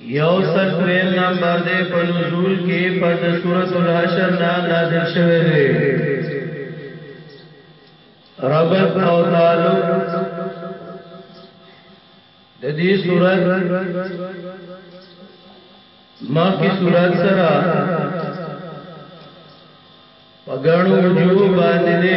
یو سل دویم نمبر دی په نزول کې پس د سورۃ الحشر نه نازل شوی دی ربط او تعلق د دې سورۃ ما کی سورۃ سره پګړو جو باندې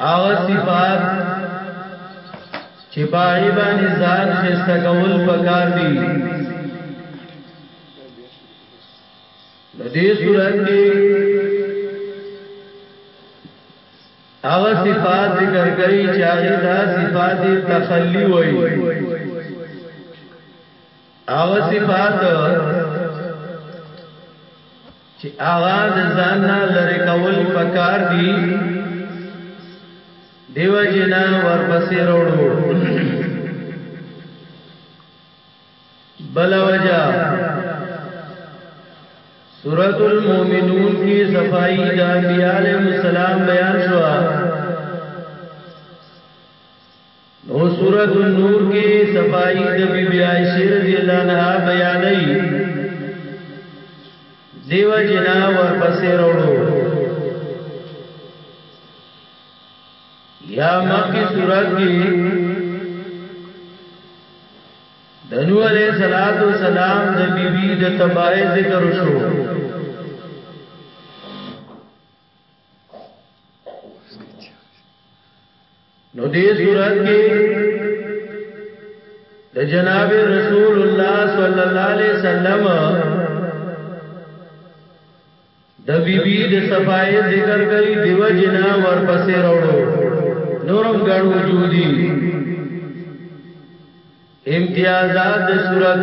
هغه صفات چې باغی باندې ځان خسته کول پکار دي نو دې صورت کې هغه صفات ذکر کړي چې هغه دا صفات تخلی وایي هغه صفات چې هغه د ځان نه لرې کول پکار دي دیو جنا ورپسې وروړو بل وجہ سورۃ المؤمنون کی صفائی د انبیاء علیهم السلام بیان شو او سورۃ النور کې صفائی د بی بی عائشہ رضی الله عنها بیانې دیو جنا ورپسې وروړو یا مکی سورۃ کې د نوح علیہ الصلوۃ والسلام د بیبي د تباہی ذکر شو نو دې صورت کې د جناب رسول الله صلی الله علیه وسلم د بیبي د صفای ذکر کوي دیو جنا ورپسې راوړو نورم ګڼ وجودي امتیازات د صورت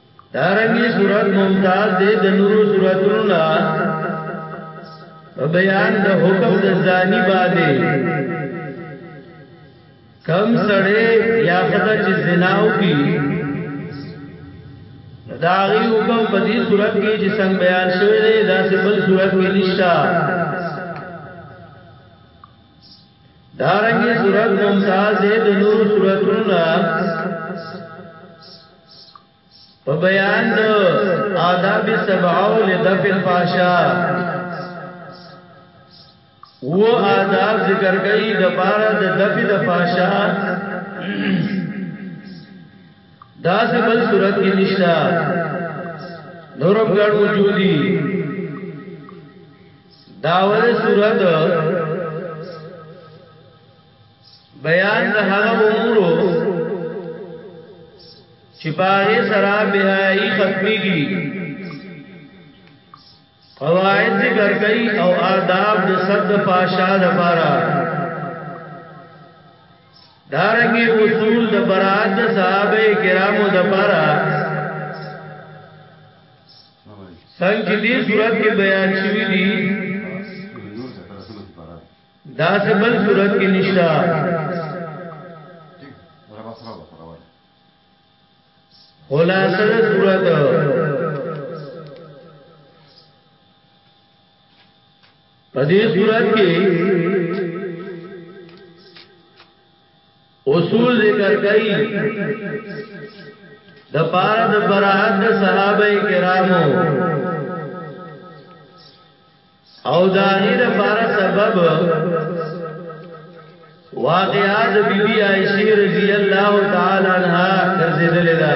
دارنګي صورت ممتاز دې د نورو صورتونو نه بیان د حکم د زانی باندې کم سړې یا خدای چې زناو کی داغي حکم په دې صورت کې چې څنګه بیان شوی دی دا سبل صورت کې نشته دارنګي صورت ممتاز د نور صورتونو نه په بیان د آداب سبعو لدف الفاشا و آداب ذکر کوي د پاره د دفع د فاشا دا سه بل صورت کې نشتا نورم ګړ موجودي داوره سورت بیان د هغه امورو چې پاره سره بهای ختميږي قواعد ذکر کوي او آداب د صد پاشا د پاره دارنګي اصول د برات صحابه کرامو د پاره څنګه چې دې صورت کې بیان شوی دی دا څه بل صورت کې نشتا خلاصه د صورت په دې صورت کې اصول ذکر کوي د پاره د برائت د صحابه کرامو او دا غیر پاره سبب واقعات بی بی عائشہ رضی الله تعالی عنها ګرځیدل دا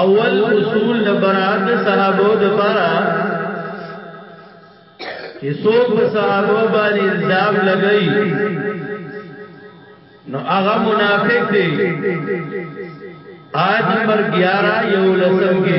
اول اصول د برات د صحابو د پاره چې څوک په صحابو باندې الزام لګئی نو هغه منافق دی آیت نمبر 11 یو لسم کې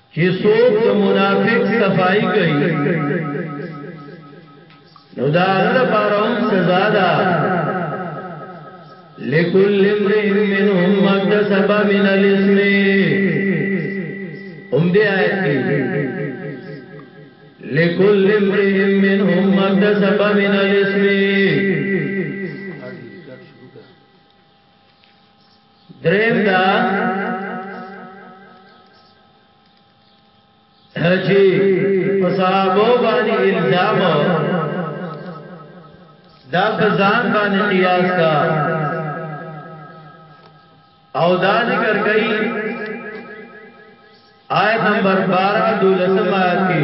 چی سوک د منافق صفائی کئی نو دا غد پارهم سزا دا لکل امرهم منهم مکتسب من الاسم ام دی آیت کی لکل امرهم منهم مکتسب من الاسم دریم دا چې په صحابه باندې الزام دا په ځان باندې قیاس کا او دا ذکر کړي آیت نمبر 12 دولسم آیت کې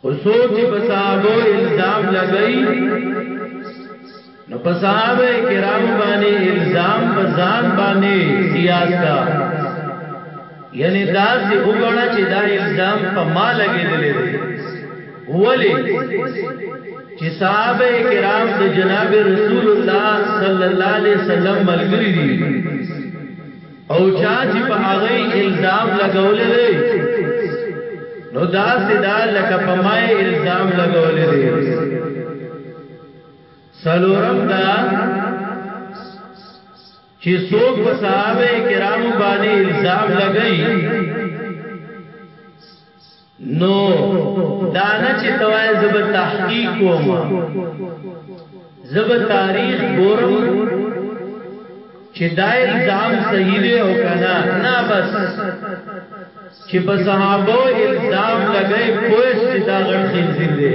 خو څوک چې په صحابو الزام لګئی نو په صحابه کرام باندې الزام په ځان باندې سیاست کا یعنی دا سی وګڼه چې دا الزام په ما لګېدلې دی ولی چې صحابه کرام د جناب رسول الله صلی الله علیه وسلم ملګری دي او چا چې په هغه الزام لګولې دی نو دا سدا لکه په مای الزام لګولې دی سلورم دا چې څوک په صحابه کرامو باندې الزام لګئی نو دا نه چې توای زب تحقیق کوم زب تاریخ ګورم چې دا الزام صحیح دی او کنه نه بس چې په صحابه الزام لګای پوه چې دا غړ خنځیر دی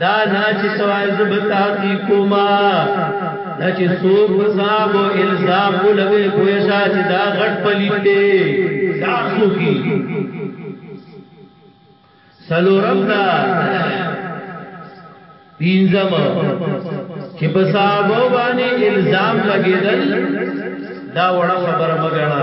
دا نه چې سوای زب تحقیق کوما دا چې سوق صاحب او الزام ولګي پوښا چې دا غټ پلیته دا سوقي سلورم دا پینځم چې په صاحب باندې الزام لګیدل دا وړه خبره مګړه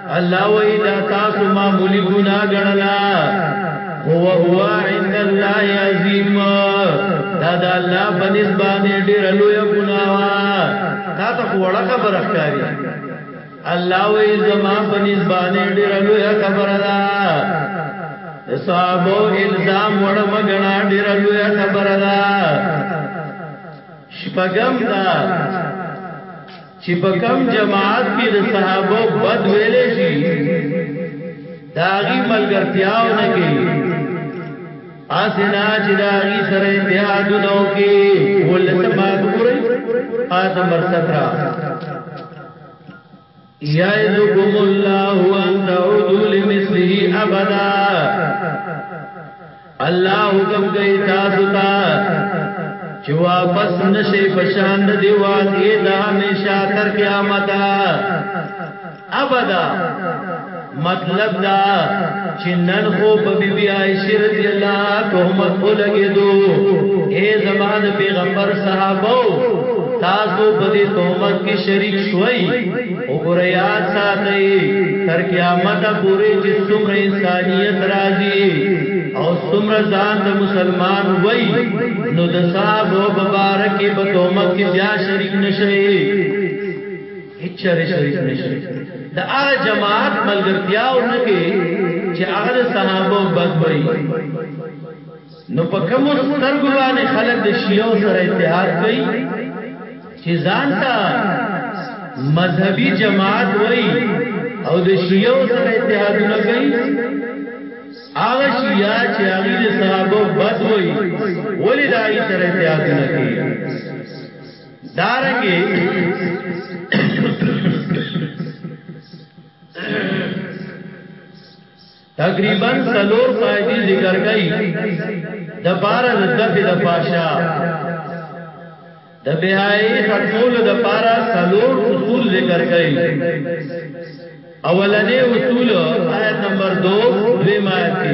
الله وی دا تاسو معمولی گناہ گنلا هو هو عند الله عظیم دا دا الله بنسبان ډیر لوی گناہ وا تا ته وړه خبر ښکاری الله وی زما بنسبان ډیر لوی خبر ده صحابو الزام وړ مګنا ډیر لوی خبر ده شپګم دا چی په کم جماعت کی د صحابو بد ویلی شی دا غی ملګرتیاو نه کی اسنا چی دا غی سره اتحادو نو کی ولسم آیت گوری آیت نمبر سترہ یعذکم اللہ ان تعودو لمثلی ابدا الله حکم کوي تاسو ته چې واپس نشي پشان د دی واقعي د همیشه تر قیامت ابدا مطلب دا چې نن خو په بی بی عائشه رضی الله تهمت ولګېدو اے زمان پیغمبر صحابه تاسو په دې تهمت کې شریک شوي وګوره یاد ساتئ تر قیامت پورې چې څومره انسانیت راځي او څومره ځان د مسلمان وای نو د صاحب مبارک په تومت کې بیا شریک نشي هیڅ شریک نشي د هغه جماعت ملګرتیا او نه کې چې هغه صحابه بد وای نو په کومو سترګو باندې خلک د شیعو سره اتحاد کوي چې ځان ته مذهبي جماعت وای او د شیعو سره اتحادونه کوي هغه شیعه چې هغه د صحابه بد وای ولې د هغه سره اتحادونه کوي دارنګه تقریبا څلور فائدې ذکر کړي د پاره د دفع د فاشا د بهای ختمول د پاره څلور اصول ذکر کړي اولنې اصول آیت نمبر 2 دویم آیت کې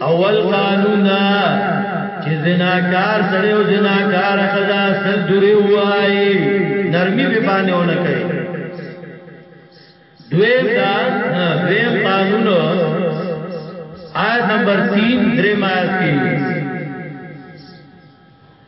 اول قانون دا چې زناکار سره او زناکار خدا سر دوری وای نرمي به باندې ونه کوي دویم دا دویم قانون آیت نمبر 3 درې مایات کې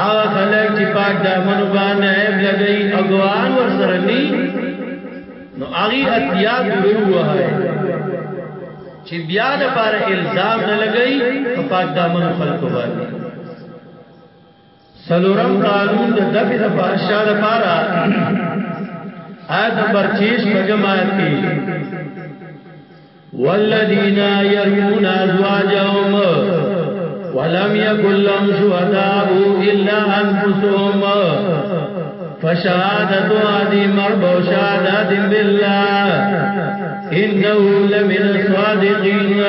هغه خلک چې پاک دامن باندې عیب لګي او ګوان ور سره ني نو هغه اتیا ګوري وای چې بیا د بار الزام نه لګي په پاک دامن خلکو باندې سلورم قانون د دفع د فحشا لپاره آیت نمبر 6 په جماعت کې والذین يرمون ازواجهم ولم يكن لهم شهداء الا انفسهم فشهادة هذه الأربع شهادات بالله إنه لمن الصادقين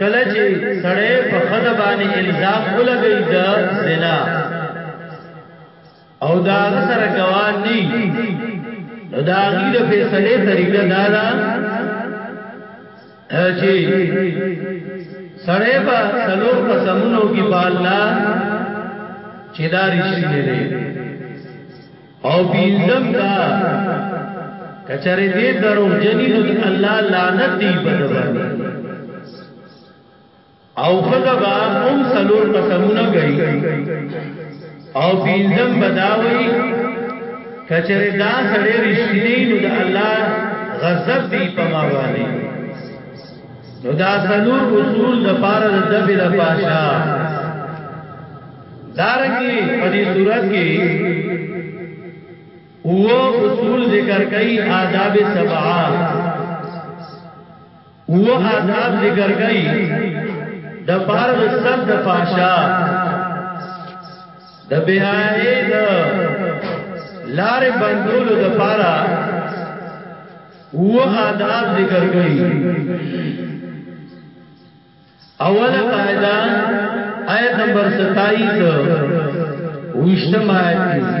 کله چې سړی په خدای باندې الزام ولګی دا زنا او د هغه سره ګواه نه وي نو د هغوی د فیصلې طریقه دا ده چې سړی به څلور قسمونو کې په الله چې دا رښتینی دی او پینځم دا کچره دې درو جنې نو الله لعنت دی په دبر او ښځه به هم څلور قسمونه کوي او پنځم به دا وایي که چېرې دا سړی رښتینی نو د الله غضب دی په ما باندې نو دا څلور اصول د پاره د دبې د پاشا دارنګي په دې صورت کې او اصول ذکر کوي آداب سبعه هو آداب ذکر کئی د پار د سب د پاشا د بیائی د لار بندولو د پارا هو آداب ذکر کئی اول قاعدہ آیت نمبر ستائیس ویشتم آیت کی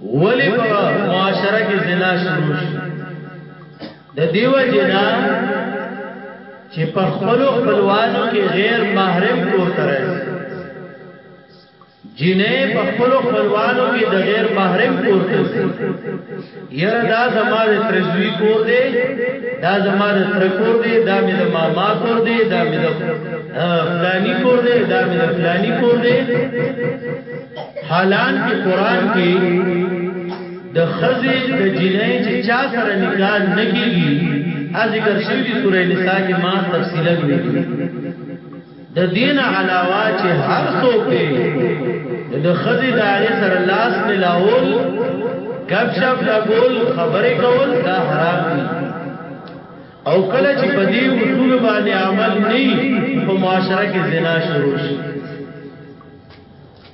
ولی په معاشره کی زنا شروع شی د دی وجی نه چی په خپلو خپلوانو کی غیر محرم کور ته راځی جینې په خپل خپلوانو کې د غیر محرم کور ته ځي یره دا زما د ترزوی کور دی دا زما د تر کور دی دا مې د ماما کور دی دا مې د فلانی کور دی دا مې د فلانی کور دی حالانکه قرآن کې د ښځې د جینۍ چې چا سره نکاح نه کیږي هغه ذکر شوی دی سوره نساء کې ما تفصیلا ویلي د دین علاوه چې هر څوک دی د ښځې د هغه سره لاس ملاول غب شپ لګول خبرې کول دا حرام دي او کله چې په دې اصول باندې عمل نه په معاشره کې زنا شروع شي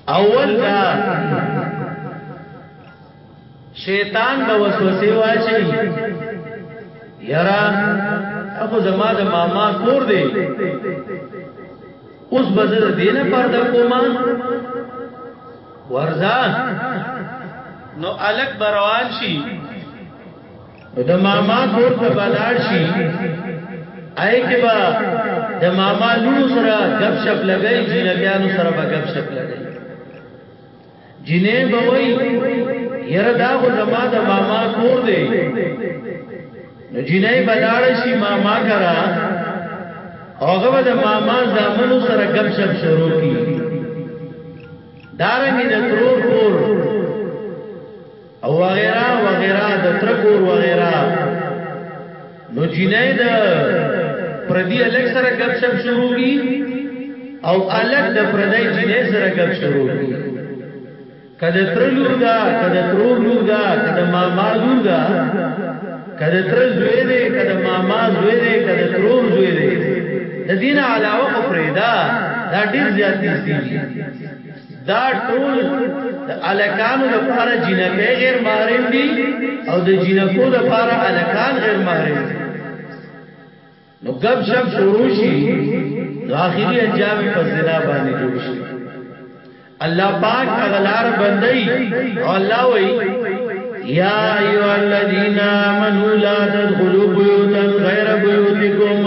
اول دا شیطان به وسوسه واچي یرا اخو زما د ماما کور دی اوس بزر دینه پرده کوما ورزا نو الک بروان شي نو د ماما کور ته بلاړ شي آی کې با د ماما لونو سره غب شپ لګای جنګیانو سره به غب شپ لګای جنې به وای یره دا خو زما د ماما کور دی نو جنې بلاړ شي ماما کرا هغه به د ماما زامنو سره غب شپ شروع کی دارنګ د ترور کور او وغیرہ وغیرہ د ترکور وغیرہ نو جنای د پردی الګ سره غب شپ شروع کی او الګ د پردی جنای سره غب شروع کی کده تر لور دا کده تر لور دا کده ماما لور دا کده تر زوی دی کده ماما زوی دی کده تر زوی دی د دین علاوه خو پرېدا دا ډیر زیات دي دا ټول د الکانو د پاره جنکه غیر محرم دي او د جنکو د پاره الکان غیر محرم دي نو غب شپ شروع شي نو اخیری انجام په زنا باندې جوړ شي الله پاک اغلار بندي او الله وی یا ایو الذین آمنوا لا تدخلوا بیوتا غیر بیوتکم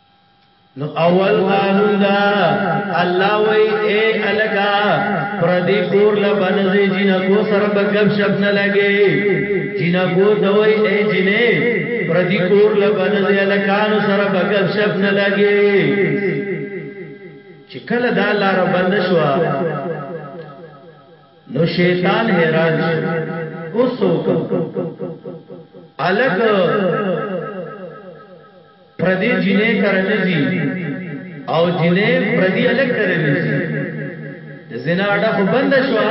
نو اول قانون دا الله وای اے الکا پردی کور لا بنځي جنکو سر په غب شپ نه لګي جنکو دوی اے جنې پردی کور لا بنځي الکانو سر په غب شپ نه لګي چې کله دا لار بند شو نو شیطان حیران شو اوسو الک پردې جینې کره نه ځي او جینې پردې الګ کره نه ځي د زنا اډه خو بند شو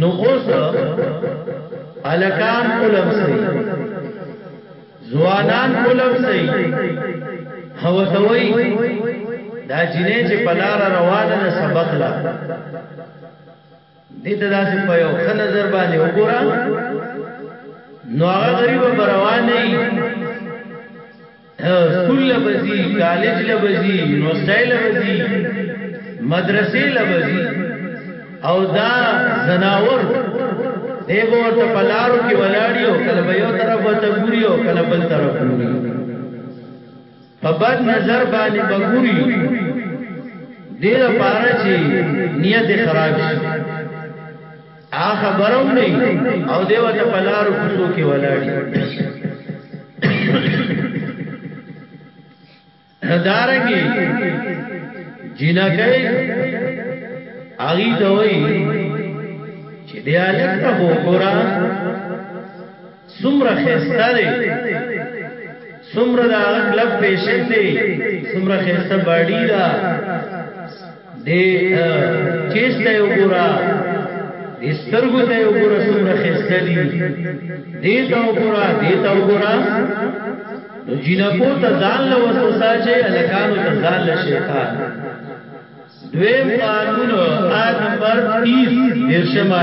نو اوس الکان کولم سي ځوانان کولم سي هو توي دا جینې چې پلار روانه ده سبق لا دې ته داسې په یو ښه نظر باندې وګوره نو هغه غریب به روان نه وي سکول لبزي کالج لبزي یونیورسيټي لبزي مدرسې لبزي او دا زناور دیګو ورته پلارو کې ولاړیو کله به یو طرف ته ګوري او کله بل طرف ګوري په بد نظر باندې بګوري دې لپاره چې نیت خراب شي آ خبرم نه او دیو ته پلار کوڅو کې ولاړی دارنګي جنکه اغي ته وای چې دی الک ته وګورا څومره خسته دی څومره دا کلب پیشن دی څومره خسته باډی دا دی چیز ته وګورا دې سترګو ته وګورا څومره خسته دی دې ته وګورا دې ته وګورا نو جنکو ته ځان له وسوسه چې الکانو ته ځان له شیطان دویم قانون آیت نمبر 30 درشمه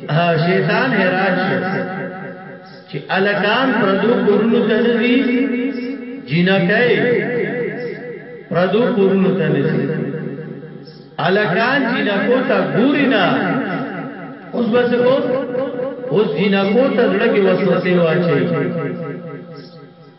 شیطان حیران شي چې الکان پردو کورونو ته نه دي جنکای پردو کورونو ته نه دي الکان جنکو ته ګوري نه اوس بس کو اوس جنکو ته دړګي وسوسه واچي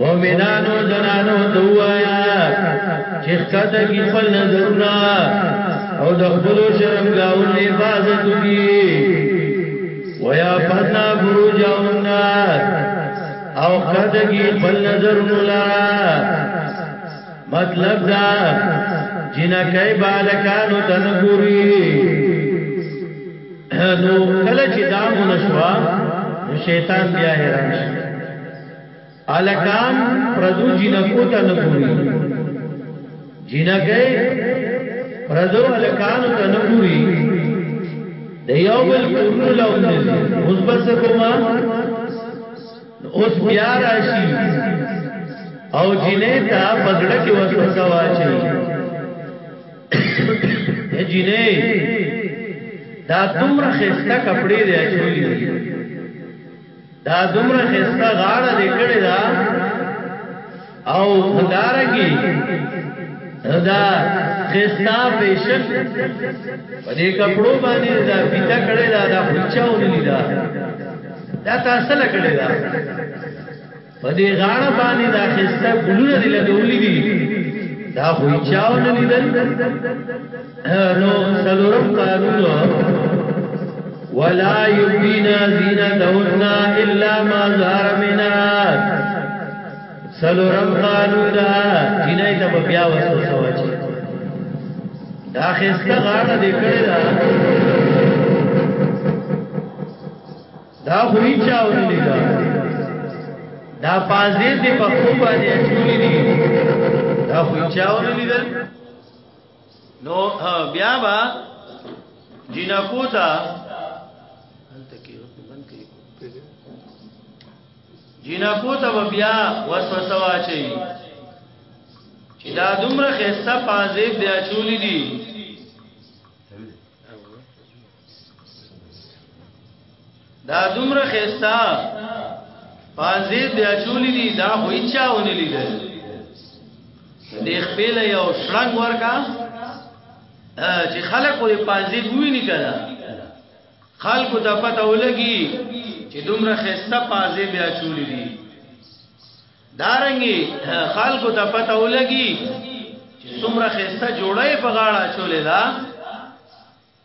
مومنانو زنانو دوایا چې ښکته کی خپل نظرونه او د خپل شرمګاون حفاظت کی ویا فنا بروجاون او ښکته کی خپل نظرونه لرا مطلب دا جنکای بالکانو تنګوري نو کله چې دا مونږ شو شیطان بیا حیران شي هلکان پردو جینکو ته نه ګوري جینکې پردو هلکانو ته نه ګوري د یو بل کورونو له ونځي اوس بس کوما اوس بیا راشي او جینې ته پزړه کې وسوسه واچي جینې دا دومره خسته کپڑے دی اچولې دا دومره خسته غاړه دې کړې دا او دارنګي دا خستا فیشن په دې کپړو باندې دا پیتا کړې دا دا پوچاو نه لیدا دا تاسو لکړې دا په دې غاړه باندې دا خسته ګلونه دې لګولې دي دا خو چاو نه لیدل نو سلورم قانون ولا یبینا زینتهن الا ما ظهر منها سلورم قانون دا جنای ته بیا وسو سواچی دا خسته غاړه دې کړی دا دا خو نه چا ورلې دا دا پازې دې په خو باندې اچولې دي دا خو چا ورلې ده نو بیا با جنکو ته جنکو ته بیا وسوسه واچي چې دا دومره خسته پازې دې اچولې دي دا دومره خستا پازې د اچولې دي دا خو اچا ونی لیدل دې خپل یو شړنګ ورکا چې خلک وې پازې ګوي نه کړه خلکو ته پته ولګي چې دومره خستا پازې بیا چولې دي دارنګي خلکو ته پته ولګي چې څومره خستا جوړه په غاړه چولې ده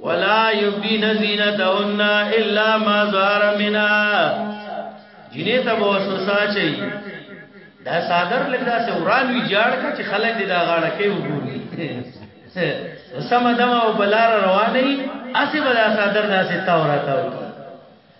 ولا يبدين زينتهن الا ما ظهر منها جنې ته وسوسه چي دا صادر لږه سه وران وی جاړ کا چې خلک دې دا غاړه کې وګوري سم دما او بلار رواني اسی بلا صادر داسې تا وراته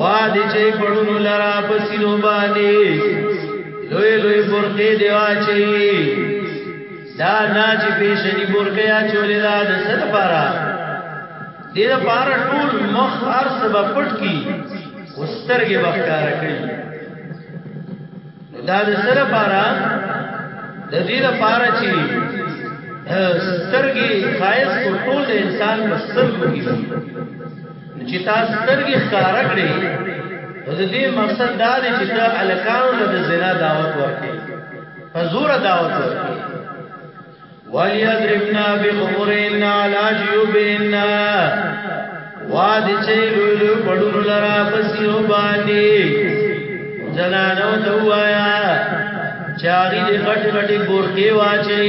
وادي چې پړونو لرا پسینو باندې لوی لوی برقې دی واچي دا نه چې پیشنی برقې اچولې دا د څه لپاره دې لپاره ټول مخ هر سبب پټ کی وسترګې بخکار کړی دا د څه لپاره د دې لپاره چې سترګې خایس کو ټول انسان په سترګو کې چې تاسو سترګې ښکارا کړې او د دې مقصد دا دی چې ته الکانو له زنا دعوت ورکې په زور دعوت ورکې وليضربنا بخمرهن على جيوبهن واد چې لوی لوی پړونو لرا پسیو باندې زنانو ته وایا چاغي دې غټ غټي بورکي واچي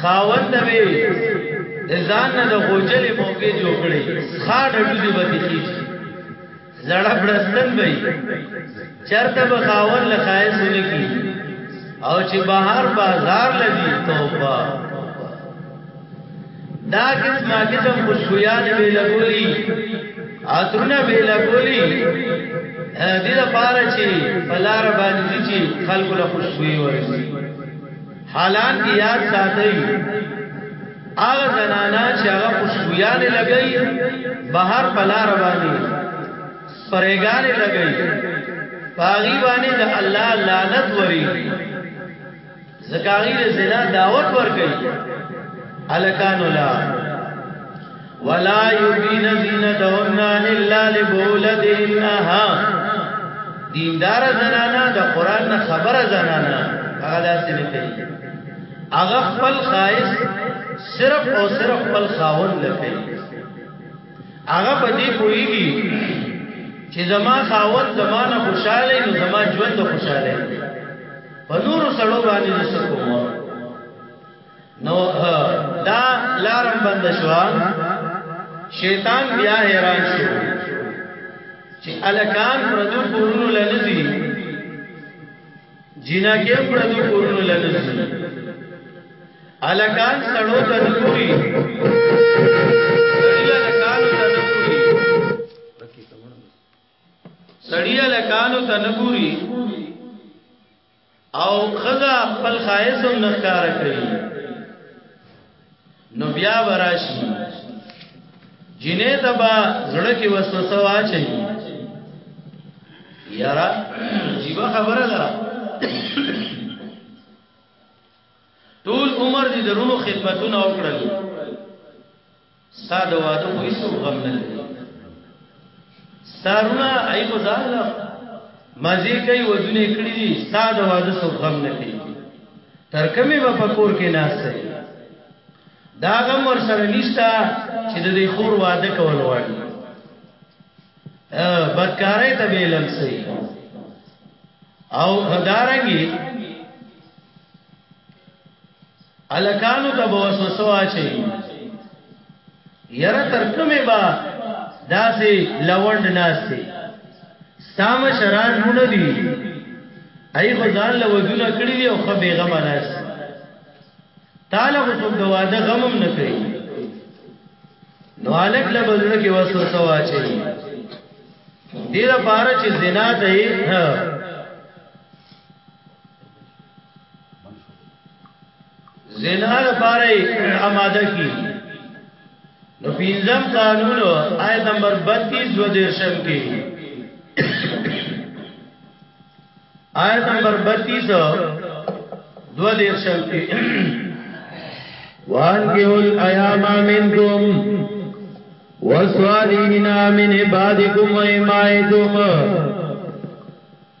خاوند به د ځان نه د غوجلې موقع جوړ کړي ښا ډډوزي به تخیج زړه بړستن به چرته به خاون لخای سونه کی او چې بهر بازار لدی توبه دا قسمه قسم خوشبویان به لګولی اترونه به لګولی دې لپاره چې پلار باندې چې خلکو له خوشبوئی ورسي حالانکه یاد ساتئ هغه زنانه چې هغه خو سویانې لګوي بهر په لاره باندې سپرېګانې لګوي په هغې باندې د الله لعنت ورېږي ځکه هغې د زنا دعوت ورکوي هلکانو له ولا یبین زینتهن الا لبولدهن دیندار زنانا د قران نه خبر زنانا هغه داسې نه کوي هغه خپل خایس صرف او صرف خپل خاون لکه هغه په دې کویږي چې زما خاون زمانہ خوشاله نو زما ژوند خوشاله په نور سړو باندې څه کوم نو دا لارم بند شو شیطان بیا حیران شو چې الکان پردو کورونو لنزي جنکه پردو کورونو لنزي الکان سړو ته نګوري سړی الکانو ته نګوري او خزا خپل خایسم نخکار کړی نو بیا وراشي جنې تبا زړه کې وسوسه واچي یارا جیبه خبره ده ټول عمر دې درونو خدمتونه وکړل ستا د واده خو هیڅوک غم نه لري ستارونه ای په ځان له مزه کوي ودونه کړی دي ستا د واده څوک غم نه کوي تر کومه به پکور کې ناشته دا غم ور سره نشتا چې د دې خور واده کول وړي بدکارای ته به لمسي او غدارنګي هلکانو ته به وسوسه واچي یره تر کومه با داسې لوند ناشته سام شران رونه دي ای خو ځان له ودونه کړی دی او خو بیغمه ناشته تعالی خو څوک د واده غمم نه کوي نو الک له بزړه کې وسوسه واچي دې لپاره چې زنا ته زنا د پاره آماده کی نو پینځم قانون آیت نمبر 32 و دیرشم کې آیت نمبر 32 دو دیرشم کې وان کې ول ایام منکم وصالحین من عبادکم و امائکم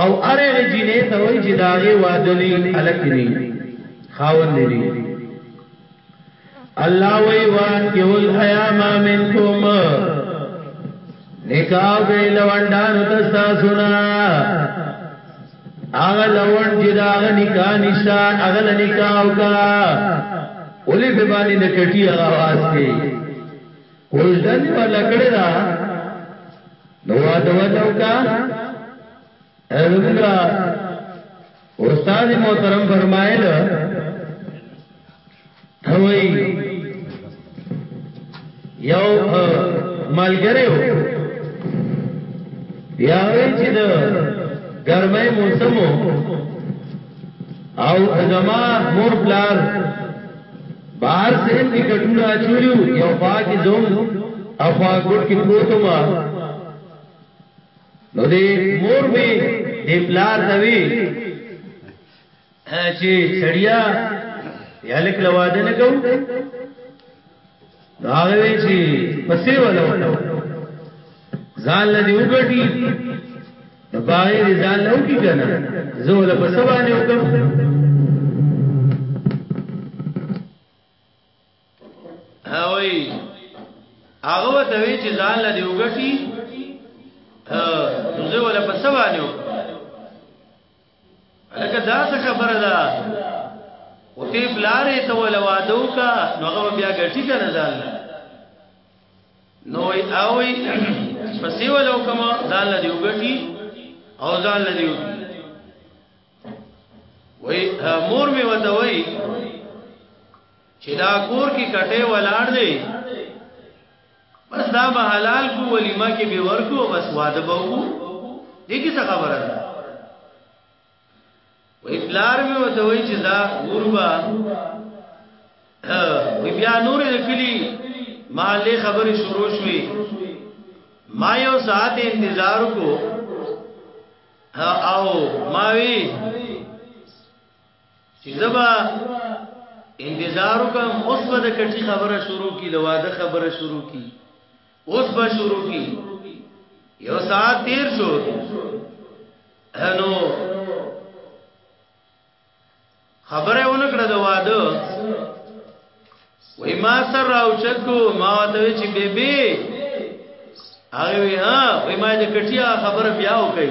او هر هغې جینۍ ته وایي چې د هغې واده نی هلک یې نی خاوند یې نی الله وی وانکه الایام منکم نکاو کئی لوندانو تستا سنا اغا لوند جدا اغا نکاح نشتا اغا لنکاو کا اولی پی بانی نکٹی اغا آواز کی کوژده مې ورله کړې ده نو واده ورله وکړه زمونږ استاد محترم فرمایل هوی یو ملګری و بیا وی چې د ګرمۍ موسم او زما مور پلار بهر ذهن کې ګډونه اچولیو یو خوا کې زوم او خوا ګډ کې پروت ما نو دې مور می دې پلار دوي چې سړیا یالک لواده نه کو نو هغه چې پسې ولا ولا ځان لدی وګټي نو پاغي دي ځان له کی کنه زه ول په سبا نه وکم اوي هغه وته وی چې ځان له دی وګټي زه ول په سبا نه وکم الکه دا څه خبره ده او ته بلارې ته ول وادو کا نو هغه بیا غټی کنه ځان نو ای او ای پسې ولو کما ځان لدی وګټي او ځان لدی وای مور می وته وای چې دا کور کې کټه ولاړ دی بس دا به حلال کو ولیمه کې به ورکو بس واده به وو دې کې څه خبره ده وې پلار مې وته وای چې دا وربا وی بیا نور د کلی مالې خبرې شروع شوې ما یو ساعت انتظار کو او ما وی چې زبا انتظار وکم اوس به د کټي خبره شروع کی د واده خبره شروع کی اوس به شروع کی یو ساعت تیر شو نو خبره ونکړه د واده وای ما سر راوچت کو ما ته چې بیبي هغه وی ها وای ما دې کټیا خبره بیا وکړي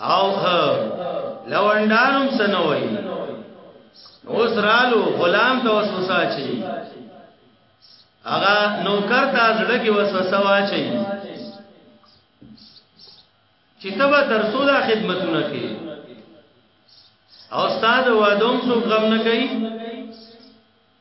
او لوندانم سنوي اوس رالو غلام ته وسوسه چي هغه نوکر ته زړه کې وسوسه واچي چې تبا تر څو دا خدمتونه کوي او استاد وادوم څو غم نه کوي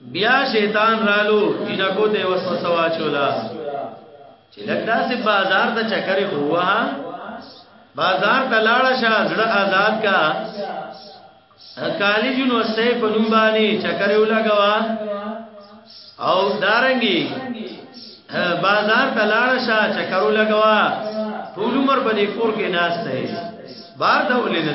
بیا شیطان رالو جنکو ته وسوسه واچولا چې لګدا سي بازار ته چکر هوا بازار ته لاړ شه زړه آزاد کا کالج نو سه په نوم باندې چکر ولګوا او دارنګي بازار ته لاړ شه چکر ولګوا ټول عمر په دې کور کې ناشته بار ته ولې نه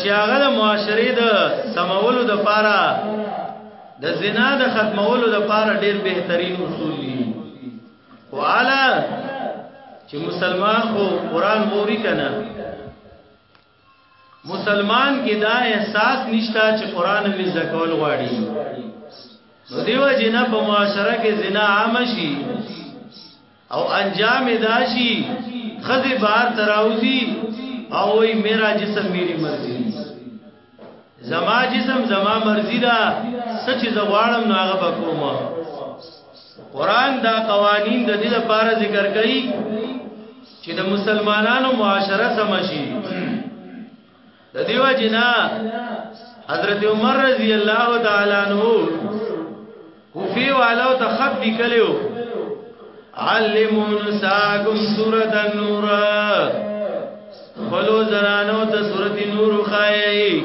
چې هغه د معاشري د سمولو د پاره د زنا د ختمولو د پاره ډیر بهترین اصول دي خو اعلی چې مسلمان خو قران ووري کنه مسلمان کې دا احساس نشتا چې قران می زکول غواړي نو دیو جنا په معاشره کې زنا عام شي او انجام داشي خزه بار تراوزی او وی میرا جسم میری مرضی زما جسم زما مرضی دا سچ زغوانم نو هغه بکوم قران دا قوانین د دې لپاره ذکر کړي چې د مسلمانانو معاشره سم شي د دیو جنا حضرت عمر رضی الله تعالی عنہ کوفی والو ته خط لیکلو علمون ساکم سورۃ النور خلو زنانو ته سورۃ النور خایي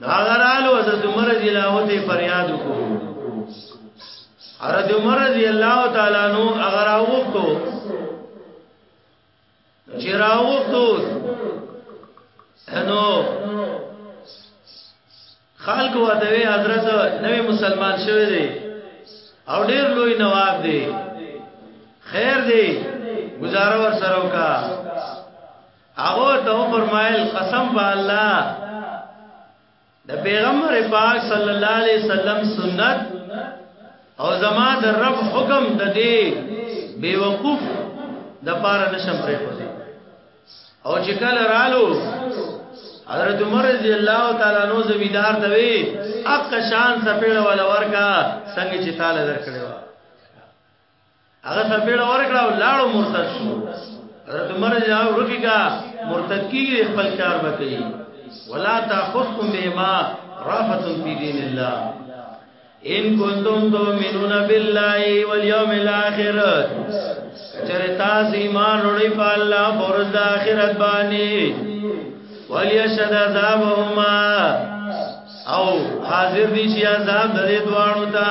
ناغرالو حضرت عمر رضی اللہ عنہ تے فریاد کو حضرت عمر رضی اللہ تعالی عنہ اگر اوختو چیر اوختو انو خلق و دوی حضرت نوی مسلمان شوه دی او ډیر لوی نواب دی خیر دی گزاره ور سره وکا هغه ته فرمایل قسم په الله د پیغمبر پاک صلی الله علیه وسلم سنت او زما د رب حکم د دې بیوقوف د پاره نشم پرې پوزي او چې کله رالو حضرت عمر رضی الله تعالی عنہ زمیدار ته وی اق شان سپېړ ولا ورکا څنګه چې تعالی درکړو هغه سرپیړه ورکړه او لاړو مرتد شو حضرت عمر جا ورکی کا مرتد کیږي خپل کار وکړي ولا تاخذكم بما رافت فی دین الله ان کنتم تؤمنون بالله والیوم الاخر چر تاسو ایمان وروړي په الله پر د اخرت باندې ولیشهد عذابهما او حاضر دي چې عذاب د دوانو ته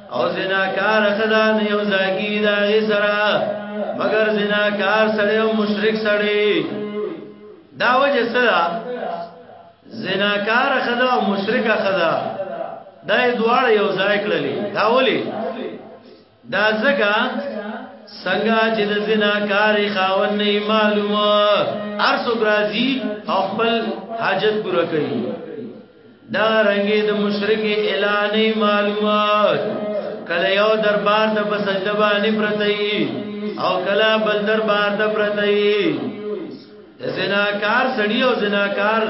او زناکار خدا نه یو زاګی دا سره مگر زناکار سره او مشرک سره دا وجه سره زناکار خدا او مشرک خدا دا دواړه یو ځای کړلې دا ولي دا زګه څنګه چې د زناکار خاون نه معلومه ارسو برازي خپل حاجت پوره کوي دا رنګي د مشرک اعلانې معلومات کله یو دربار د بسجده باندې پرتای او کله بل دربار د پرتای زناکار سړی او زناکار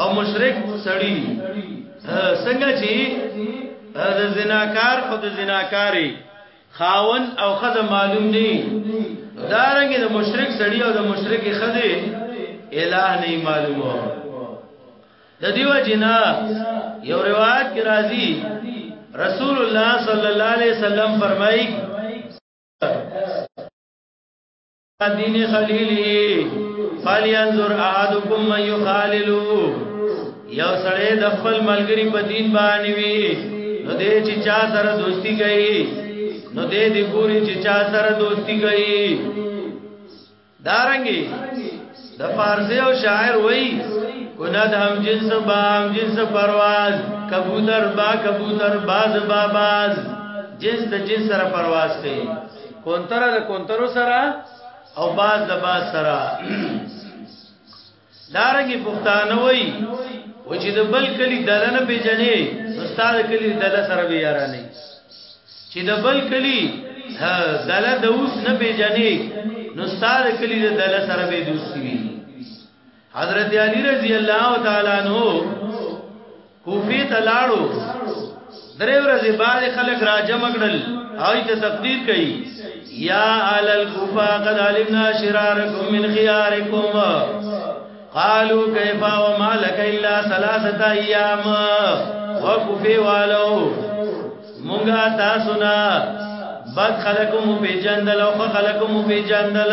او مشرک سړی څنګه چې د زناکار او د زناکاری خاون او خزه معلوم دي دا رنګ د مشرک سړی او د مشرک خزه الہ نه معلومه د دیو جنا یو روایت کې راځي رسول الله صلی الله علیه وسلم فرمایي دین خلیلی فلینظر احدکم من یخاللو یو سړی د خپل ملګری په دین باندې وی نو دې چې چا سره دوستی کوي نو دې دې ګوري چې چا سره دوستی کوي دارنګي د دا فارسی او شاعر وای کنا د هم جنس با هم جنس پرواز کبوتر با کبوتر باز با باز جنس د جنس سره پرواز کوي کونتر د کونترو سره او باز د باز سره دارنګي پښتانه وای و چې د بل کلی دله نه پیژنې استاد کلی دله سره به یارا نه چې د بل کلی دله د اوس نه پیژنې نو استاد کلی د دله سره به دوستي وي حضرت علی رضی الله تعالی عنہ کوفی ته لاړو درې ورځې بعد خلک را جمع کړل هاي ته تقدیر کوي یا آل الکوفا قد علمنا شرارکم من خيارکم قالو کیفا وما لك الا ثلاثه ایام وکوفی والو مونږه تاسو نه بد خلقو مو پیجندل او خلقو مو پیجندل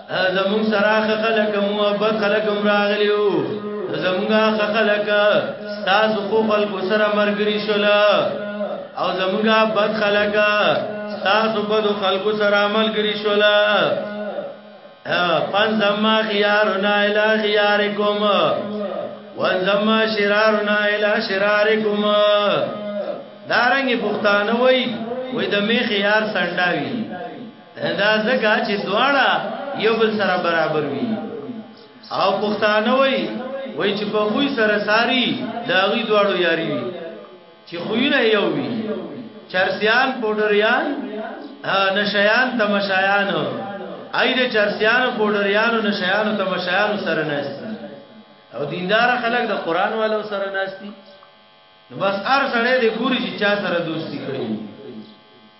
زمون سره خلک محبت خلک راغلیو زمونږه خلک تاسو خو خلکو سره مرګري شول او زمونږه بد خلک تاسو په خلکو سره عملګري شول فنزما خيارنا الى خياركم وانزما شرارنا الى شراركم دارنګي پښتانه وای وای د می خيار سنداوي دا زګه چې دواړه یو بل سره برابر وي او پښتانه وای وای چې په خوې سره ساری دا غي دواړو یاري وي چې خوې نه یو وي چرسیان پودریان نشیان تمشایان ایده چرسیان پودریان نشیان تمشایان سره نشته او دیندار خلک د قران والو سره ناشتي نو بس هر سړی د ګوري چې چا سره دوستی کوي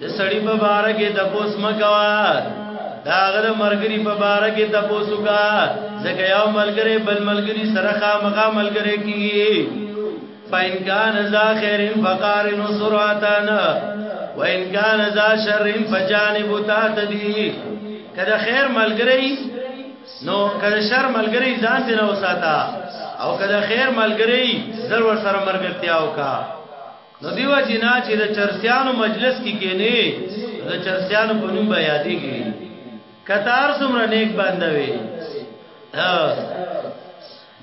د سړی په باره کې تپوس مکوا دا غل مرګری په باره کې تپوس وکا ځکه یو ملګری بل ملګری سره خامخا ملګری کیږي فإن كان ذا خير فقار نصراتان وإن كان ذا شر فجانب تاتدي کله خیر ملګری نو کله شر ملګری ځان دی نه وساته او کله خیر ملګری زر ور سره مرګتیا وکا نو دیو جنا چې د چرسیانو مجلس کې کېنی د چرسیانو په نوم بیا دیږي کتار سمره نیک باندې وي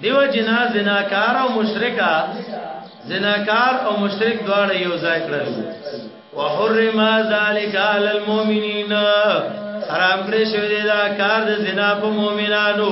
دیو جنا زناکار او مشرکا زناکار او مشرک دواړه یو ځای کړل وحرم ذلک علی المؤمنین حرام کړی شوی دا کار د زنا په مؤمنانو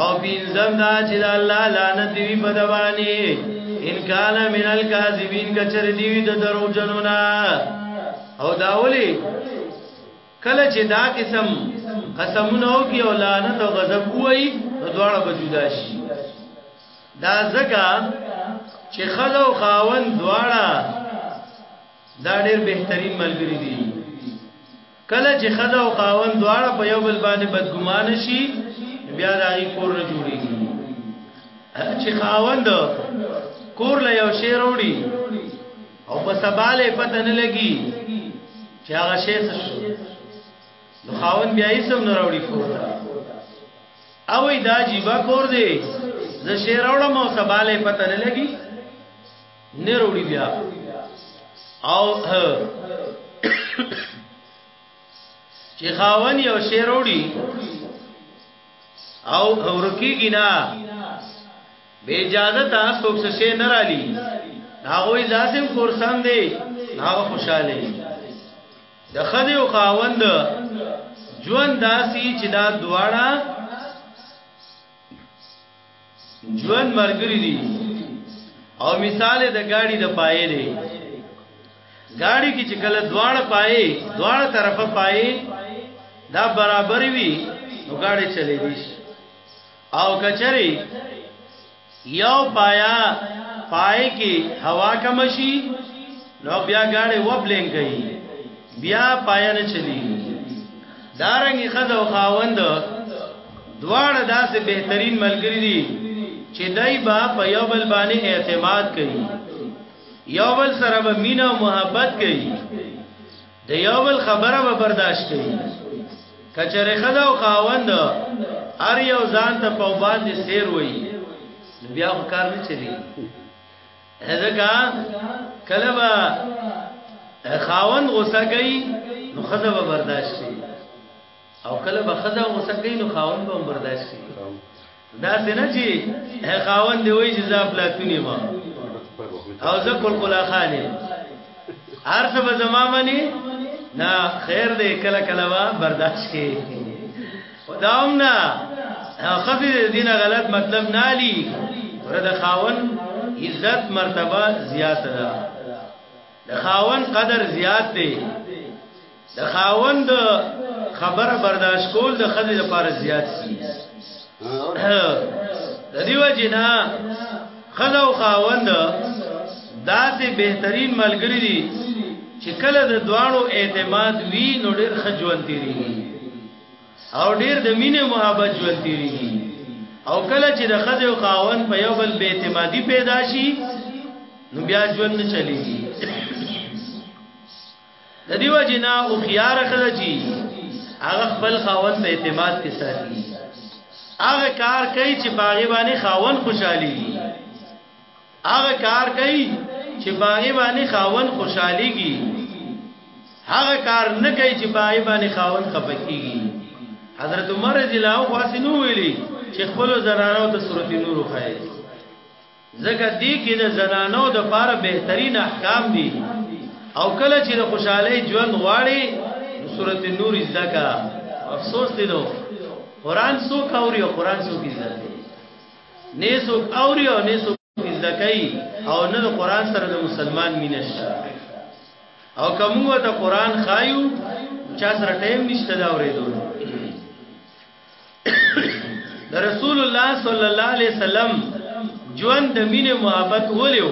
او پینځم دا چې د الله لعنت دی په دوانی ان کان من الکاذبین کچر دی د درو جنونا او دا ولي کله چې دا قسم قسمونه او کی او لعنت او غضب وای نو دواړه بجودا شي دا زکه چې خلو خاون دواړه دا ډېر بهترین ملګری دي کله چې ښځه او خاوند دواړه په یو بل باندې بدګمان شي بیا د هغې کور نه جوړېږي چې خاوند کور له یو شی وروړي او په سباله پته نه لګي چې هغه شی څه شو نو خاوند بیا یې سم نه وروړي کور ته او دا جیبا کور دی زه شی وروړم او سباله پته نه لګي نه وروړي بیا او چې خاون یو شی وروړي او ورکیږي نه به اجازه ته څوک څه شی نه رالي هغه لازم کورسان دی هغه خوشاله دی د خدای او خاوند ژوند داسي چې دا دواړه ژوند مرګري دي او مثال د گاډي د پایې دی گاډي کې چې کله دواړه پایې دواړه طرفه پایې دا برابر وي نو گاډي چلے دي او کچري یو پایا پای کې هوا کم شي نو بیا گاڑی وبلین گئی بیا پایا نه چلی دارنګي خزه او خاوند دواړه داسې بهترین ملګری دي چې دای با په یو بل باندې اعتماد کوي یو بل سره به مینا او محبت کوي د یو بل خبره به برداشت کوي کچره خدا او خاوند ار یو ځان ته په باندې سیر وای بیا کار نه چلی ځکه کله به خاوند غوسه کوي نو خزه به برداشت شي او کله به خزه غوسه کوي نو خاوند به برداشت شي دا څنګه چې خاوند دی وایي چې زه پلاتونی ما او زه کول کولا خانه هر څه به زما مني نه خیر دې کله کله برداشت کوي داوم نه خزی دینه غلط مطلب نالی ورد خاون عزت مرتبه زیات ده د خاون قدر زیات دی د خاون د خبره برداشت کول د خزی لپاره زیات دي د دیو جنا خزا او خاون داسې بهترین ملګری دي چې کله د دوانو اعتماد وی نو ډېر خجوان تیریږي او ډیر د مینې محبت ژوند تیریږي او کله چې د خځه او خاون په یو بل بې اعتمادي پیدا شي نو بیا ژوند نه چلیږي د دیو جنا او خيار خځه چې هغه خپل خاون په اعتماد کې ساتي هغه کار کوي چې باغې باندې خاون خوشحالي هغه کار کوي چې باغې باندې خاون خوشحاليږي هغه کار نه کوي چې باغې باندې خاون خپکیږي حضرت عمر رضی الله عنه واسنو ویلي چې خپل زنانو ته سورۃ نور وخایي زګه دې کې د زنانو د لپاره بهترین احکام دي او کله چې د خوشحالي ژوند غواړي سورۃ نور ځکه افسوس دي نو قران سو کاوري او قران سو کې ځکه نه څوک اوري او نه څوک زده کوي او نه د قران سره د مسلمان مینه شته او کومه ته قران خایو چا سره ټیم نشته دا اورېدو د رسول الله صلی الله علیه وسلم ژوند د مینې محبت ولیو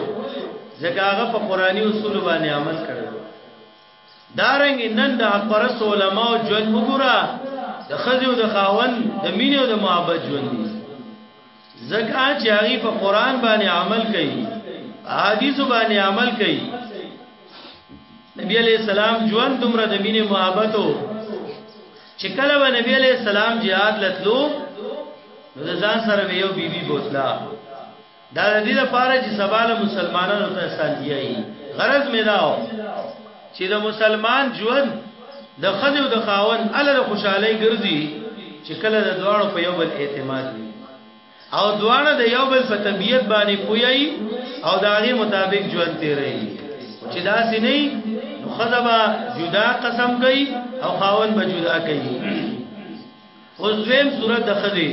ځکه هغه په قرآني اصول باندې عمل کړو دارنګ نن د حق پرست علماء ژوند وګوره د خزو د خاون د مینې او د محبت ژوند دي زکه چې هغه په قران باندې عمل کوي حدیث باندې عمل کوي نبی علی السلام ژوند دومره د مینې محبت او چې کله و نبی علی السلام jihad لتلو نو ځان سره یو بیبي بوتلا دا د دې لپاره چې سباله مسلمانانو ته سانتیایي غرض مې داو چې د مسلمان ژوند د خځې او د خاون اله د خوشحالي ګرځي چې کله د دواړو په یو بل اعتماد وي او دواړه د یو بل په طبیعت باندې پوي او د هغه مطابق ژوند تیري چې دا سې نه خزبا جدا قسم کوي او خاون به جدا کوي اوس دویم صورت د خدي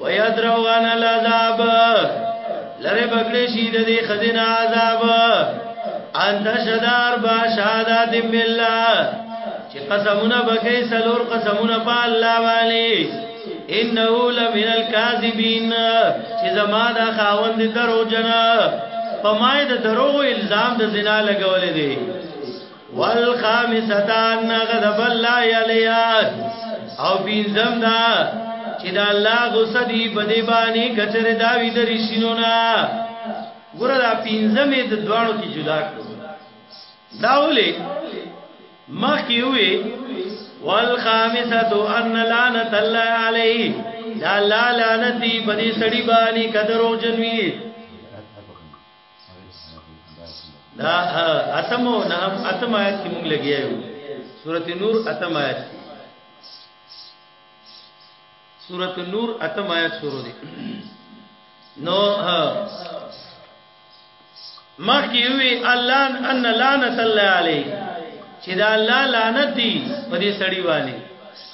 و یدروان العذاب لره بکړې شي د دې خدین عذاب انت شدار با شهادت بالله چې قسمونه بکې سلور قسمونه په الله باندې انه لمن الكاذبین چې زما دا خاوند درو جنا په ما د دروغ الزام د زنا لګولې دي والخامسه ان غضب الله عليها او بنزم دا چې دا الله غصه دی په دې باندې کچره دا وی درې شینو نه ګوره دا پینځمې د دوانو کې جدا کړو دا ولې مخکې وې والخامسه ان لعنت الله عليه دا لعنت دی په دې سړي باندې قدر او جنوي دا اتم او نهم اتم آیات کې موږ لګیا یو سورته نور اتم آیات کې سورته نور اتم آیات شروع دي نو مخکې وی الله ان لعنت الله علی چې دا الله لعنت دی په دې سړی باندې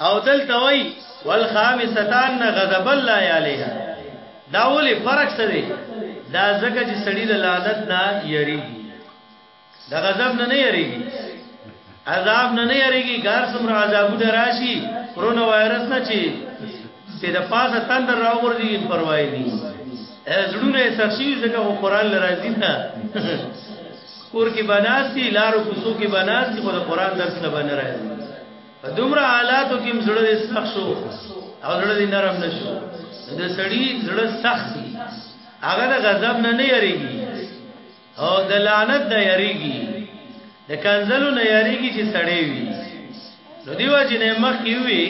او دلته وای والخامسه ان غضب الله علیها دا ولې فرق څه دی دا ځکه چې سړی د لعنت نه یریږي د غضب نه نه یریږي عذاب نه نه یریږي ګار سمره عذابونه راشي کرونا وایرس نه چی چې د پاسه تندر راوړ دي پروايي دي زړونه سخشي ځکه خو قران لراځي نه کور کې بناسي لارو کوڅو کې بناسي خو د قران درس نه بنراځي په دومره حالاتو کې زړه دې سخت شو او زړه دې نرم نشو د سړی زړه سخت دی هغه د غضب نه نه یریږي او د لعنت نه یریږي د کنزلو نه یریږي چې سړی وي نو دیو چې نه مخ کې وي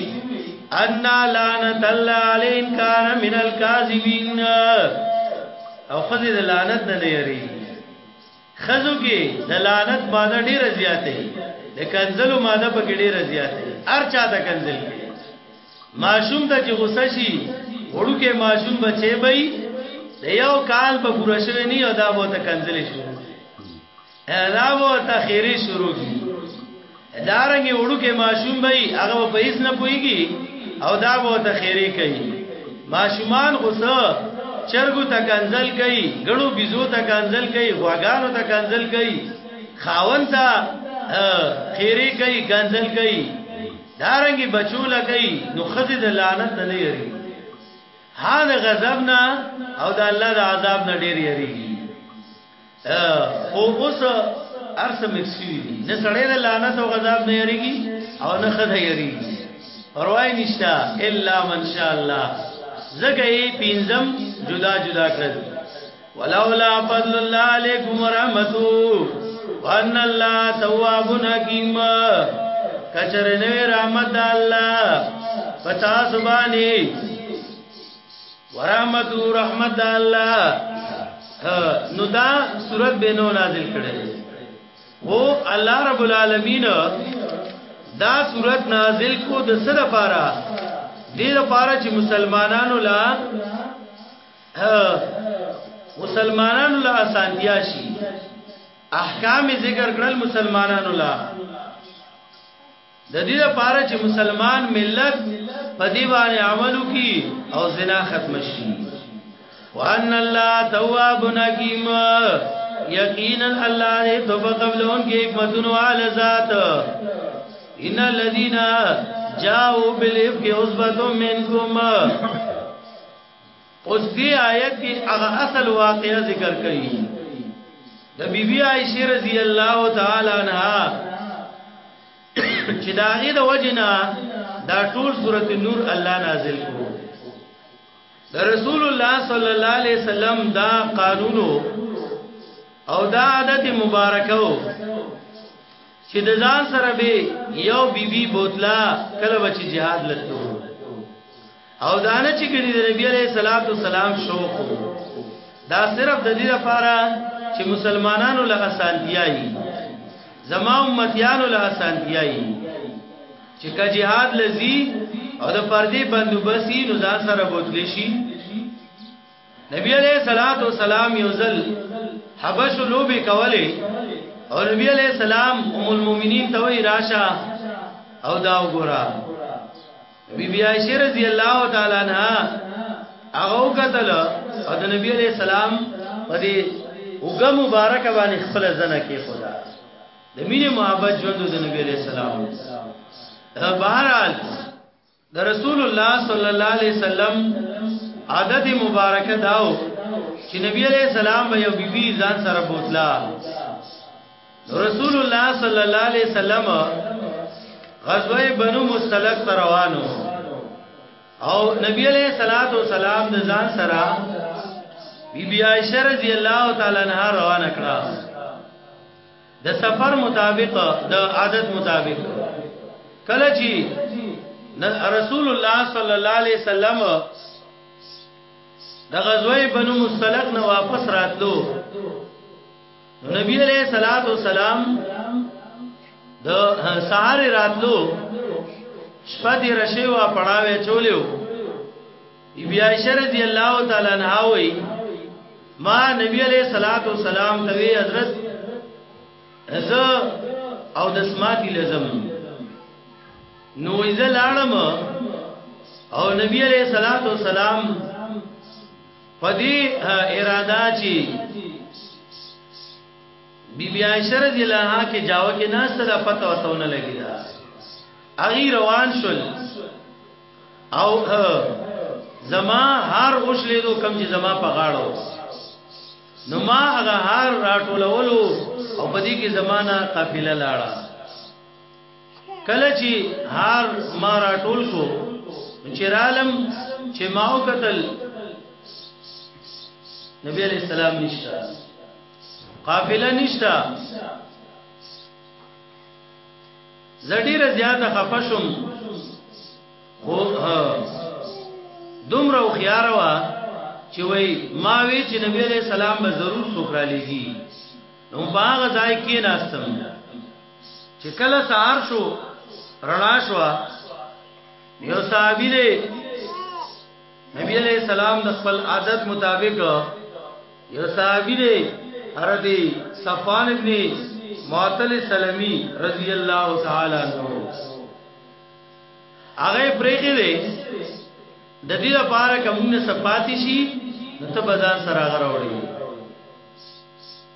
ان لعنت الله علیه کان من الکاذبین او خزې د لعنت نه نه یریږي ښځو کې د لعنت ماده ډیره زیاته وي د کنزلو ماده په کې ډیره زیاته وي هر چا ته کنزل ماشوم ته چې غوسه شي وړو کې ماشوم بچي بي د یو کال په پوره شوی نه یو دا به ته کنزلې شروع دا به ته خیره شروع کی دارنګه وړوکی ماشوم به وي هغه به په هیڅ نه پوهیږي او دا به ورته خیرې کوي ماشومان خو څه چرګو ته کنزل کوي ګړو بيزو ته کنزل کوي غواګانو ته کنزل کوي خاون ته خیرې کوي کنزل کوي دارنګي بچو لګي نو خزه د لعنت نه لري ها د غضب نه او د الله د عذاب نه ډیر یریږي او اوس ارس مکس کیوی دی نه سړی د لعنت او غضب نه یریږي او نه خدای یریږي پروايي نشتا الا من شاء الله زګه یې پینځم جدا جدا کړل ولولا فضل الله علیکم ورحمتو وان الله تواب حکیم کچر نوی رحمت الله پتا سبانی ورحمت رحمت الله نو دا سورت به نو نازل کړي هو الله رب العالمین دا سورت نازل کو د سره لپاره د دې لپاره چې مسلمانانو لا مسلمانانو لا اسانتیا شي احکام ذکر کړل مسلمانانو لا د دې لپاره چې مسلمان ملت په دې باندې عمل وکړي او زنا ختم شي وان الله تواب حکیم یقینا الله دې توبه قبلون کې حکمتونو عال ذات ان الذين جاءوا بالافك عصبه منكم اوس دی آیت کې هغه اصل واقعا ذکر کړي د بیبي عائشه رضی الله تعالی عنها چې دا غي د وجنا دا ټول سورۃ نور الله نازل کړو د رسول الله صلی الله علیه وسلم دا قانون او دا عادت مبارکو چې د ځان سره به یو بیبي بوتلا کله بچ جهاد لته او دا نه چې ګنې د نبی علیه الصلاۃ والسلام شوق دا صرف د دې لپاره چې مسلمانانو له اسانتیایي زما امتیانو له اسانتیایي چې کا جهاد لذي او د پردي بندوبسي نو ځان سره بوتلی شي نبی علیہ الصلات والسلام یو ځل حبش لوبي کوله او نبی علیہ السلام ام المؤمنین ته وی راشه او دا وګوره بی بی عائشہ رضی الله تعالی عنها هغه قتل او د نبی علیہ السلام په دې وګه مبارک باندې خپل زنه کې خدا د مینې محبت ژوند د نبی علیہ السلام بهرحال د رسول الله صلی الله علیه وسلم عادت مبارکه داو چې نبی علیہ السلام به یو بیبي ځان سره بوتلا رسول الله صلی الله علیه وسلم غزوه بنو مستلق روانو او نبی علیہ الصلوۃ والسلام د ځان سره بی بی عائشہ رضی الله تعالی عنها روانه کړه د سفر مطابق د عادت مطابق کله چې رسول الله صلی الله علیه وسلم د غزوه بنو مستلق نه واپس راتلو نبی علیہ الصلات والسلام د سحر راتلو شپه دی رشیوا پړاوې چولیو بی عائشہ رضی الله تعالی عنها وی ما نبی علیہ الصلات والسلام ته وی حضرت از او د سماتی لزم نو ایزه لاړم او نبی علیہ الصلات والسلام پدی اراده چی بی بی عائشہ رضی اللہ عنہ کې جاو کې ناس ته پته وتاونه لګی دا اغي روان شول او زما هر اوښلې دو کم چې زما په غاړو نو ما هغه هر راټولولو او پدې کې زمانہ قافله لاړه کله چې هار ما را ټول کو چې رالم چې ما وکتل نبی علیہ السلام نشتا قافله نشتا زډیر زیاته خفشم خو دومره خو خيار وا چې وای ما وی چې نبی عليه السلام به ضرور سوکرا لګي نو باغ ځای کې ناستم چې کله سهار شو رڼا شو یو صحابي دی نبی علیہ السلام د خپل عادت مطابق یو صحابي دی حضرت صفوان ابن معطل سلمی رضی الله تعالی عنہ هغه پرېږي دی د دې لپاره کومه صفاتی شي نو ته بازار سره غراوړي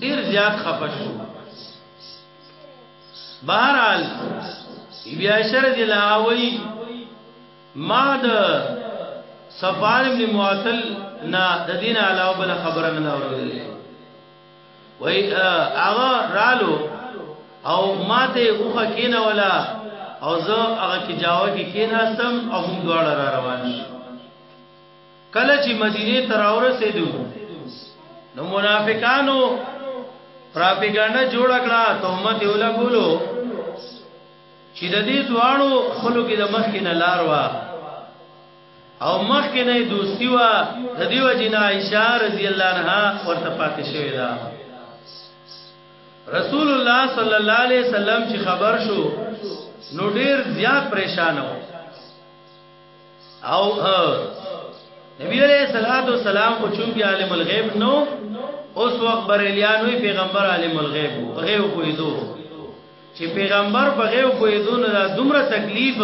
ډیر زیات خفه شو بهرحال بیا شر دی لاوی ما د صفار ابن معطل نا د دین علاوه بل خبره نه اورلې وای هغه رالو او ماته اوخه کینه ولا او زه هغه کې جاوه کې کیناستم او موږ دواړه را روان شو کله چې مدینه ته راورسېدو نو منافقانو پراپګاندا جوړ کړه تهمت یې ولګولو چې د دې دوانو خلکو کې د مخ کې نه لار وا او مخ کې نه دوستی وا د دې وجنه عائشہ رضی الله عنها ورته پاتې شوې ده رسول الله صلی الله علیه وسلم چې خبر شو نو ډیر زیات پریشان و او نبی علیہ الصلوۃ والسلام خو چون کې عالم الغیب نو اوس وخت بریلیان وی پیغمبر عالم الغیب غیب پویدو چې پیغمبر په غیب پویدو نه دا دومره تکلیف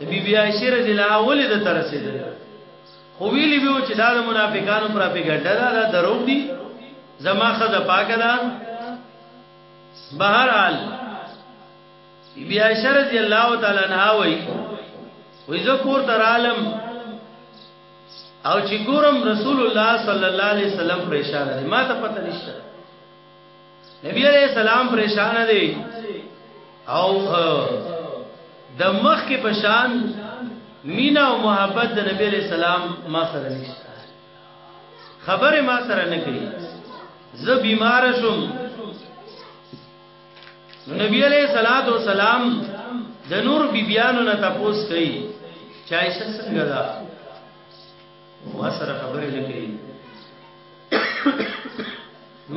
بی بی عائشہ رضی الله عنها د تر رسیدل خو ویلی به چې دا د منافقانو پراپګاندا دا, دا دروغ دي زما خزه پاکه ده بهرحال بی عائشہ رضی الله تعالی عنها وای وای زه کور ته رالم او چې ګورم رسول الله صلی الله علیه وسلم پریشان دی ما ته پته نشته نبی علیہ السلام پریشان دی او د مخ کې پشان مینا او محبت د نبی علیہ السلام ما سره نشته خبره ما سره نه کوي زه بیمار شوم نو نبی علیہ الصلوۃ والسلام د نور بیبیانو نه تاسو کوي چې عائشہ څنګه ده ما سره خبرې نه کوي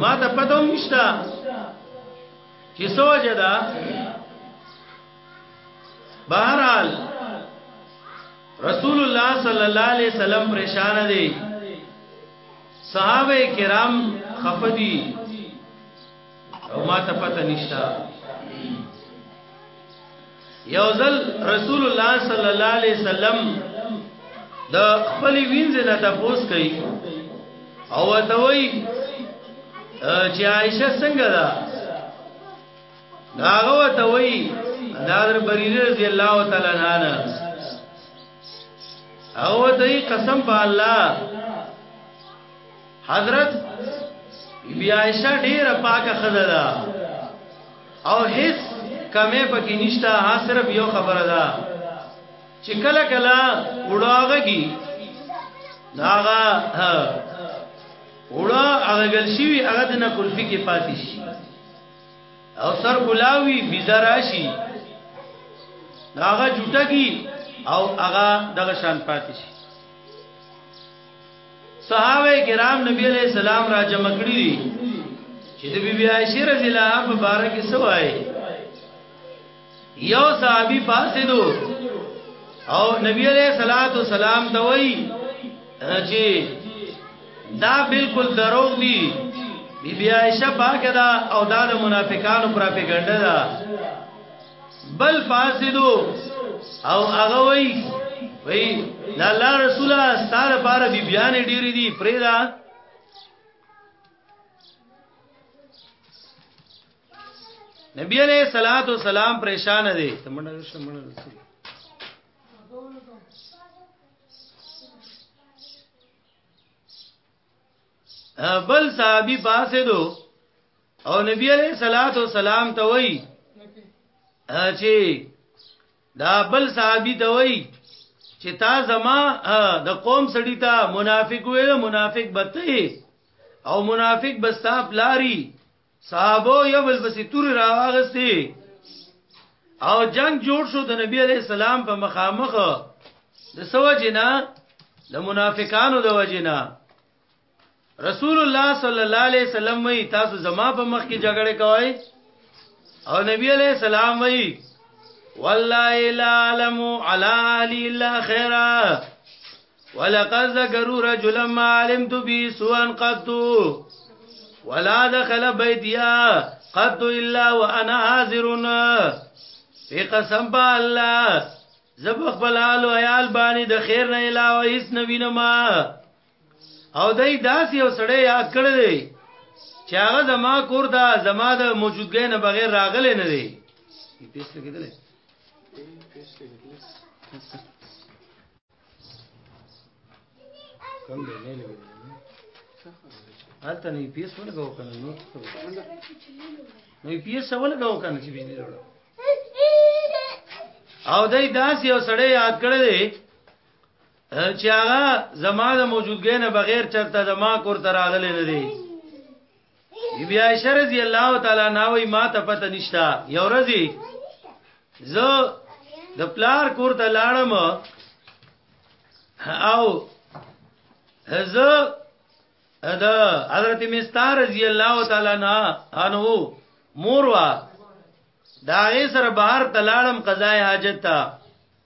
ما ته پته هم نشته چې سوجه ده بهرحال رسول الله صلی الله علیه وسلم پریشان دي صحابه کرام خفدي او ما ته پته نشتا یو ځل رسول الله صلی الله علیه وسلم د خپل وینځ نه تاسو کوي او ته وای چې عائشه څنګه ده داغه ته وای دادر بری رضی الله تعالی عنها او ته قسم په الله حضرت بی عائشہ ډیر پاکه خزه ده او هیڅ کمه پکې نشته ها صرف یو خبره ده چې کله کله وړاغږي داغه وړا هغه ګل شي هغه د نه کلفي کې پاتې شي او سر ګلاوي بيزراشي هغه جټګي او هغه دغه شان پاتې شي صحابه کرام نبی علیہ السلام را جمع کړی دي چې د بیبي عائشه رضی الله عنها په باره کې سوای یو صحابي فاسدو او نبی علیہ الصلوۃ والسلام ته وایي چې دا بالکل دروغ دي بیبي عائشه پاکه ده او دا د منافقانو پروپاګاندا ده بل فاسدو او هغه وای وای لا لا رسول الله ستاره بار بی بیان ډیری دی فریدا نبی علیہ الصلات والسلام پریشان دی تمنډه شمن رسول بل صحابي پاسه دو او نبی علیہ الصلات والسلام ته وای چې دا بل صحابي ته وای چې تا زما د قوم سړی ته منافق وې منافق بته او منافق بستا پلاری صحابو یو بل پسې توري راواغستې او جنگ جوړ شو د نبی علی السلام په مخامخ د سو جنا د منافقانو د وجنا رسول الله صلی الله علیه وسلم وی تاسو زما په مخ کې جګړه کوي او نبی علی السلام وی والله لا علم علی الا خیرا ولقد ذکروا رجلا ما علمت به سوءا قط ولا دخل بيتيا قط الا وانا حاضر په قسم په الله زب خپل حال او عیال باندې د خیر نه علاوه هیڅ نه وینم او دای داس یو سړی یاد کړی دی چې هغه زما کور دا زما د موجودګۍ نه بغیر راغلی نه دی پیسې کېدلې کم دی نه لګي هلته نو پیس ولګاو کنه نو نو پیس ولګاو کنه چې بجلی لوړ او دای داس یو سړی یاد کړی دی چې هغه زما د موجودګۍ نه بغیر چرته زما کور ته راغلی نه دی بیا عائشہ رضی الله تعالی عنها وی ما ته پته نشتا یو ورځ زه د پلار کور ته لاړم او زه د حضرت مستار رضی الله تعالی عنہ مور وا دا غي سره بهر تلاړم قضای حاجت ته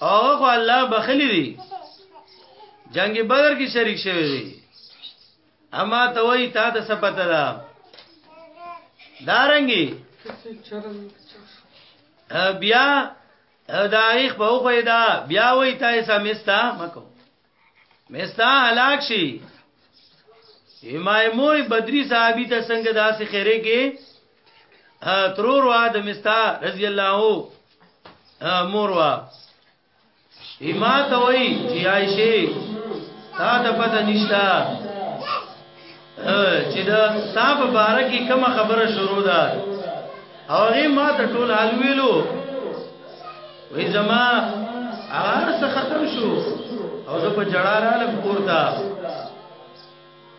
هغه خو الله بخلی دی جنگ بدر کې شریک شوی دی اما ته وای تا ته څه پته ده دارنګي بیا دا ایخ په خو دا بیا وای تا یې سمستا مکو مستا هلاک شي امام مور بدری صحابي ته څنګه داسې خیره کې ترور وا د مستا رضی الله مور وا ایما ته وای چې عائشه تا ته پته نشتا چې دا صاحب بارکی کوم خبره شروع ده او هغه ما ته ټول حال ویلو وې زما هغه څه ختم شو او زه په جړا را لم کوړتا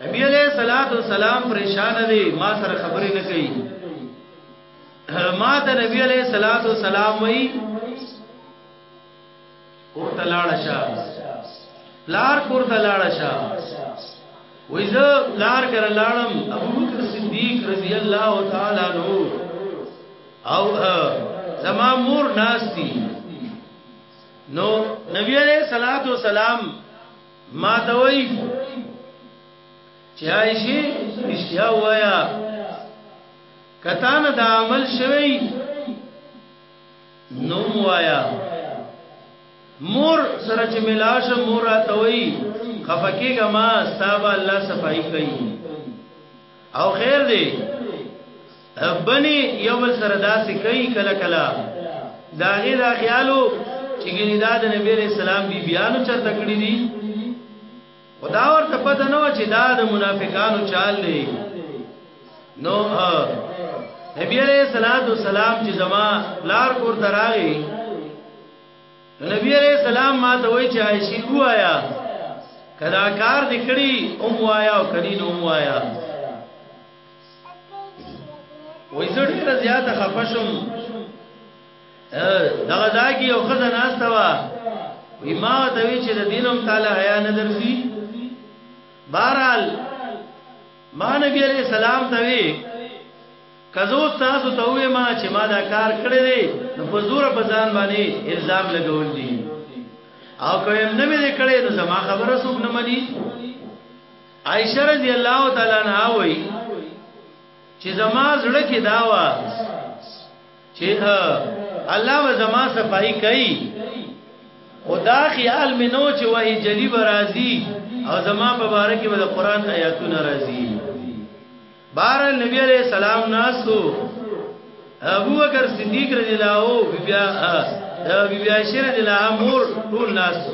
نبی علیہ الصلوۃ والسلام پریشان دی ما سره خبرې نه کوي ما ته نبی علیہ الصلوۃ والسلام وی کور ته لاړ شه لار کور ته لاړ شه وای زه لار کر لاړم ابو بکر صدیق رضی الله تعالی عنہ او زما مور ناشتي نو نبی علیہ الصلات والسلام ما ته وای چې عائشہ رښتیا وایا کتان دا عمل شوی نوم وایا مور سره چې ملاش مور اتوي خفکیګه ما صاحب الله صفائی کوي او خیر دی بني یو بل سره داسې کوي کله کله دا غي دا خیالو چې ګنې دا د نبی رسول الله بي بیانو چرته کړی دي خدا ورته پته نه و چې دا د منافقانو چال دی نو نبی علیہ الصلوۃ والسلام چې زما لار کور دراغي نبی علیہ السلام ما ته وای چې عائشہ وایا کدا کار دکړي اوم وایا او کدی نو وایا وای زړه زیاته خفشم دغه ځای کې یو خزه ناشته وا وی ما ته وی چې د دینم تعالی حیا نه درسي بهرال ما نبی علیہ السلام ته وی کزو تاسو ته وی ما چې ما دا کار کړی دی نو په زور په ځان باندې الزام لګول دي او کوم نه مې کړی نو زما خبره څوک نه مني عائشہ رضی الله تعالی عنها وی چې زما زړه کې داوا چې الله و زما صفائی کوي خدا خیال مې نو چې وای جلی برازي او زما په باره کې به قرآن آیاتونه راځي بار نبی علیہ السلام ناسو ابو بکر صدیق رضی الله او بیا بیا شر رضی الله مور ټول ناسو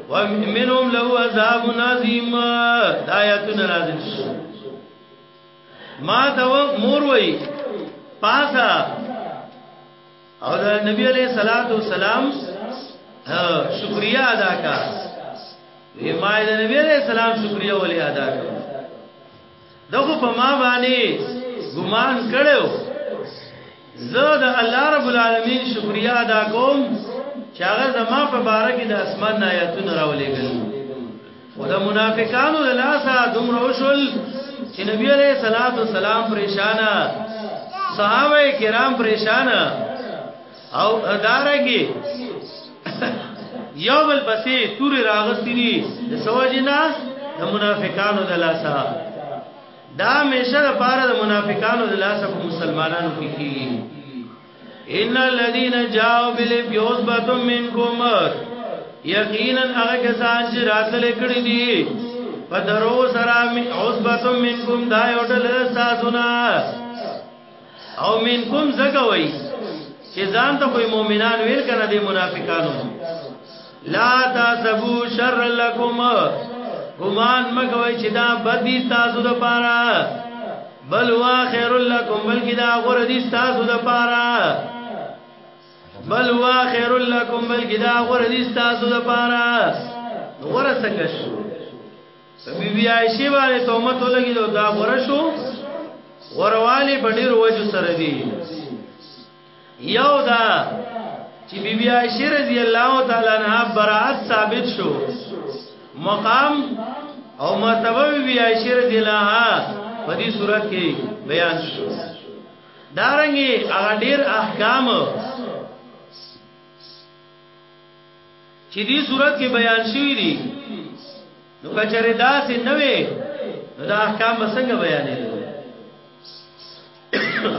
ومنهم له عذاب عظیم دا آیاتونه نازل شو ما دا مور وای پاسا او دا نبی علیہ الصلات والسلام شکریا ادا کا ما دا نبی علیہ السلام شکریا ولې ادا کړ دغه په ما باندې ګمان کړو زه د الله رب العالمین شکریا ادا کوم چې هغه زما په باره کې د اسمان آیاتونه راولېږل او د منافقانو د لاسه دومره وشول چې نبی علیہ الصلوۃ والسلام پریشانا صحابه کرام پریشانا او دارنګي یو بل بسې توري راغستې دي د سوجنا د منافقانو د لاسه دا مشه د پاره د منافقانو د لاسه په مسلمانانو کې کیږي ان الذين جاءوا بالبيوت منكم یقینا هغه کسان چې راتل کړي دي په درو سره عصبه منکم دا یو ډول تاسو نه او منکم زګه وای چې ځان ته کوئی مؤمنان ویل کنه د منافقانو لا تاسبو شر لکم ګمان مګوي چې دا بدی تاسو د پاره بل وا خیر لکم بلکې دا غره دي تاسو د پاره بل وا خیر لکم بلکې دا غره دي تاسو د پاره غره څنګه شو بی بی عائشه باندې تهمت ولګي دا دا ورشو وروالی په ډیر وجو سره دی یو دا چې بی بی عائشه رضی الله تعالی عنها برائت ثابت شو مقام او مرتبه بی بی عائشه رضی الله عنها په دې صورت کې بیان شو دارنګي هغه ډیر احکام چې دې صورت کې بیان شوی دی نو کچره داسې نه وي دا احکام څنګه بیانې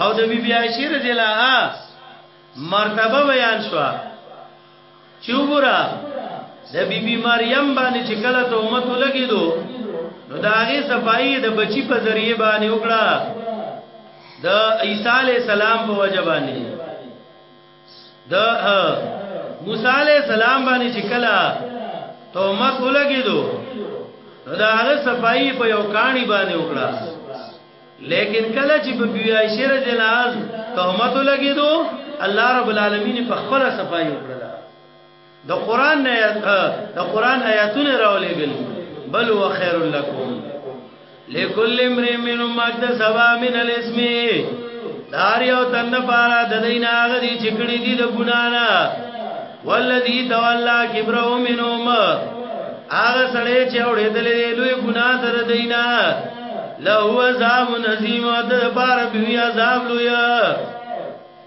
او د بی بی عائشہ رضی الله عنها مرتبه بیان شو چې وګوره د بی بی مریم باندې چې کله ته امت لګیدو نو دا هغه صفائی د بچی په ذریعه باندې وکړه د عیسی علی السلام په وجه باندې د موسی علی السلام باندې چې کلا تومت ولګیدو دا هغه صفائی په یو کانی باندې وکړه لیکن کله چې په بی عائشہ رضی الله عنها تهمت لګیدو الله رب العالمین په خپل صفائی وکړه د قران نه د قران آیاتونه راولېګل بل هو خیر لکم لکل امرئ منهم ما اكتسب من الاسم دار یو تن پارا د دین هغه دي چې کړي دي د ګنا نه والذي تولى كبره منهم هغه سړی چې اورېدلې لوی ګنا تر دینا له عذاب نظیم د پار بیا عذاب لوی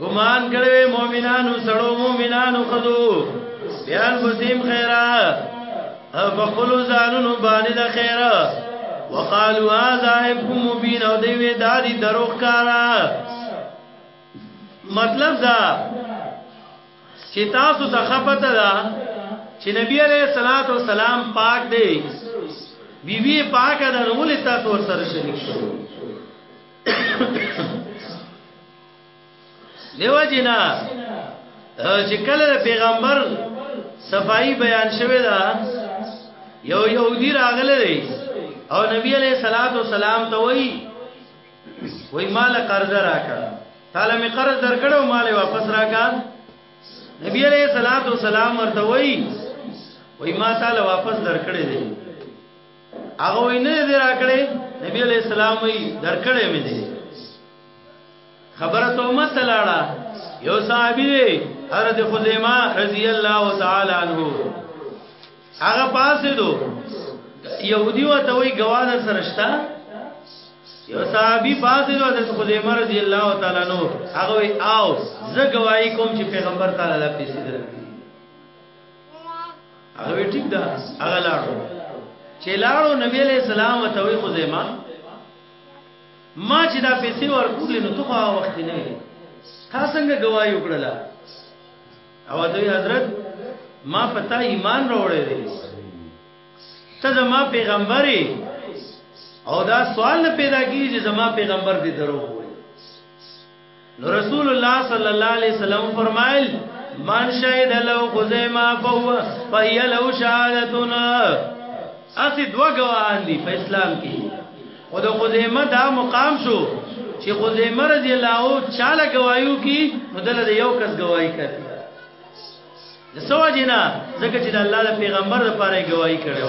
ګمان کړوي مؤمنانو سړو مؤمنانو خدو بیان بسیم خیره فقلو زانونو بانی دا خیره وقالو آزا افکو مبین او دیوی دادی دروخ کارا مطلب دا چې تاسو ته خپته ده چې نبی عليه الصلاه والسلام پاک دی بیبي پاکه ده نو ولې تاسو ورسره شریک شئ دیو جنا چې کله پیغمبر صفائی بیان شوه دا یو یهودی راغله دی او نبی علیہ الصلات والسلام ته وای وای مال قرض راکړه تعالی می قرض درکړو مال واپس راکړه نبی علیہ الصلات والسلام ورته وای وای ما تعالی واپس درکړې دی هغه وینه دې راکړې نبی علیہ السلام وای درکړې مې دی خبره ته امت لاړه یو صحابي دی حضرت خزیمه رضی الله تعالی عنہ هغه پاسه دو يهودي وته وی گواذ سرشتہ یو صحابي پاسه دو حضرت خزیمه رضی الله تعالی عنہ هغه وی آو زه گواہی کوم چې پیغمبر تعالی له پیسې درکړي هغه وی ټیک ده هغه لاړو چې لاړو نبی علیہ السلام وته وی خزیمه ما چې دا پیسې ورکولې نو ته خو هغه وخت نه وې تا څنګه گواهی وکړله او ته حضرت ما پتا ایمان راوړې دې ته زما پیغمبري او دا سوال نه پیدا کیږي چې زما پیغمبر دې درو نو رسول الله صلی الله علیه وسلم فرمایل من شهد لو خزیمه فهو فهي لو شهادتنا اسی دوا گواهان دي په اسلام کې او د خزیمه دا مقام شو چې خزیمه رضی الله عنه چاله گوايو کې نو دلته یو کس گواہی کړ د سو جنا ځکه چې د الله د پیغمبر لپاره گواہی کړو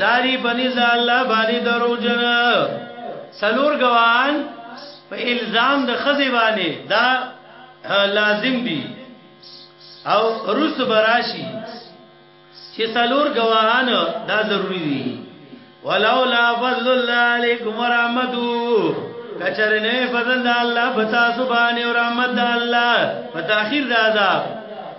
داری بنی ز الله باندې درو جن سلور غوان په الزام د خزی باندې دا لازم دي او روس براشي چې سلور غوان دا ضروری دي ولولا فضل الله علیکم ورحمتو کچر نه فضل الله بتا سبحانه او رحمت الله په تاخير د عذاب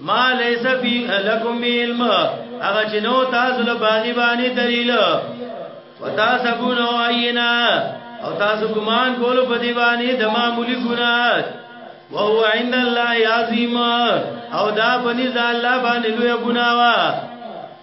ما ليس في لكم علم هغه چې نو تاسو له باندې باندې دلیل وتا سبون او عینا او تاسو ګمان کول په دی باندې د معمولی ګناه وهو عند الله عظیم او دا بنی ذا الله باندې لوی ګناوه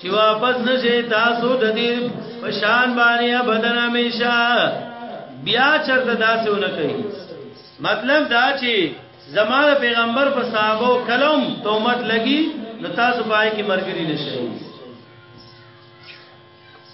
چې واپس نشي تاسو د دې پشان باندې بدن همیشه بیا چرته داسې ونه کوي مطلب دا چې زماره پیغمبر په صحابه کلم تومت لګي نو تاسو پای کې مرګري نشئ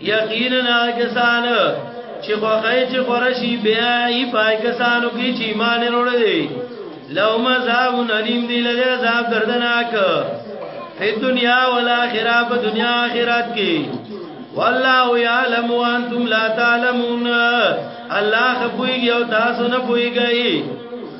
یقینا کسان چې خوخه چې خورشي بیا ای پای کسانو کې چې ایمان وروړي لهم عذاب علیم دی له عذاب دردناک په دنیا او آخرت په دنیا آخرت کې والله یعلم وانتم لا تعلمون الله خپوی یو تاسو نه پویږئ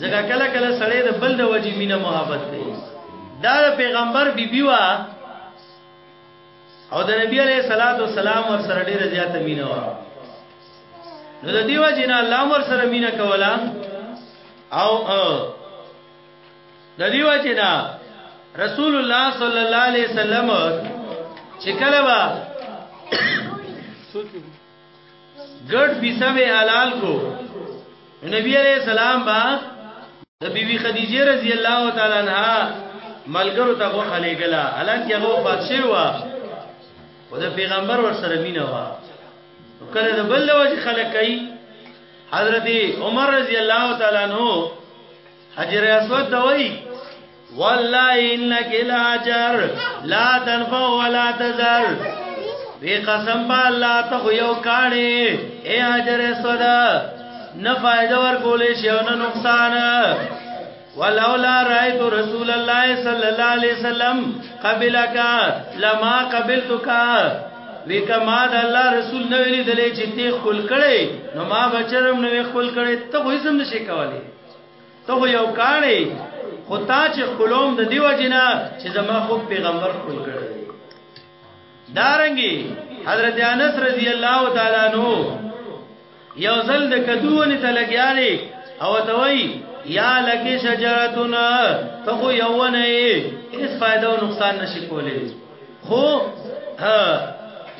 ځکه کله کله سړی د بل د وجې مینه محبت کوي دا د پیغمبر بیبي وا او د نبی علیہ الصلوۃ والسلام ور سره ډیره زیاته مینه وا نو د دیو جنا الله ور سره مینه کولا او د دیو جنا رسول الله صلی الله علیه وسلم چې کله وا ګډ پیسه به حلال کو نبی علیہ السلام با د بیبي خدیجه رضی الله تعالی عنها ملګرو ته غوخه لګلا حالانکه هغه وفات شوی و او د پیغمبر ور سره مینه و کله د بل وجه خلک کوي حضرت عمر رضی الله تعالی عنہ حجر اسود دوی والله انك لاجر لا تنفع ولا تذر وی قسم با الله ته یو کاڼي اے حجر اسود نه فائدہ ور کولې شي او نه نقصان ولولا رایت رسول الله صلی الله علیه وسلم قبلک لما قبلتک وی کما د الله رسول نو ویلې دلې چې تی خپل کړي نو ما بچرم نو خپل کړي ته وې سم نشي کولای ته خو یو کاڼې خو تا چې خپلوم د دیو جنا چې زما خو پیغمبر خپل کړی دارنګي حضرت انس رضی الله تعالی عنہ یو ځل د کدوونی ته لګیاري او ته وای یا لکی شجرتنا ته خو یو نه هیڅ فائدہ او نقصان نشي کولای خو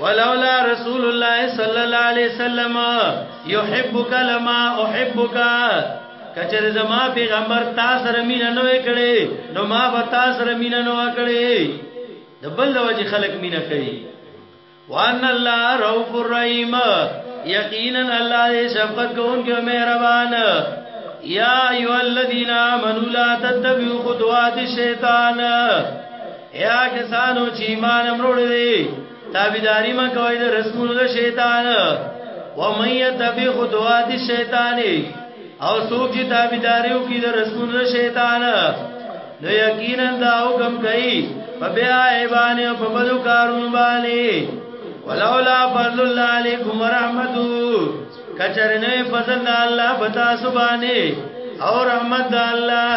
ولولا رسول الله صلی الله علیه وسلم يحبك لما احبك کچره زما پیغمبر تا سره مینه نه وکړي نو ما به تا سره مینه نه وکړي د بل وجه خلق مینه کوي وان الله رؤوف الرحیم یقینا الله شفقت کوونکی مهربان یا ایو الذین آمنوا لا تتبعوا خطوات الشیطان یا کسانو چې ایمان امروړ دي تابعداري ما کوي د رسول د شیطان و مې يتبع خطوات الشیطان او څوک چې تابعداري وکړي د رسول د شیطان نو یقینا دا حکم کوي په بیا ایوان او په بدو کارونو باندې ولولا فضل الله علیکم ورحمتو کچرنه فضل الله پتا سبحانه او رحمت الله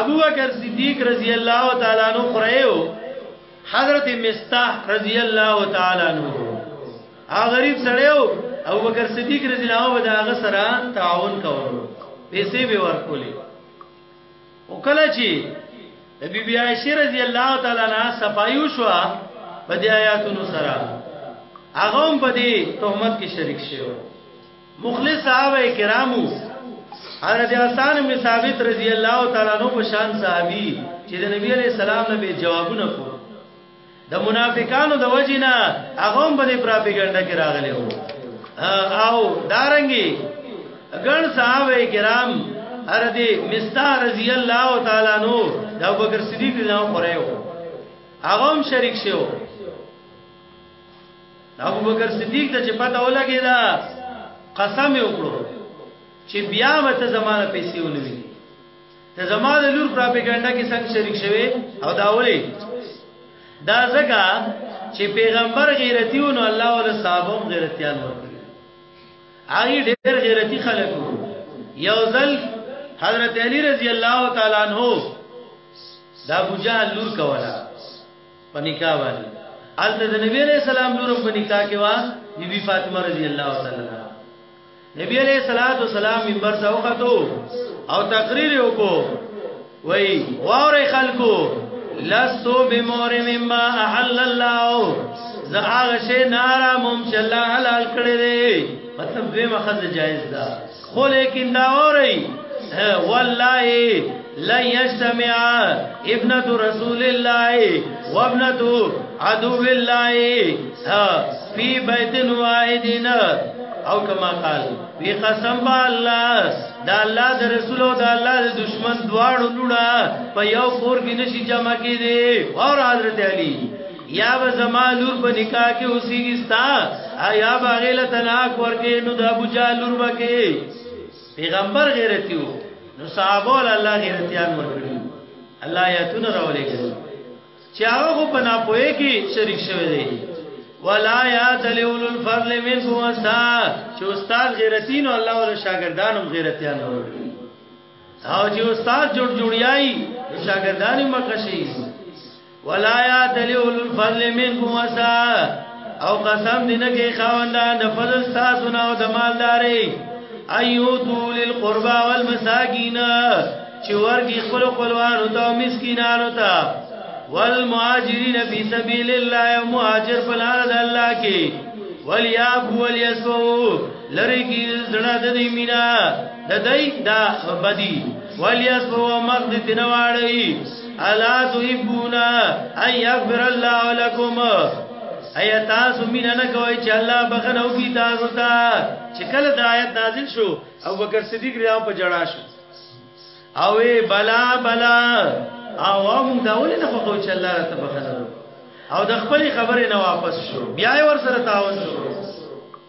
ابو بکر صدیق رضی الله تعالی عنہ خړیو حضرت مستح رضی الله تعالی عنہ هغه غریب سړیو ابو بکر صدیق رضی الله عنه به هغه سره تعاون کاوه پیسې به ورکولې او کله چې د بی بی عائشه رضی الله تعالی عنها صفایو شو په دې آیاتونو سره هغه هم په دې تهمت کې شریک شوی مخلص صحابه کرامو حضرت حسن بن ثابت رضی الله تعالی عنہ په شان صحابي چې د نبی علی السلام نه به جوابونه کو د منافقانو د وجینا هغه هم باندې پراپګاندا کې راغلي وو او دارنګي ګڼ صحابه کرام حضرت مستح رضی الله تعالی عنہ د ابوبکر صدیق رضی الله عنه هغه هم شریک شو ابو بکر صدیق ته چې پته ولګی دا قسم یې وکړو چې بیا به ته زمانه پیسې ونوي ته زمانه لور پروپاګاندا کې څنګه شریک شوی او دا ولي دا ځکه چې پیغمبر غیرتی و نو الله ول صحابه هم غیرتیان ورکړي هغه ډېر غیرتی خلک وو یو ځل حضرت علی رضی الله تعالی عنہ دا ابو جهل لور کوله په نکاح باندې الته د نبی علیہ السلام لورم په نکاح کې وا بی بی فاطمه رضی الله تعالی عنها نبی علیہ الصلوۃ والسلام منبر ته وختو او تقریر وکړو وای واره خلکو لستو بمور مما احل الله زه هغه شی نارامم چې الله حلال کړی دی مطلب دوی مخزه جایز ده خو لیکن دا اوري والله لا يجتمع ابنه رسول الله وابنه عدو الله في بيت واحد او کما قال وی قسم با الله دا الله د رسول او دا الله د دشمن دواړو لوړه په یو کور کې نشي جمع کېدي او حضرت علي یا به زما لور په نکاح کې اوسېږي ستا یا به هغې له طلاق ورکې نو د ابوجا لور به کې پیغمبر غیرتی و نو صحابه ول الله غیرتیان ورکړي الله یاتون راولې کړي چې هغه خو په ناپوهه کې شریک شوی دی ولا یات لول الفضل منکم وسا چې استاد غیرتین او الله ول شاګردانو غیرتیان ورکړي او چې استاد جوړ جوړیای شاګردان مکشي ولا یا دلیل الفضل منکم وسا او قسم دینه کې خاوندان د فضل تاسو نه او د مالداري ايو طول القربا والمساکین چې ورګي خپل خپلوانو ته مسکینانو ته والمهاجرین فی سبیل الله او مهاجر په لار د الله کې ولیاب ولیسو لری کی زړه د مینا د دای دا بدی ولیاس په مخ دې تنواړی الا تحبونا ان یغفر الله لكم ایا تاسو مين نه کوي چې الله بخنه وکي تاسو ته چې کله د آیت نازل شو او بکر صدیق ریا په جړا شو او بلا بلا او هم دا ولې نه خو چې الله ته بخنه او د خپل خبرې نه واپس شو بیا ور سره تعاون شو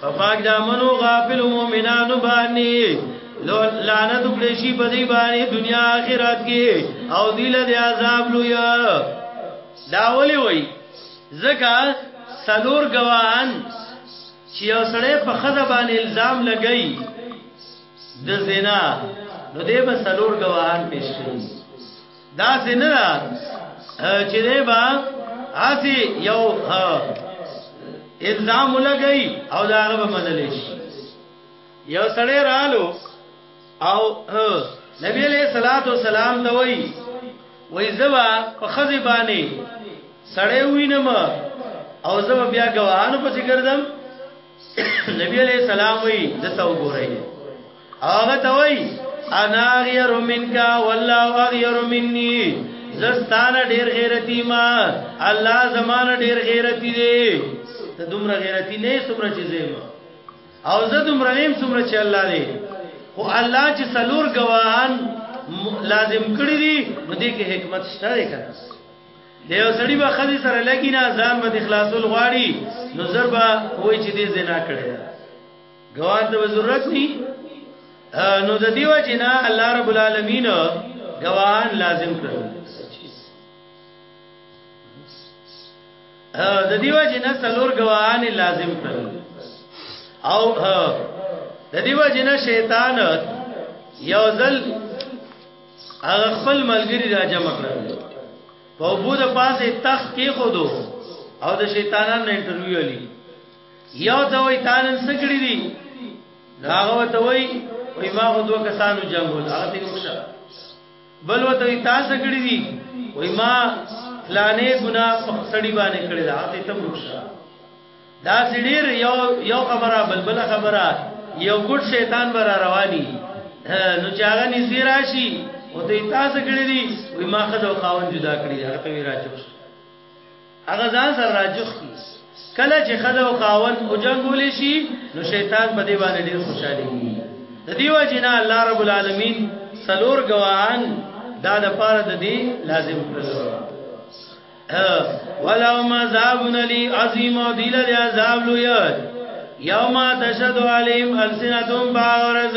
په پاک دامنو غافل مؤمنانو باندې لعنت کړي شي په دې باندې دنیا آخرت کې او دل د عذاب لوی دا ولي وای زکه سلور گواهان چې یو سړی په خزه باندې الزام لګی د زنا نو دې به سلور گواهان پیش کړي دا سنرا چې دی با اسی یو الزام لګی او دا هغه منل شي یو سړی رالو او نبی علیہ الصلوۃ والسلام ته وای وای زبا په خزی باندې سړی وینم او زبا بیا ګواهانو پسې ګرځم نبی علیہ السلام وای دته وګورئ هغه ته وای انا غیر منکا والله غیر منی زستانه ډیر غیرتی ما الله زمانه ډیر غیرتی دی ته دومره غیرتی نه سمره چې زما او زه دومره نیم سمره چې الله دی خو الله چې سلور گواهان لازم کړی دي نو دې کې حکمت شته دی کنه دیو سړی به خدي سره لګی نه ځان به اخلاصول غواړي نو زربا وای چې دې زنا کړی گواه ته ضرورت ني نو د دیو جنا الله رب العالمین گواهان لازم کړو د دیو جنا څلور گواهان لازم کړو او د دیو جنا شیطان یو ځل هغه خپل ملګری را جمع کړل په بو د پاسه تخت کې خودو او د شیطانانو انټرویو لري یو ته وای تانن سکړی دی هغه ته وای وای ما هو دوه کسانو جنگ ول هغه ته وکړه بل وته تاسو کړی دی وای ما فلانې ګنا پخړی باندې کړی دا ته تم وکړه دا سړیر یو یو خبره بل بل خبره یو ګډ شیطان بر رواني نو چاغه نږدې راشي او ته تاسو کړی دی وای ما خدای خاون جدا کړی هغه ته وی راځو هغه ځان سره راجخ کی کله چې خزه او خاون او جنگول شي نو شیطان په دی باندې ډیر خوشاله وي د دیو جنا الله رب العالمین سلور گواهان دا د پاره د دی لازم کړل ولو ما ذابن لی عظیم او دیل دی عذاب لوی یوم تشهد علیهم السنتهم باورز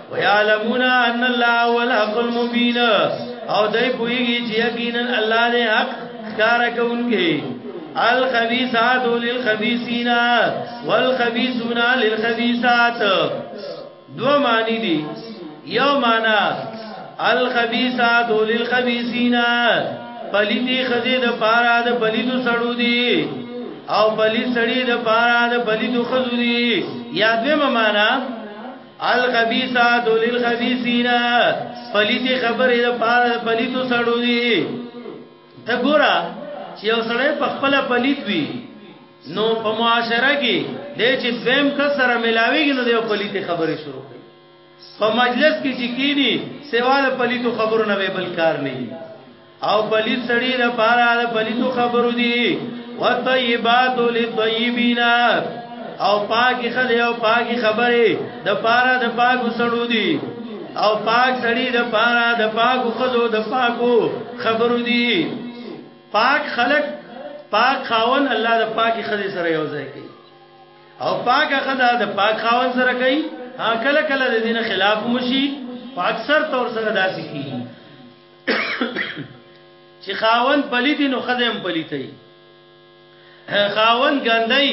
ويعلمون ان الله هو الحق المبين او دای پویږي چې یقینا الله دې حق کار کوونکی الخبيثات للخبيثين والخبيثون للخبيثات دو معنی دي یو معنی الخبيثات للخبيثين پلیتی خزی د پارا د پلیدو سړو دی او پلی سړی د پارا د پلیدو خزو دی یاد به معنا الخبيثات للخبيثين پلیت خبره د پاره پلیت سړو دي ته ګورا چې یو سړی په خپل پلیت وي نو په معاشره کې د چې زم کا سره ملاويږي نو د پلیت خبره شروع کوي په مجلس کې چې کینی سیواله پلیت خبرو نه بل کار نه او بلی سړی د پاره د بلی تو خبرو دی وطیبات للطیبینا او پاکی خدای او پاکی خبره د پاره د پاکو سړو دی او پاک سړی د پاره د پاکو خزو د پاکو خبرو دی پاک خلق پاک خاون الله د پاکي خزې سره یو ځای کوي او پاکه خدا د پاک خاون سره کوي ها کله کله د دین خلاف مشي په اکثر طور سره داسې کیږي چې خاون پلیتی نو خزه هم پلیتی خاون ګندای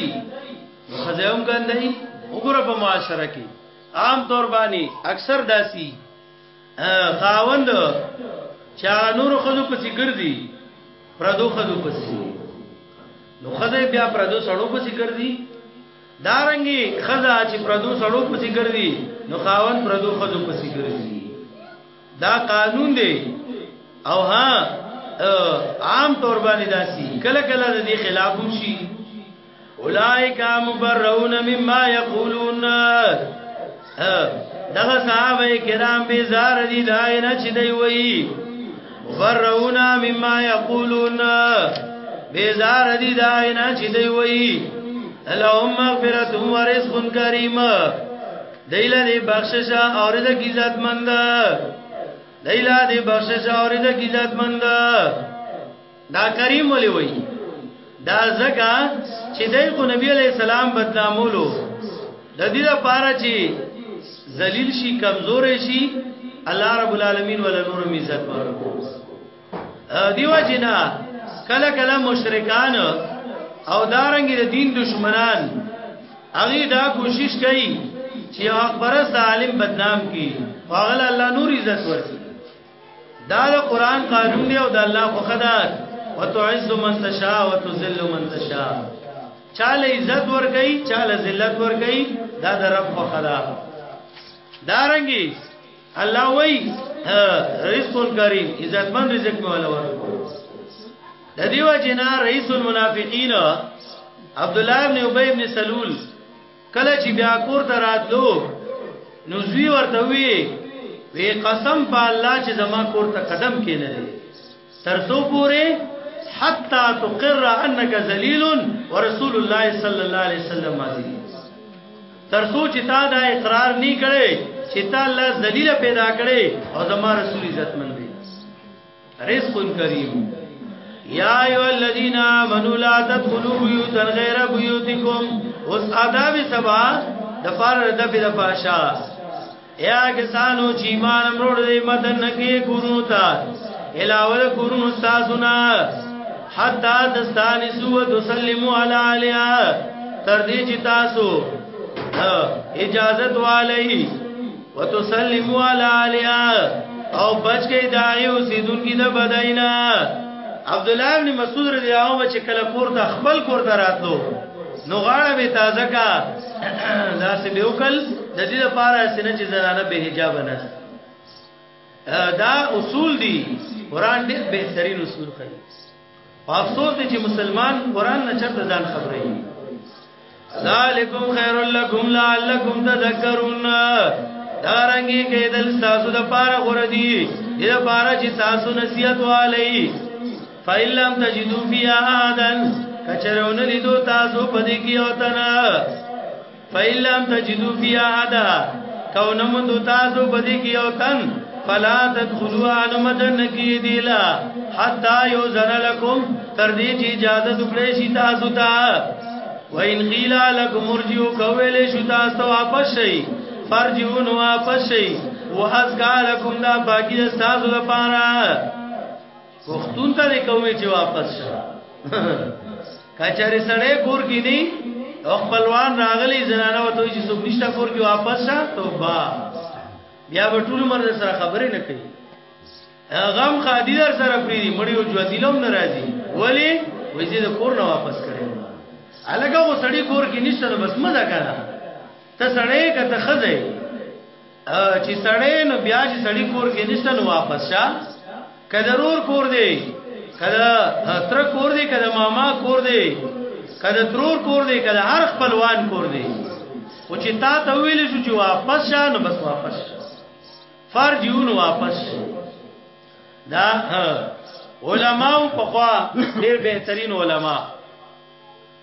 خزه هم ګندای وګوره په معاشره کې عام طور باندې اکثر داسي خاوند چا نور خزو پسې ګرځي پردو خزو پسې نو خزه بیا پردو سړو پسې ګرځي دارنګي خزه چې پردو سړو پسې ګرځي نو خاوند پردو خزو پسې ګرځي دا قانون دی او ها عام طور باندې داسي کله کله د دې خلاف شي اولائک مبرون مما یقولون دغه صحابه کرام به زار دي دا نه چې دی وایي مبرون مما یقولون به زار دي دا نه چې دی وایي اللهم اغفرت ورزق کریم دیلا دی بخشش اور د عزت مند دیلا دی بخشش اور د عزت مند دا کریم ولې وای دا زګه چې دای کو نبی علی السلام بدنامولو د دې لپاره چې ذلیل شي کمزور شي الله رب العالمین ول نور عزت ورکړي دیو جنا کله کله مشرکان او دارنګ د دین دشمنان هغه دا کوشش کوي چې اکبر سالم بدنام کی واغل الله نور عزت ورسي دا د قران قانون دی او د الله خو خدای وتعز من تشاء وتذل من تشاء چاله عزت ور کوي چاله ذلت ور کوي دا د رب خو خدای دارنګي الله وای رزق کریم عزتمن رزق مولا ورکو د دیو جنا رئیس المنافقین عبد الله ابن ابی ابن سلول کله چې بیا کور ته راتلو نو زوی ورته وی وی قسم په الله چې زما کور ته قدم کینې ترسو پورې حتا تقر انك ذلیل ورسول الله صلی الله علیه وسلم ماضی ترسو چې تا دا اقرار نه کړي چې تا الله ذلیل پیدا کړي او زما رسول عزت مند دی رزق کریم یا ایو الذین آمنوا لا تدخلوا بیوتا غیر بیوتکم اوس آداب سبا د فار د بل فاشا یا کسانو چې ایمان امرور دې مدن نکې کورو تا الاول کورو استادنا حتا دستان سو تسلمو علی علیا تر دې چې تاسو اجازت والی وتسلمو علی علیا او بچ کې دای او سیدون کې د بداینا عبد الله بن مسعود رضی الله عنه چې کله کور ته خپل کور ته راتلو نو غاړه به تازه کا دا سه به وکل د دې لپاره سینه چې زنانه به حجاب نه دا اصول دي قران دې بهترین اصول کوي افسوس دي چې مسلمان قران نه چرته ځان خبرې ذالکم خیر لکم لعلکم تذکرون دارنګي کېدل تاسو د پاره غوړه دي د پاره چې تاسو نصیحت والي فإن لم تجدوا فيها أحدا کچرون لیدو تاسو پدې کې او تنا فإن لم تجدوا فيها أحدا کونه مو تاسو پدې کې او تن فلا تدخلوا انمدن کی دیلا حتا یو زن لکم تر دې چې اجازه وکړې شي تاسو ته وین قیل لکم مرجو کویلې شو تاسو واپس شئ فرجون واپس شئ وحزګا لکم دا باقی تاسو لپاره پښتون ته دې کوي چې واپس شه کچاري سړې کور کې نه خپلوان راغلي زنانه وته چې څوک نشته کور کې واپس شه توبه بیا به ټول مرز سره خبرې نه کوي غم خادي در سره پریدي مړی او ژوندیلوم ناراضي ولی وځي د کور نه واپس کړي الګه غو سړی کور کې نشته بس مزه کړه ته سړی کته خزه چې سړی نو بیا چې سړی کور کې نشته نو واپس شه کله رور کور دی کله تر کور دی کله ماما کور دی کله ترور کور دی کله هر خپلوان کور دی او چې تا ته ویل شو چې واپس شه نو بس واپس فرض یو نو واپس دا علماء په خوا ډېر بهترین علماء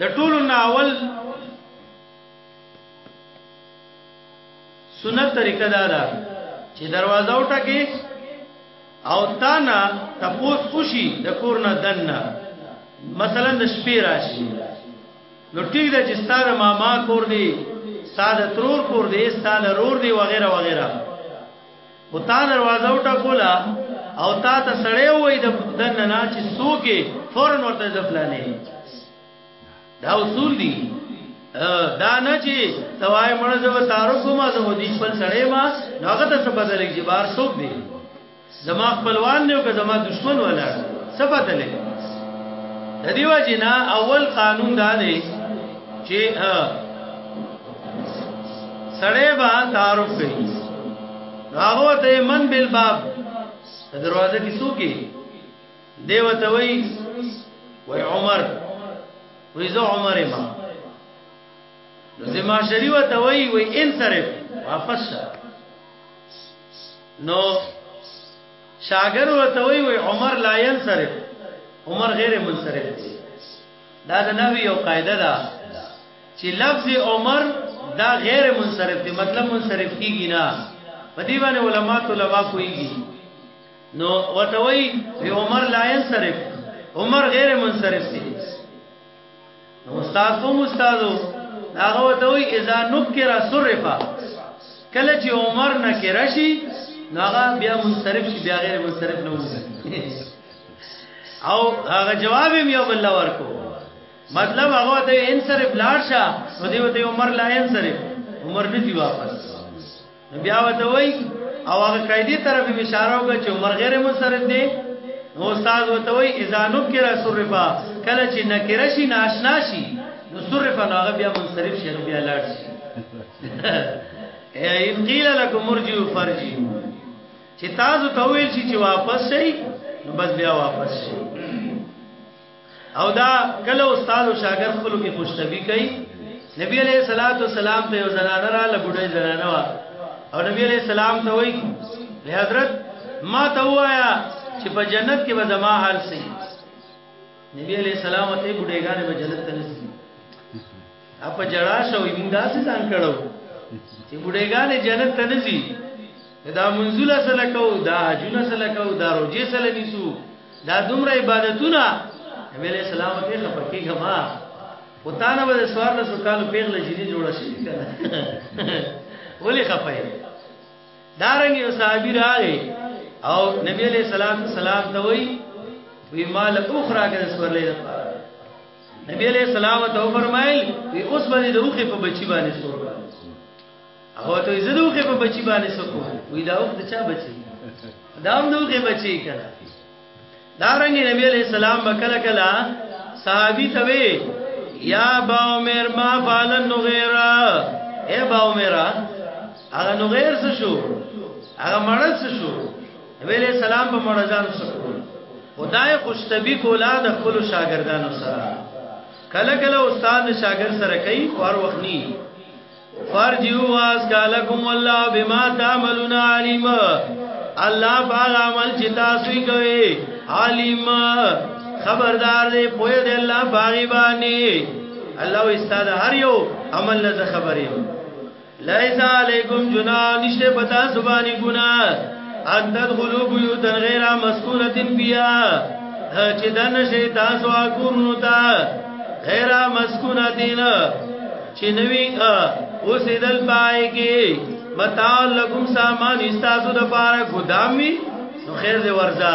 د ټولو ناول سنت طریقه دا ده چې دروازه وټکې او تا نه تپوس وشي د کور نه دنه مثلا د شپې راشي نو ټیک ده چې ستاره ماما کور دی ساده ترور کور دی ساده رور دی وغیرہ وغیرہ او تا دروازه وټا کولا او تا ته سړی وای د دن نه چې سوګه فورن ورته ځفلانه دا اصول دي دا نه چې توای مړ زو تعارف ما زه دې خپل سړی ما هغه ته څه بدلې چې بار سوګ دی زما خپلوان نه او که زما دشمن ولا څه بدلې د دیو جنا اول قانون دا دی چې سړی با تعارف کوي هغه ته من بل باب دروازه کې سوکي دیو ته وای وای عمر وای زه عمر ما زما شری و ته وای وای انصرف واپس شه نو شاګر و ته وای وای عمر لا ينصرف عمر غیر منصرف دی دا د نوی یو قاعده ده چې لفظ عمر دا غیر منصرف دی مطلب منصرف کیږي نه په دې باندې علما طلبا کویږي نو وتوي په عمر لا ينصرف عمر غیر منصرف دی استاد کوم استادو هغه وتوي اذا نکر صرفا کله چې عمر نکر شي نو هغه بیا منصرف شي بیا غیر منصرف نه وځي او هغه جواب یې یو بل ورکو مطلب هغه ته انصرف لاړ شه نو دی ته عمر لا انصرف عمر نه دی واپس بیا وته وای او هغه قاعده طرف اشاره وکړه چې عمر غیر منصرف دی نو استاد وته وای اذا نکر صرفا کله چې نکره شي ناشنا شي نو صرفا هغه بیا منصرف شي بیا لاړ شي ان قیل لکم مرجو فرجو چې تاسو ته ویل شي چې واپس شي نو بس بیا واپس شي او دا کله استاد او شاګرد خپل کې خوشتبي کوي نبی علیہ الصلوۃ والسلام ته یو زنانه را لګړې زنانه وا او نبی علیہ السلام ته وایي حضرت ما ته وایا چې په جنت کې به زما حال سي نبی علیہ السلام ته بډېګانې په جنت ته نسی اپا جڑا شوی مونږ داسې ځان کړو چې بډېګانې جنت ته نزي دا منزله سره کو دا حجونه سره کو دا روزه سره نیسو دا دومره عبادتونه نبی علیہ السلام ته خپکی غما پتانه به سوار له سکانو پیغله جینې جوړ شي کنه ولې خپای دارنګ یو صحابي راغی او نبی علیہ السلام ته وی وی مال اخرى کې سوار لې نبی علیہ السلام ته فرمایل وی اوس باندې دوخه په بچی باندې سور او ته زه دوخه په بچی باندې سکو وی دا وخت چا بچی دام دوخه بچی کړه دا رنګ نبی علیہ السلام بکله کلا صحابي ته وی یا با عمر ما فعل النغیرا اے با عمرہ هغه نو غیر څه شو هغه مړ څه شو نبی علیہ السلام په معجزان سکول خدای خوشتبی کولا د خپل شاګردانو سره کله کله استاد شاګرد سره کوي خور وخني فرجو واس کالکم الله بما تعملون علیم الله باغ عمل چې تاسو کوي علیم خبردار دی پوی دی الله باغی باندې الله استاد هر یو عمل نه خبرې لیس علیکم جنا نشته پتا سبانی ګنا ان تدخلوا بیوتا غیر مسکونۃ بیا چې دن شي تاسو اګورنو تا غیر مسکونۃ دین چې نوی اوسېدل پای کې متاع لکم سامان استاسو د پاره ګدامي خیر دې ورځه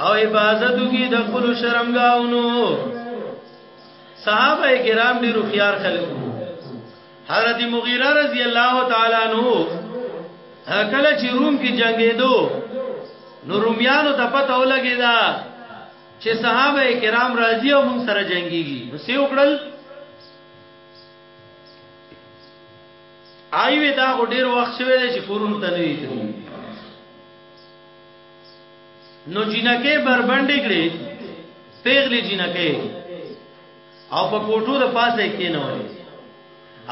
او حفاظت کی د خپل شرمګاونو صحابه کرام ډیرو خيار خلکو حضرت مغیره رضی الله تعالی عنہ کله چې روم کې جنگیدو نو رومیانو ته پته ولګی دا چې صحابه کرام راضی او موږ سره جنگيږي نو سی وکړل آیوه دا ډیر وخت شوه چې کورونو ته نه ویتلی نو جنکه بربندې کړې پیغلې جنکه او په کوټو د پاسه کې نه وای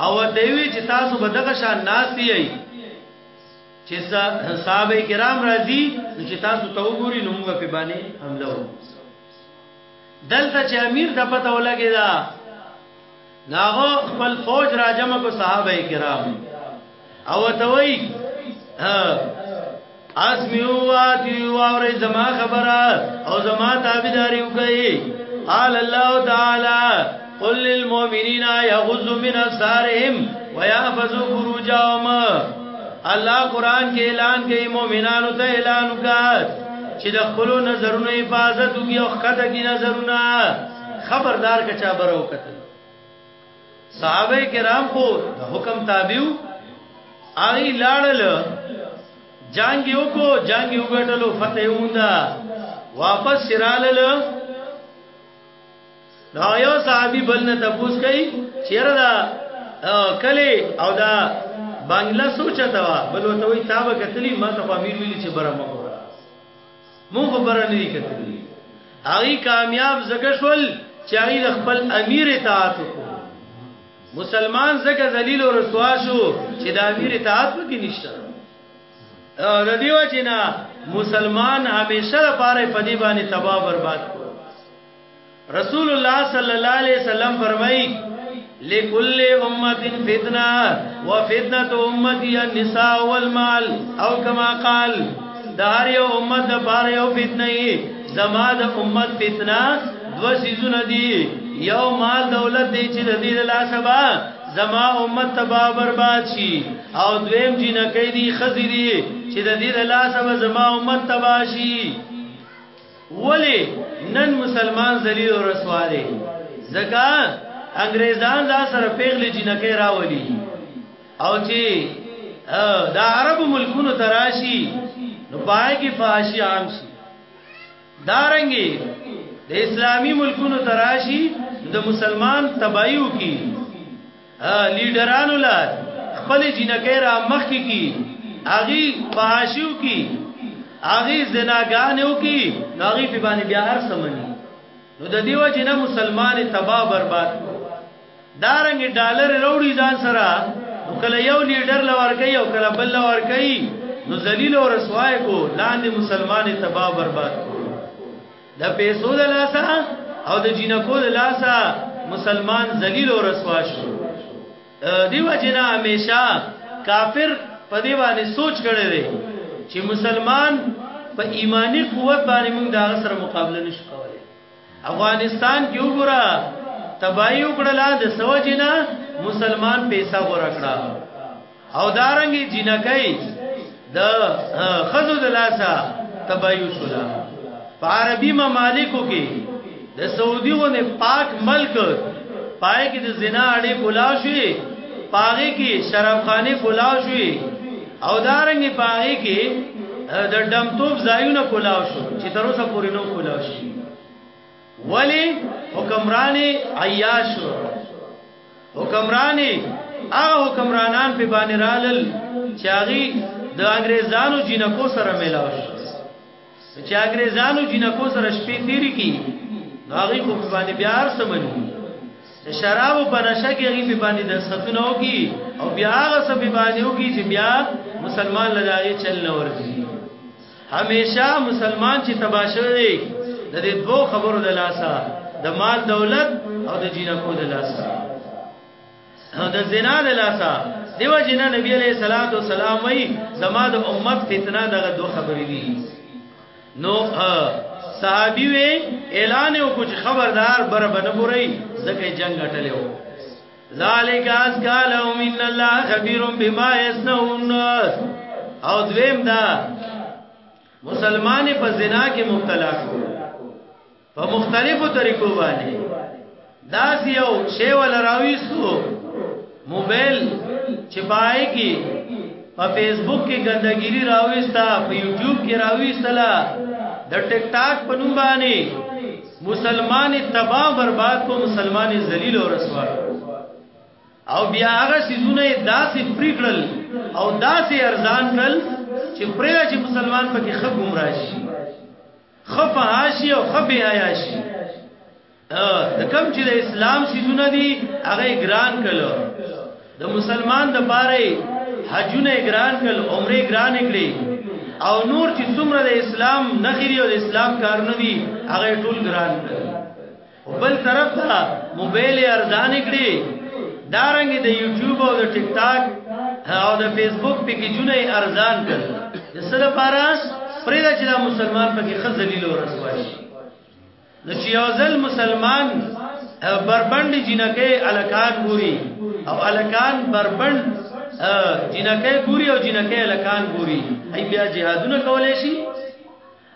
او ته وی چې تاسو به دغه شان ناسي ای چې صحابه کرام راضي چې تاسو ته وګوري نو موږ په باندې حمله وکړو دلته چې امیر د پته ولګی دا ناغو خپل فوج را جمع کو صحابه کرام او توي از میوا دی واورې زما خبره او زما تابعداري وکړي قال الله تعالی قل للمؤمنین یغضوا من ابصارهم ويحفظوا فروجهم الله قران کې اعلان کوي مؤمنانو ته اعلان وکړه چې د خپل نظرونو حفاظت وکړي او خدای کې نظرونه خبردار که چا برو قتل صحابه کرام خو د حکم تابعو اغي لاړل جنگ یو کو جنگ یو غټلو فتح وندا واپس شرالل دا یو صحابي بل نه تپوس کوي چیرې دا کله او دا بنگلا سوچا تا بل وته وي تابه کتلی ما ته امیر ویلی چې برمه مونږ خو بره نه کتلی هغه کامیاب زګه شول چې هغه خپل امیر اطاعت وکړ مسلمان زګه ذلیل او رسوا شو چې د امیر اطاعت پکې نشته د دیو جنا مسلمان همیشه لپاره په دې باندې تباہ برباد رسول الله صلی الله علیه وسلم فرمایي لكل امه فتنه وفتنه امتي النساء والمال او كما قال دار یو امت د بار یو فتنه زما د امت فتنه دو سيزونه دي یو مال دولت دی چې د دې لا سبا زما امت تبا برباد شي او دویم جنکې دي خزري چې د دې لا سبا زما امت تبا شي ولی نن مسلمان ذلیل او رسوا دی زکا انګریزان لا سره پیغلی جنکه راولی او چې دا عرب ملکونو تراشی نو پای کې فحاشی عام شي دارنګي د اسلامی ملکونو تراشی د مسلمان تبایو کی لیډرانو لا خپل جنکې را مخ کی کی اغي فحاشیو کی اغي زناګانو کی ناغي په باندې بیا هر سمنی نو د دیو جن مسلمان تباہ برباد دارنګ ډالر روړي ځان سره کله یو لیډر لور کوي او کله بل لور کوي نو ذلیل او رسوای کو لاندې مسلمان تباہ برباد کو د پیسو د لاسه او د جنکو د لاسه مسلمان ذلیل او رسوا شو دیو جنا همیشه کافر په دی باندې سوچ کړی دی چې مسلمان په ایمانی قوت باندې موږ دا سره مقابله نشو کولای افغانستان کې وګوره تباہی وکړه د سوجنا مسلمان پیسې غوړه کړه او دارنګي جنکای د خزو د لاسا تبایو سولا په عربي ممالکو کې د سعودي غونه پاک ملک پای کې د زنا اړې کولا شي پاغه کې شرابخانه کولا شي او دارنګي پاغه کې د ډمټوب ځایونه کولا شو چې تر اوسه پورې نو کولا شي ولی حکمرانی عیاش حکمرانی هغه حکمرانان په باندې رالل چې هغه د انګريزانو جنکو سره ملاو شو چې انګريزانو جنکو سره شپې تیری کی هغه خو په باندې بیا هر سمجو شراب په نشه کې هغه په باندې د سختونه وکي او بیا هغه سبب باندې وکي چې بیا مسلمان لږه چل نه ورځي همیشه مسلمان چې تبا شوی دی د دې دوه خبرو د لاسه د مال دولت او د جنکو د لاسه او د زنا د لاسه دیو جنا نبی علیہ الصلوۃ والسلام وی زما د امت فتنه دغه دوه خبرې دي نو صحابي وی اعلان او کچھ خبردار بر بنبوري زکه جنگ اٹلو ذالک ازکا لهم ان الله خبير بما يصنعون او دویم دا مسلمان په زنا کې مبتلا شو په مختلفو طریقو باندې دا یو شی ول راويستو موبایل چې پای کې په فیسبوک کې ګندګيري راويستا په یوټیوب کې راويستلا د ټیک ټاک په نوم باندې مسلمان تبا برباد کو مسلمان ذلیل او رسوا او بیا هغه سيزونه داسې پریکړل او داسې ارزان کړل چې پرېدا چې مسلمان پکې خپ گمراه شي خپ هاشي او خپ حیا شي د کم چې د اسلام سيزونه دي هغه ګران کړل د مسلمان د پاره حجونه ګران کړ عمره ګران کړې او نور چې څومره د اسلام نخري او د اسلام کارونه دي هغه ټول ګران کړ او بل طرف ته موبایل ارزان کړې دارنګ د یوټیوب او د ټیک ټاک او د فیسبوک پیکیجونه ارزان کړ د سره پاراس پرې دا چې مسلمان پکې خزلیل او رسوا شي نو چې یو ځل مسلمان بربند جنکه الکان ګوري او الکان بربند جنکه ګوري او جنکه الکان ګوري ای بیا جهادونه کولای شي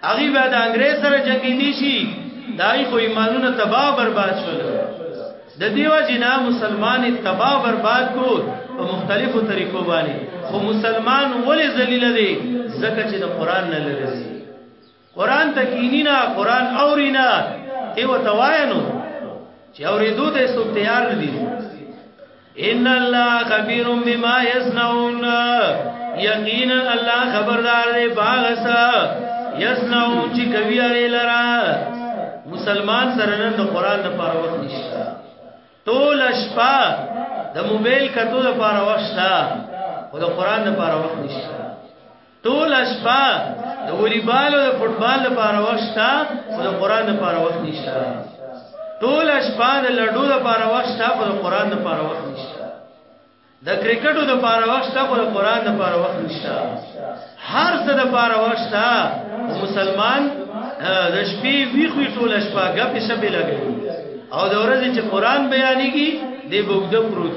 هغه بیا د انګريز سره جنگي دي شي دای خو ایمانونه تباہ برباد شول د دیو جنا مسلمان تباہ برباد کو په مختلفو طریقو باندې خو مسلمان ولې ذلیل دی زکه چې د قران نه لري قران ته کینی نه قران اوري نه ای وته وایانو چې اوریدو ته څوک تیار نه دي ان الله خبير بما يصنعون یقینا الله خبردار دی باغسا یصنعون چې کوي اړې لرا مسلمان سره نن د قران د پاره وخت نشته ټول شپه د موبایل کتو د پاره وخت شته او د قران د پاره وخت نشته ټول شپه د ولیبال او د فوټبال لپاره وخت او د قران لپاره وخت نشته ټول شپه د لډو لپاره وخت او د قران لپاره وخت نشته د کرکټو لپاره وخت او د قران لپاره وخت نشته هر څه لپاره وخت او مسلمان د شپې ویخ وی ټول شپه غپې شپې لګي او د ورځې چې قران بیانېږي د بوګده پروت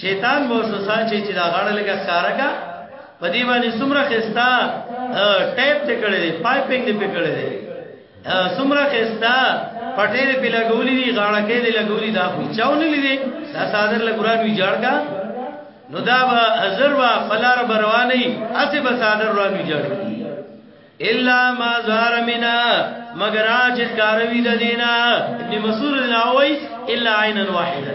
شیطان مو سوسا چې چې دا غاړه لګه ښکارا کا په دې باندې سمره خستا ټیپ ته کړې دي پایپینګ دې په کړې دي سمره خستا پټې دې په لګولې دي غاړه کې دې لګولې دا خو چاونه لیدي دا صادر لګوران وی جوړ کا نو دا به حضر وا فلار برواني اسه به صادر روان وی جوړ الا ما زار منا مگر اج کاروي د دینا ابن مسعود ناوي الا عینا واحده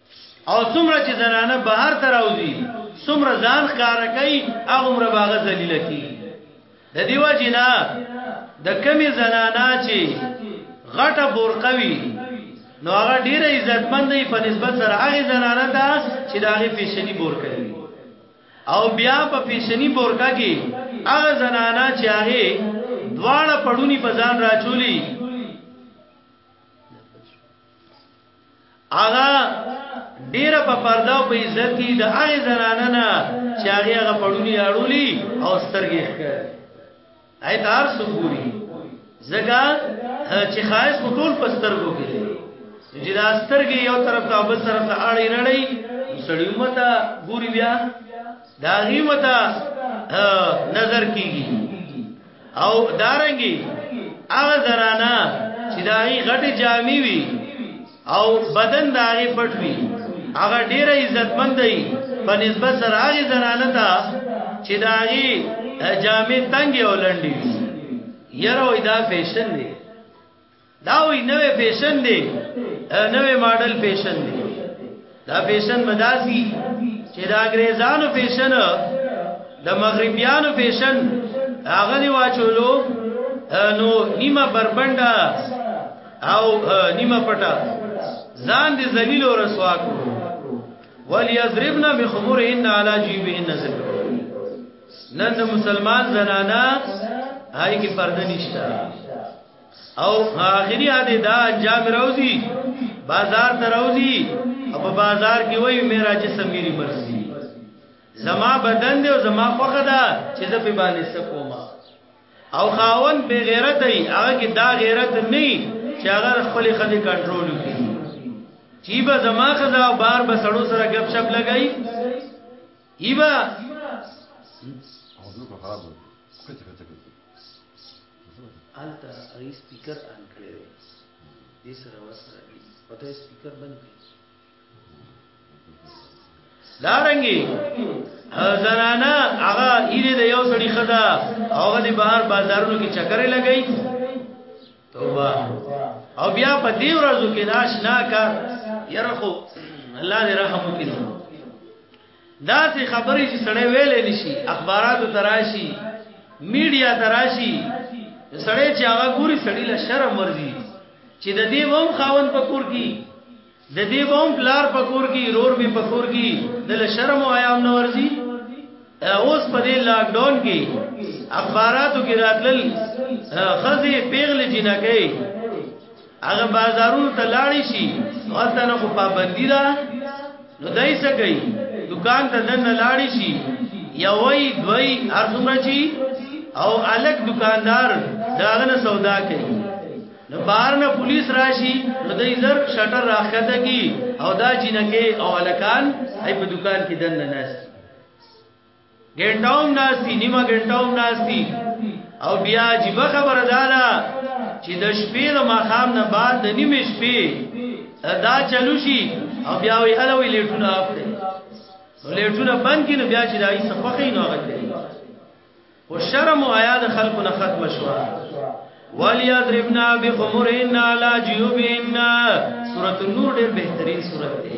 او څومره چې زنانه بهر ته راوځي څومره ځان ښکارا کوي هغه باغه ذلیل کی د دیو جنا د کمی زنانا چې غټه بورقوي نو هغه ډیره عزتمند دی په نسبت سره هغه زنانه ده چې د هغه پیشنی بورقه او بیا په پیشنی بورقه کې هغه زنانه چې هغه دواړه پړونی په ځان راچولی هغه ډیره په پرده او په عزت دي د هغه زنانه نه چې هغه هغه پړونی اړولي او سترګې ښکړي اې تار سګوري زګه چې خاص ټول په سترګو کې دي چې دا سترګې یو طرف ته بل طرف ته اړې نه لړي سړی متا ګوري بیا دا غیمتا نظر کیږي او دارنګي هغه زنانا چې دا غي غټي جامي وي او بدن دا غي پټ وي هغه ډیره عزتمن دی په نسبت سره هغه زنانه ته چې دا غي جامې تنګي او لنډي یره وای دا فیشن دی دا وی نوې فیشن دی نوې ماډل فیشن دی دا فیشن مداسي چې دا انګريزانو فیشن د مغربيانو فیشن هغه دی واچولو نو نیمه بربنده او نیمه پټه ځان دې ذلیل او رسوا کو وليضربن بخمرهن على جيبهن ذل نن مسلمان زنانا هاي کې پرده نشته او اخری آدی دا انجام روزی بازار ته روزی او په بازار کې وای میرا جسم میری مرسی زما بدن دی او زما خوخه ده چې زه په باندې سکوما او خاون به غیرت دی هغه کې دا غیرت نه چې هغه خپل خدي کنټرول کړي چې به زما خدا بار به سړو سره غب شپ لګای ایبا الته ای سپیکر آن کړی دی دې سره आवाज سره دی پته سپیکر بند کړي دارنګي زنانا هغه ایره د یو سړي خدا هغه دی بهر بازارونو کې چکرې لګی توبه او بیا په دې ورځو کې ناشنا کار یرخو الله دې رحم وکړي دا سه خبرې چې سړی ویلې نشي اخباراتو تراشي میډیا تراشي سړی چې هغه ګوري سړی له شرم ورځي چې د دې ووم خاون پکور کی د دې ووم پلار پکور کی رور می پکور کی د له شرم او حیا نه ورځي اوس په دې لاک ډاون کې اخباراتو کې راتلل خزي پیغله جنکې هغه بازارونو ته لاړ شي ورته نه خو پابندی ده نو دای څه کوي دکان ته دنه لاړ شي یوي دوی هر څومره شي او الګ دکاندار داغه نه سودا کوي نو بار نه پولیس راشي نو دای زر شټر راخته کی او دا جنکه او الکان ای په دکان کې دنه ناس ګنټاوم ناشتي نیمه ګنټاوم ناشتي او بیا چې به خبره ده دا چې د شپې د ماخام نه بعد د نیمه شپې دا چلو شي او بیا وی الوی لیټونه اخلي لیټونه بند کینو بیا چې دای څه خوخې نه غږي او شرم او حیا د خلکو نه ختم شو وليضربنا بخمرهن على جيوبهن سورۃ النور ډېر بهترین سورۃ ده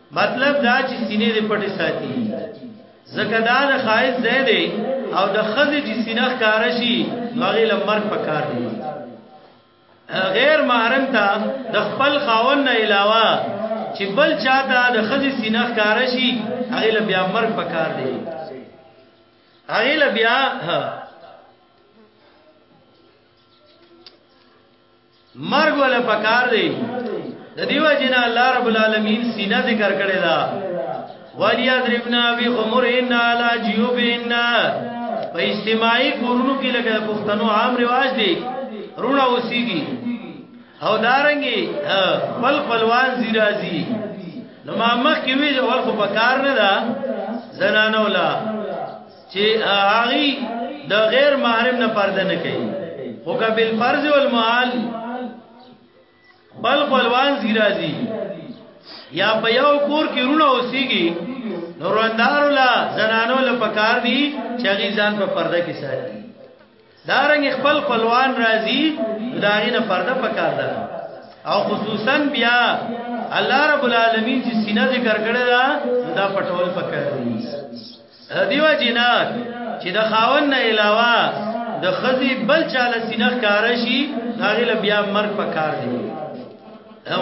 مطلب دا چې سینې دې پټې ساتي زکه دا د خایز ځای دی او د خزې چې سینه ښکار شي هغه لمر پکار دی غیر محرم ته د خپل خاون نه علاوه چې بل چاته د خزې سینه ښکار شي هغه له بیا مر پکار دی هغه له بیا مرګ ولا پکار دی د دیو جنا الله رب العالمین سینه ذکر کړی دا ولیا دربنا بی خمر ان علی جیوب ان په اجتماعي کورونو کې لګا پښتنو عام رواج دی رونا اوسیږي او دارنګي خپل خپلوان زیرازي نو ما مخ کې وی ځول خو پکار نه دا زنانه ولا چې هغه د غیر محرم نه پرده نه کوي خو که بل فرض او المحال بل خپلوان زی راځي یا په یو کور کې رونه اوسيږي نوراندار لا زنانو له پکار دي چې غي ځان په پرده کې ساتي دا رنګ خپل خپلوان راځي دا غینه فرده پکار ده او خصوصا بیا الله رب العالمین چې سینه ذکر کړی دا دا پټول پکار دی دیو جنات چې د خاون نه علاوه د خزي بل چاله سینه کار شي هغه بیا مرګ پکار دی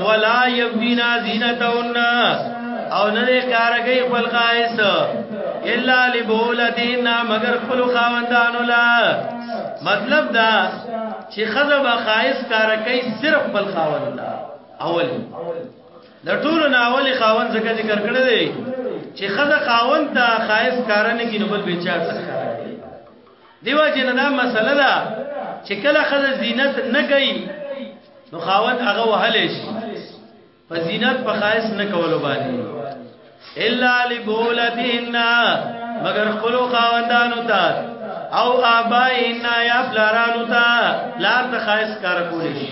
ولا يبدينا زينتهن او نه کارګي خپل خاص الا لبولتهن مگر خپل خاوندانو لا مطلب دا چې خزه به خاص کارګي صرف خپل خاوند اول د ټولو ناول خاون زکه ذکر کړی دی چې خزه خاون ته خایس کارنه کې نو بل بیچار څخه دیو جن دا مسله ده چې کله خزه زینت نه کوي نو خاوند هغه وهلې شي په زینت په خاص نه کولو باندې الا لبولتهن مگر خپل خاوندانو ته او آبائنا یا فلارانو ته لار ته خاص کار کولی شي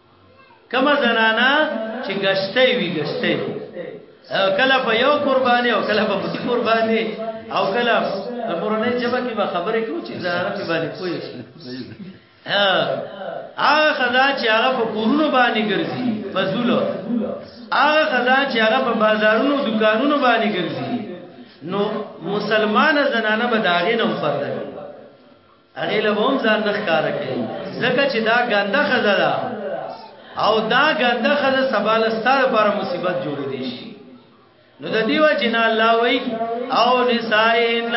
کما زنانا چې گشته وی گشته کله په یو قرباني او کله په بل قرباني او کله د مورنۍ جبه کې به خبرې کوي چې زنانا په باندې کوی شي ها هغه خدا چې هغه په کورونو باندې ګرځي فزولو هغه خدا چې هغه په بازارونو دکانونو باندې ګرځي نو مسلمان زنانه به داغه نه فرد هغه له هم ځان نه ښکارا کوي ځکه چې دا ګنده خزه ده او دا ګنده خزه سبال ستار پر مصیبت جوړ دي شي نو د دیو جنا الله وای او نسائن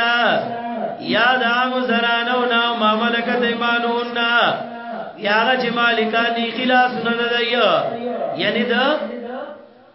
یا دا مزرانو نا ما ملکت ایمانون نا یا چې مالکانی خلاص نه دی یعنی دا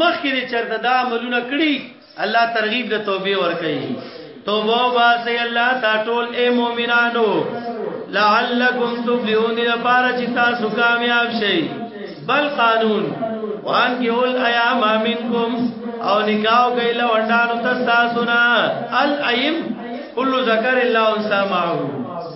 مخکې دې چرته دا عملونه کړی الله ترغیب د توبې ور کوي توبه واسي الله تا ټول اے مؤمنانو لعلکم تفلحون لپاره چې تاسو کامیاب شئ بل قانون وان کې اول ایام منکم او نکاح کوي له وندانو تاسو نه ال ایم کل ذکر الا انثى معه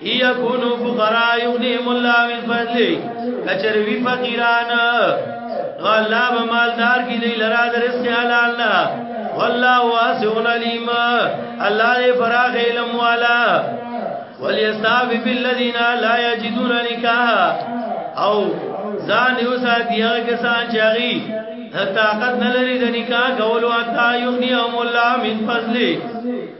یکونو فقرا یغنیم الله من فضلی کچر وی فقیران نو الله به مالدار کی دی لرا در رزق حلال نه والله واسع علیم الله دې فراغ علم والا وليستعف بالذین لا یجدون نکاح او ځان یو ساتي هغه کسان چې هغه طاقت نه لري د نکاح کولو اتا یغنی هم الله من فضله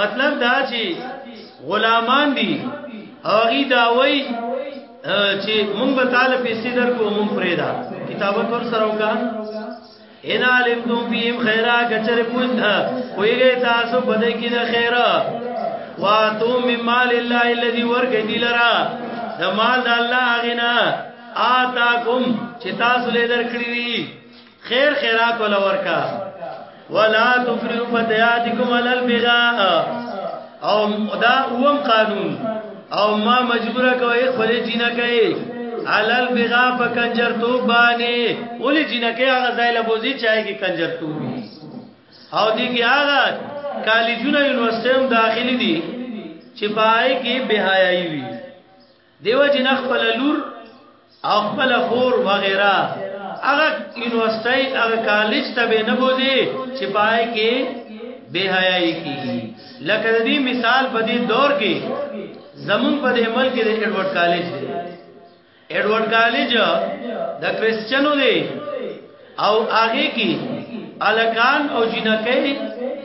مطلب دا چې غلامان دي هغه دا وای چې مونږ به تعالی پیسې درکو مونږ فریدا کتابت ور سره وکا ان علمتم بهم خیرا کچر پوند ویږي تاسو بده کې د خیره واتو من مال الله الذي ورګ دي لرا د مال د الله غنا آتاکم چې تاسو له درکړي خیر خیرات ولا ورکا ولا تفرضوا فتياتكم على البغاء او دا اوم قانون او ما مجبور کوي خپل جینا کوي علل بغا په کنجر تو باندې ولې جینا کوي هغه ځای له بوزي چای کې کنجر تو او دې کې هغه کالجونه یونیورسيټي هم داخلي دي چې پای کې بهایي وي دیو جن خپل لور او خپل خور وغیرہ هغه یونیورسيټي هغه کالج ته به نه بوزي چې پای کې بے حیايي کیږي لکه د دې مثال په دې دور کې زمون په دې ملک کې د ایډورډ کالج دی ایډورډ کالج د کریسچنو دی او هغه کې الکان او جنکې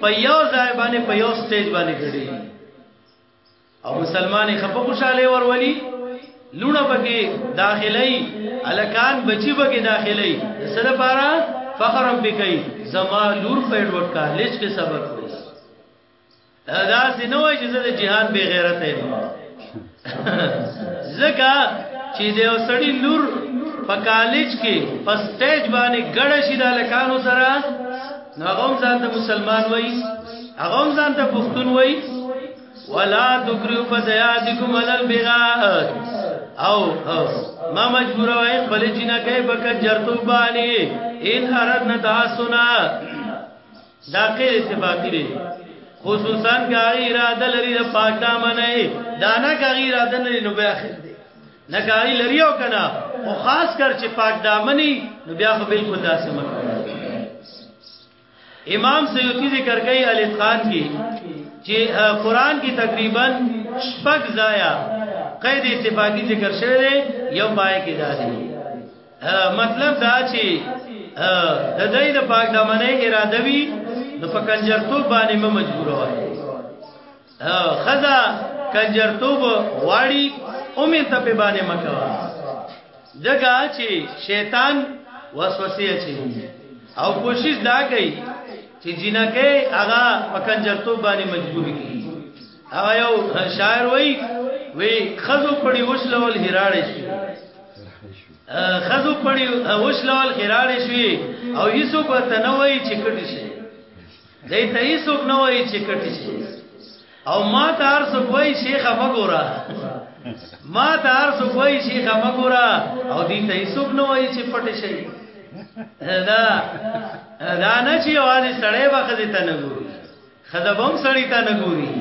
په یو ځای باندې په یو سټیج باندې کړي او مسلمانې خپه خوشاله ورولي لونه پکې داخلي الکان بچي پکې داخلي سره لپاره فخر هم کوي زما لور په ایډوټ کالج کې سبق وایي دا څه نه وایي چې د جهاد به غیرت نه زکه چې د سړی لور په کالج کې په سټیج باندې ګړه شي د الکانو سره هغه ځان ته مسلمان وایي هغه ځان ته پښتون وایي ولا تکرو فتياتكم على البغاء او ما مجبور وای خپل جنا کوي بک جرتو باندې ان اردنا تاسنا دا کې اتفاقی دی خصوصا کاری اراده لري د پاک دامنه دانا کاری اراده لري نو بیا خیر دی نه کاری لري او کنه او خاص کر چې پاک دامنی نو بیا خو بالکل داسې مکه امام سیوطی ذکر کوي الاتقان کې چې قران کې تقریبا شپږ ځایا قید اتفاقی ذکر شوی دی یو پای کې دا دی مطلب دا چې د دې د پاک دمنه اراده وی نو په کنجرتوب باندې مجبور وای خزا کنجرتوب غواړي اومه ته په باندې مکوا دغه چې شیطان وسوسه اچي او کوشش دا کوي چې جنکه هغه په کنجرتوب باندې مجبور کړي هغه یو شاعر وای وی خزو پړي وشلول هراړې شي خزو پړي وشلول هراړې شي او هیڅوک ته نه وای چې کړي شي دای ته یې څوک نه وایي چې کټی شي او ما ته هر څوک وایي شیخه مګورا ما ته هر څوک وایي شیخه مګورا او دې ته یې څوک نه وایي چې پټ شي دا دا نه چې واځي سړې وخت ته نه ګوري خدابم سړی ته نه ګوري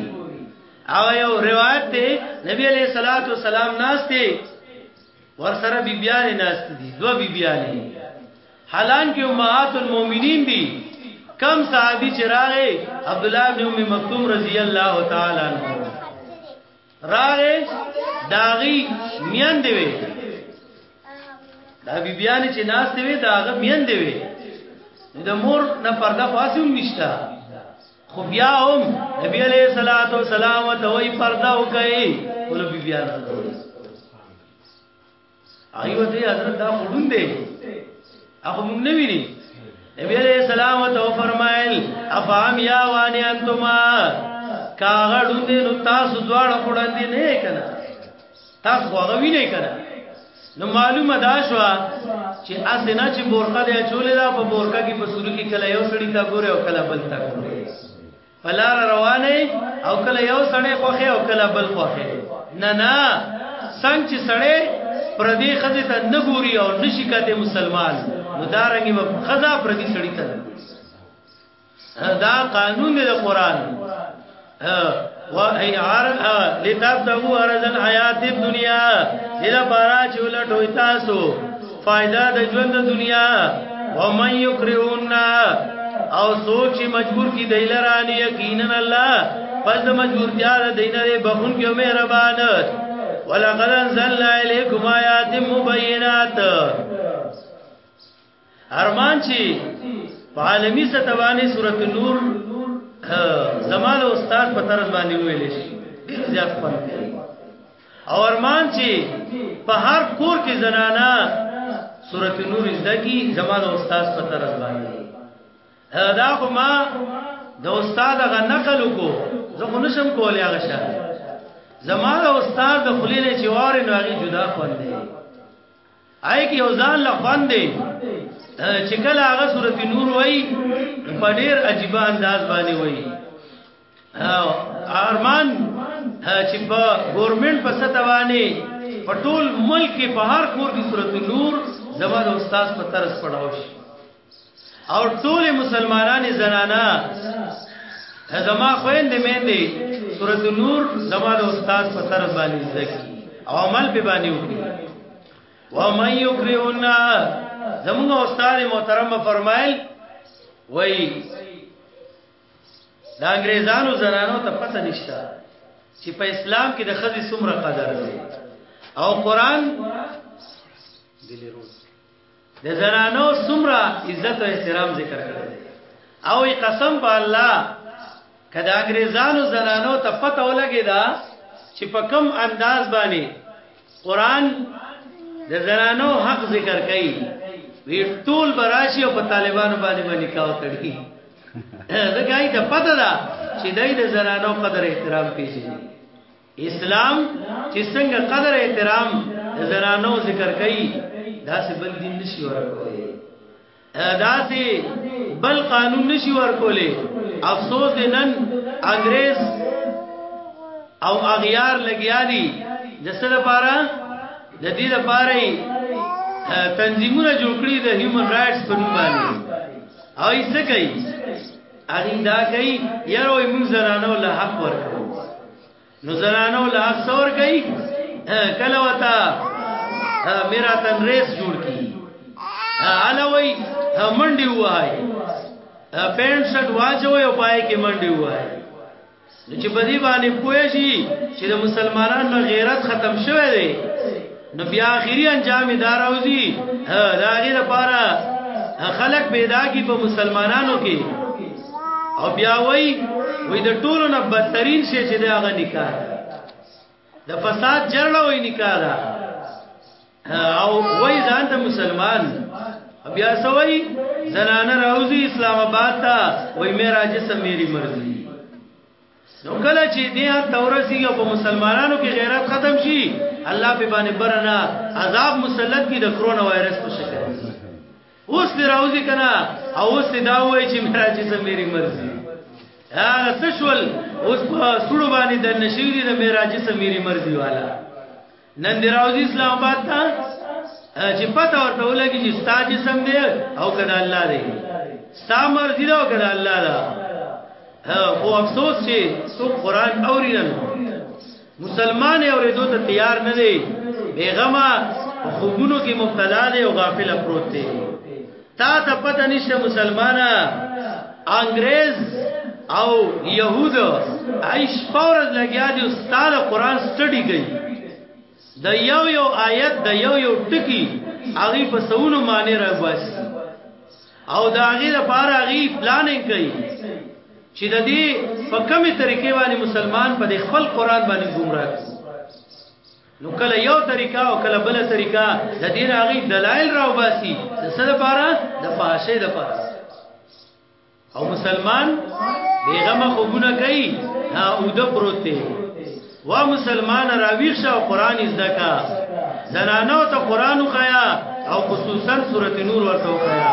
او یو روایت دی نبی علیہ الصلوۃ والسلام ناشته ور سره بیبیانې ناشته دي دوه بیبیانې حالانکه امهات المؤمنین دي کم صحابي چې راغې عبد الله بن ام مکتوم رضی الله تعالی عنہ راغې داغي میان دی وی دا بی بیان چې ناس دی وی داغه میان دی وی د مور نه پرده خاصوم نشتا خو بیا هم نبی علیہ الصلوۃ والسلام ته وی پرده وکي ولو بی بیان ته هغه وته حضرت دا خړون دی هغه موږ نه ویني نبی علیہ السلام ته فرمایل افهم یا وانی انتما کاغه ډوند نو تاسو دواړه خړندې نه کړه تاسو هغه ویني کړه نو معلومه دا شو چې اسنه چې بورقه دی چولې دا په بورقه کې په سوري کې کله یو سړی تا ګوره او کله بل تا ګوره پلار روانه او کله یو سړی خوخه او کله بل خوخه نه نه څنګه چې سړی پر دې خزه ته نه ګوري او نشي کته مسلمان نو دا رنګي و خزه پر دې سړی ته دا قانون دی د قران و ای عار لتاب دغه ارزن حیات دنیا دله بارا چې ولټوي تاسو فائدہ د ژوند د دنیا او من یکرهون او سوچ مجبور کی دی لرانی یقینا الله پس د مجبورتیا د دینه بخون کې مهربان ولقد انزلنا الیکم آیات مبینات ارمان چی په عالمی ستوانی سورۃ نور زمال استاد په طرز باندې ویل شي ډیر زیات خوند کوي او ارمان چې په هر کور کې زنانا سورت نور زده کی زما د استاد په طرز باندې دا خو ما د استاد غ نقل کو زه خو نشم کولای هغه شه زما د استاد د خلیل چې واره نو هغه جدا خوندې آی کی اوزان لا خوندې چې کله هغه سورت نور وای په ډیر عجیب انداز باندې وای ارمان چې په ګورنمنت په سطح باندې په ټول ملک کې په هر کور کې سورۃ النور زما د استاد په طرز پڑھاو شي او ټول مسلمانانې زنانا زما خويندې مېندې سورۃ النور زما د استاد په طرز باندې ځکي او عمل به باندې وکړي و مې یکرهنا زموږ استاد محترم فرمایل وای د انګريزانو زنانو ته پته نشته چې په اسلام کې د خزي څومره قدر دی او قران دلی روز د زنانو څومره عزت او احترام ذکر کړی او قسم په الله کدا انګريزانو زنانو ته پته ولګی دا چې په کم انداز باندې قران د زنانو حق ذکر کوي وی ټول براشي او په طالبانو باندې باندې کاو تړي دا ګای ته پته ده چې دای د زنانو قدر احترام پیژني اسلام چې څنګه قدر احترام زنانو ذکر کوي دا څه بل دین نشي ورکوي داسې بل قانون نشي ورکولې افسوس دې نن انګريز او اغیار لګیا دي د څه لپاره د دې لپاره تنظیمونه جوړ کړی د هیومن رائټس په نوم باندې او یې څه کوي اغه دا کوي یاره موږ زنانو له حق ورکړو نو زنانو له حق څور کوي کله وتا میرا تن ریس جوړ کی علاوی منډي وای پینټ شټ واچوي او پای کې منډي وای چې په دې باندې پوه شي چې د مسلمانانو غیرت ختم شوه دی نو بیا اخیری انجام دا راوځي دا غي لپاره خلق پیدا کی په مسلمانانو کې او بیا وای وای د ټولو نه بدترین شی چې دا غ نکاح د فساد جرړه وای نکاح دا او وای ځان ته مسلمان بیا سوای زنانه راوځي اسلام آباد ته وای میرا جسم میری مرضی نو کله چې دې حد تورسي او په مسلمانانو کې غیرت ختم شي الله په باندې برنا عذاب مسلط کی د کرونا وایرس په شکل اوس دې راوځي کنه او اوس دې دا وایي چې میرا چې سم میری مرزي هغه سشول اوس په سړو باندې د نشيري د میرا چې سم میری مرزي والا نن دی راوځي اسلام آباد ته چې پته ورته ولګي چې ستا جسم دی او کدا الله دی ستا مرضی دا او کدا الله دا خو افسوس چې څوک قران اوري نه مسلمان اورېدو ته تیار نه دی بیغمه خوبونو کې مبتلا دی او غافل پروت دی تا ته پته نشته مسلمانه انګريز او يهود عيش پورز لګیا دي استاد قران سټډي کوي د یو یو آیت د یو یو ټکی هغه په سونو معنی راوباس او دا هغه لپاره هغه پلانینګ کوي چې د دې په کومه طریقې باندې مسلمان په خپل قران باندې ګمراه نو کله یو طریقه او کله بل طریقه د دې راغی دلایل راو باسي د څه لپاره د فاحشه لپاره او مسلمان بیغمه خوبونه کوي ها او د پروت دی وا مسلمان راویښ شو قران زده کا زنانو ته قران خیا او خصوصا سورته نور ورته خیا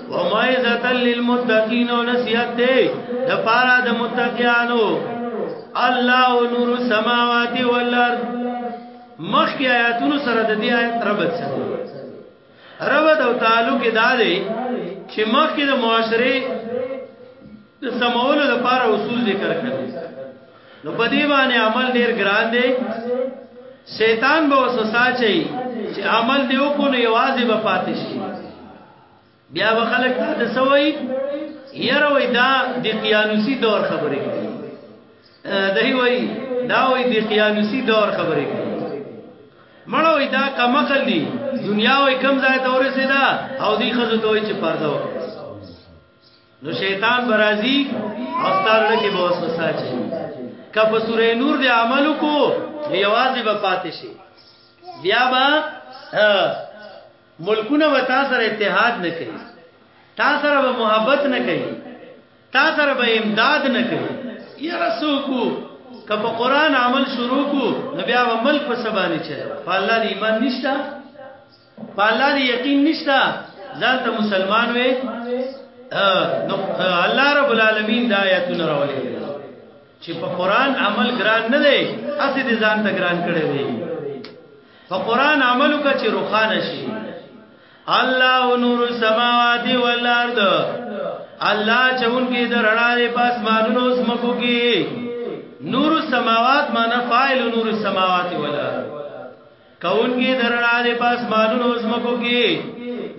وموعظه للمتقین او نصیحت دی د پاره د متقینانو الله نور السماوات والارض مخکې آیاتونو سره د دې آیت ربط سره ربط او تعلق دا دی چې مخکې د معاشره د سمولو لپاره اصول ذکر کړل نو په دې باندې عمل ډیر ګران دی شیطان به وسوسه چي چې عمل دی وکړو یوازې به پاتې شي بیا به خلک تا ته سوي یره وای دا د قیانوسی دور خبرې کوي دای وای دا وای د قیانوسی دور خبرې کوي مړه وای دا کمقل دی دنیا وای کم ځای ته ورسېدا او دی خزو ته وای چې پرده وکړه نو شیطان برازي او ستاره کې به وسوسه چي کپ سورې نور دی عملو کو یوازې به پاتې شي بیا به ملکونه به تا سره اتحاد نه کوي تا سره به محبت نه کوي تا سره به امداد نه کوي یره سوکو که په قران عمل شروع کو نو بیا به ملک په سبانه چي په الله دی ایمان نشتا په الله دی یقین نشتا ځان ته مسلمان وې نو الله رب العالمین دا آیاتونه راولې چې په قران عمل ګران نه دی اسی دي ځان ته ګران کړي دی په قران عمل وکړه چې روخانه شي الله نور السماوات والارض الله چون کې د رڼا لري پاس مانونو سمکو کې نور السماوات معنا فاعل نور السماوات والارض کون کې د رڼا لري پاس مانونو سمکو کې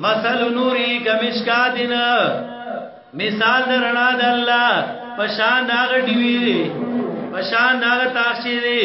مثل نوري کمشکاتنا مثال د رڼا د الله پشان داغ دیوی پشان داغ تاخشی دی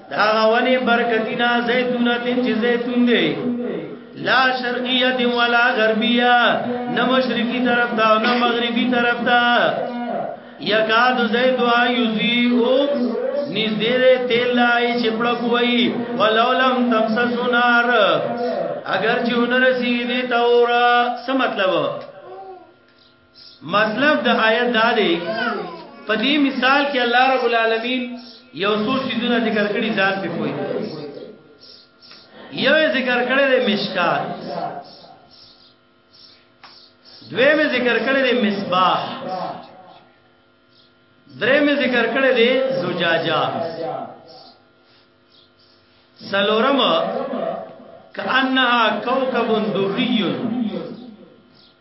دا غونی برکتینا زیتونه تین چې زیتون دی لا شرقیت ولا غربیه نه مشرقی طرف دا نه مغربی طرف دا یکاد زیتوا یزیو نږدې دې تیل لای چې پړک وای ولولم تمسس نار اگر چې ونرسي دې تورا څه مطلب مطلب د آیت دا دی په دې مثال کې الله رب العالمین یو څو شیدونه ذکر کړی ځان په کوی یو ذکر کړی د مشکات دویم ذکر کړی د مصباح دریم ذکر کړی د زجاجه سلورم کأنها کوكب دریون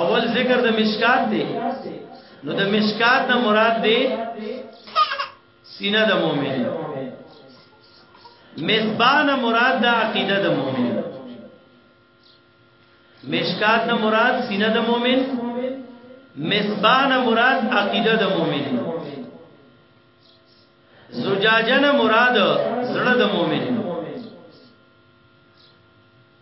اول ذکر د مشکات دی نو د مشکات نه مراد دی سینه د مؤمن مصباح نه مراد د عقیده د مؤمن مشکات نه مراد سینه د مؤمن مصباح نه مراد عقیده د مؤمن زجاجه نه مراد زړه د مؤمن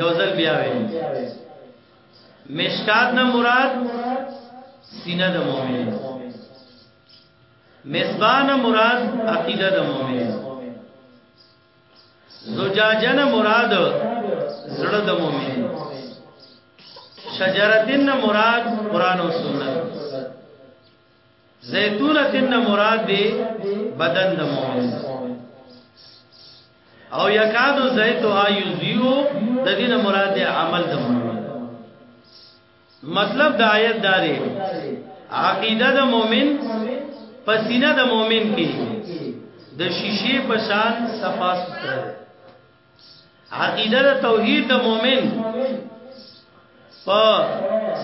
یو ځل بیا وې مشکات نه مراد سینه د مؤمن مصباح نه مراد عقیده د مؤمن زجاجه نه مراد زړه د مؤمن شجرتین نه مراد قران او سنت زیتونه تن مراد دی بدن د مؤمن او یکادو زیتها یزیو د دین مراد دی عمل د مؤمن مطلب د آیت داري عقیده د مؤمن پسینه د مؤمن کې د شیشې په شان صفا ستر عقیده د توحید د مؤمن په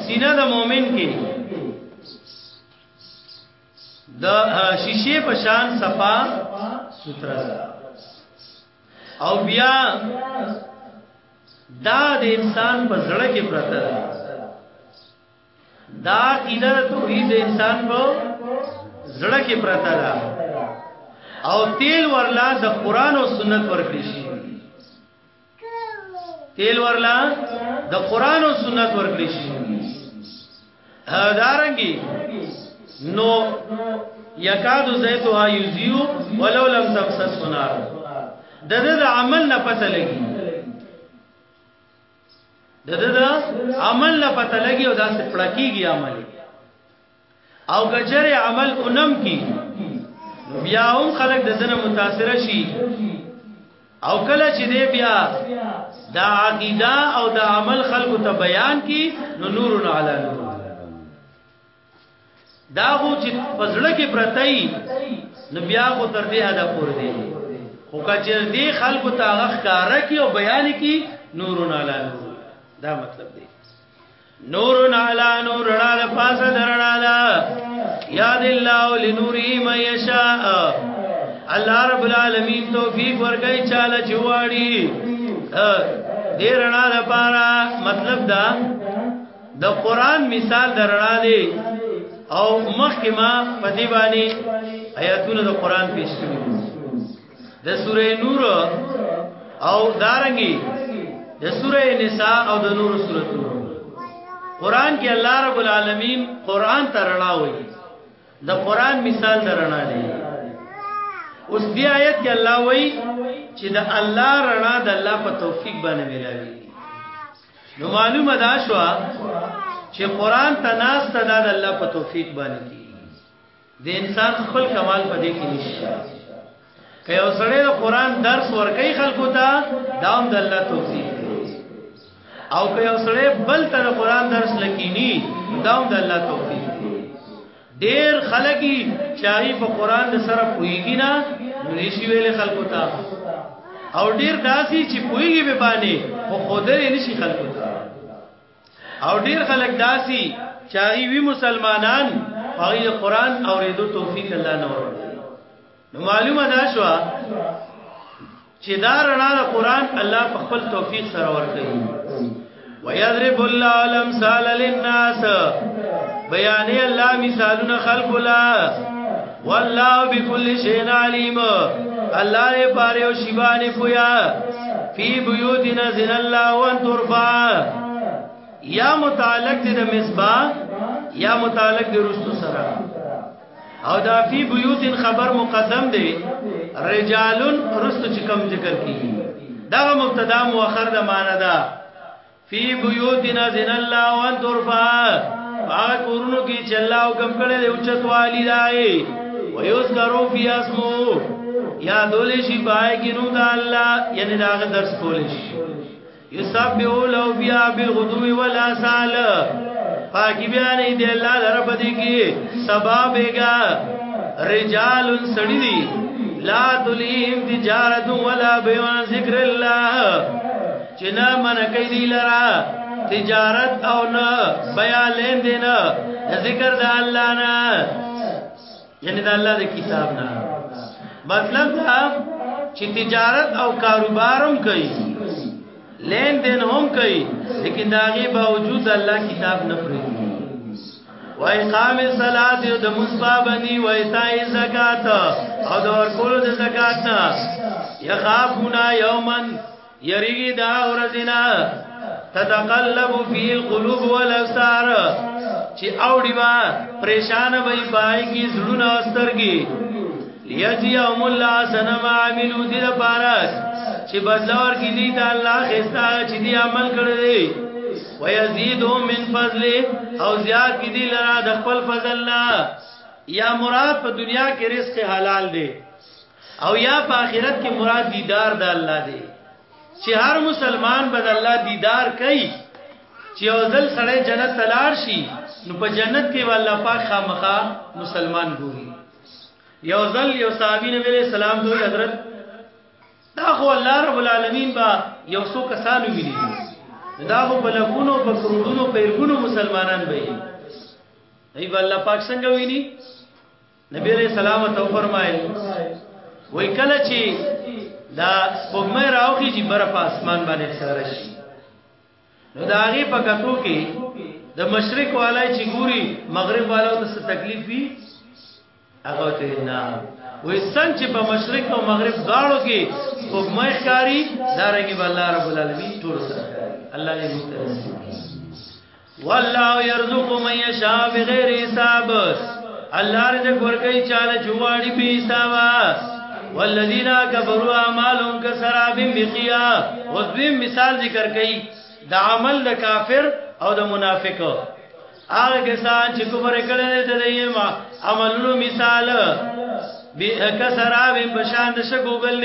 سینه د مؤمن کې د شیشه په شان صفا سوترا او بیا دا د انسان په زړه کې پرته ده دا عقیده د توحید انسان په زړه کې پرته ده او تیل ورلا د قران او سنت ورکړي شي تیل ورلا د قران او سنت ورکړي شي دارنګي نو یکاد زیتها یزیو ولو لم تمسس نار د دې عمل نه پته لګي د د عمل نه پته لګي او دا څه پړکیږي عمل او کچر عمل اونم کی بیا هم خلک د دنه متاثر شي او کله چې دی بیا دا عقیده او دا عمل خلکو ته بیان کی نو نورن علی نور دا هو چې پزړه کې پرتای نو بیا خو تر دې حد پور دی خو کچر دې خلکو ته غخکار کی او بیان کی نورون علی نور دا مطلب دی نورون علی نور رڼا د پاسه درنا دا یاد الله لنوری ما یشاء الله رب العالمین توفیق ورکړي چاله چواړي دې رڼا لپاره مطلب دا د قران مثال درنا دی او مخکې ما په دې باندې آیاتونه د قران پیش کړو د سوره نور او دارنګي د سوره نساء او د نور سورته قران کې الله رب العالمین قران ته رڼا وایي د قران مثال درنا دی اوس دی آیت کې الله وایي چې د الله رڼا د الله په توفیق باندې ملایوي نو معلومه دا شو چې قران ته ناس ته د الله په توفیق باندې کی د انسان خپل کمال په دې کې نشته که یو سړی د قران درس ورکړي خلکو ته دا هم د الله توفیق او که یو سړی بل ته د قران درس لکینی دا هم د الله توفیق ډیر خلګي چاري په قران سره پويږي نه نشي ویل خلکو ته او ډیر داسي چې پويږي به باندې خو خودل نشي خلکو ته او ډیر خلک داسي چاري وی مسلمانان هغه قران اوریدو توفیق الله نه ورکړي نو معلومه دا شو چې دا رڼا د قران الله په خپل توفیق سره ورکړي ويضرب الله الامثال للناس بیان الله مثالونه خلق لا والله بكل شيء عليم الله دې پاره او شیبانه پویا فی بیوتنا زن الله وان ترفع یا متعلق دې د مصباح یا متعلق دې رستو سره او دا فی بیوت خبر مقدم دی رجال رست چې کم ذکر کیږي دا مبتدا مؤخر د معنی دا فی بیوتنا زن الله وان ترفع هغه کورونو کې چې الله حکم کړی دی او چتوالی دی ويذكروا فی اسمو یا دول شي پای کې نو دا الله یعنی دا درس کول شي یسبحو لو بیا بالغدو والاسال پاکی بیان دی الله رب دی کی سبا بیگا رجال سړی دی لا تلیم تجارت ولا بیع ذکر الله چې نه من کوي دی لرا تجارت او نه بیا لین دین ذکر د الله نه یعنی دا الله د کتاب نه مطلب دا چې تجارت او کاروبارم کوي لین دین هم کوي لیکن دا غي باوجود الله کتاب نه پرې و اقام الصلاه او د مصابني و ایتای زکات او د ورکول د زکات نه یخافونا یومن یریږي دا ورځینا تتقلب فی القلوب والابصار چې اوړي با پریشان وي پای کی زړونه سترګي لیجی اوم الله سنم عاملو دې لپاره چې بدلور کې دي دا الله خستا چې دې عمل کړی دی ويزيدهم من فضله او زیات کې دي لرا د خپل فضل نه یا مراد په دنیا کې رزق حلال دی او یا په آخرت کې مراد دیدار د الله دی چې هر مسلمان به د الله دیدار کوي چې یو ځل سړی جنت تلار شي نو په جنت کې والله پاک خامخا مسلمان ګوري یو ځل یو صحابي نبی له سلام دوی حضرت دا خو الله رب العالمین با یو څو کسانو ویلي دا خو بلکونو په کرودونو په ارګونو مسلمانان به وي ای والله پاک څنګه ویني نبی علیہ السلام ته فرمایل وای کله چې دا سپوږمۍ راوخی چې بر په اسمان باندې ښکاره شي نو دا هغه په کتو کې د مشرق والای چې ګوري مغرب والو ته څه تکلیف وي هغه ته نه وې څنګه چې په مشرق او مغرب داړو کې سپوږمۍ ښکاری دارنګي الله رب العالمین ټول سره الله دې موږ ته والله يرزق من يشاء بغير حساب الله رزق ورکي چاله جوړي په حساب والذین کفروا اعمالهم کسراب بقیا اوس دوی مثال ذکر کړي د عمل د کافر او د منافق هغه کسان چې کفر کړي دي د یما عملونو مثال به کسراب بشان د شګوګل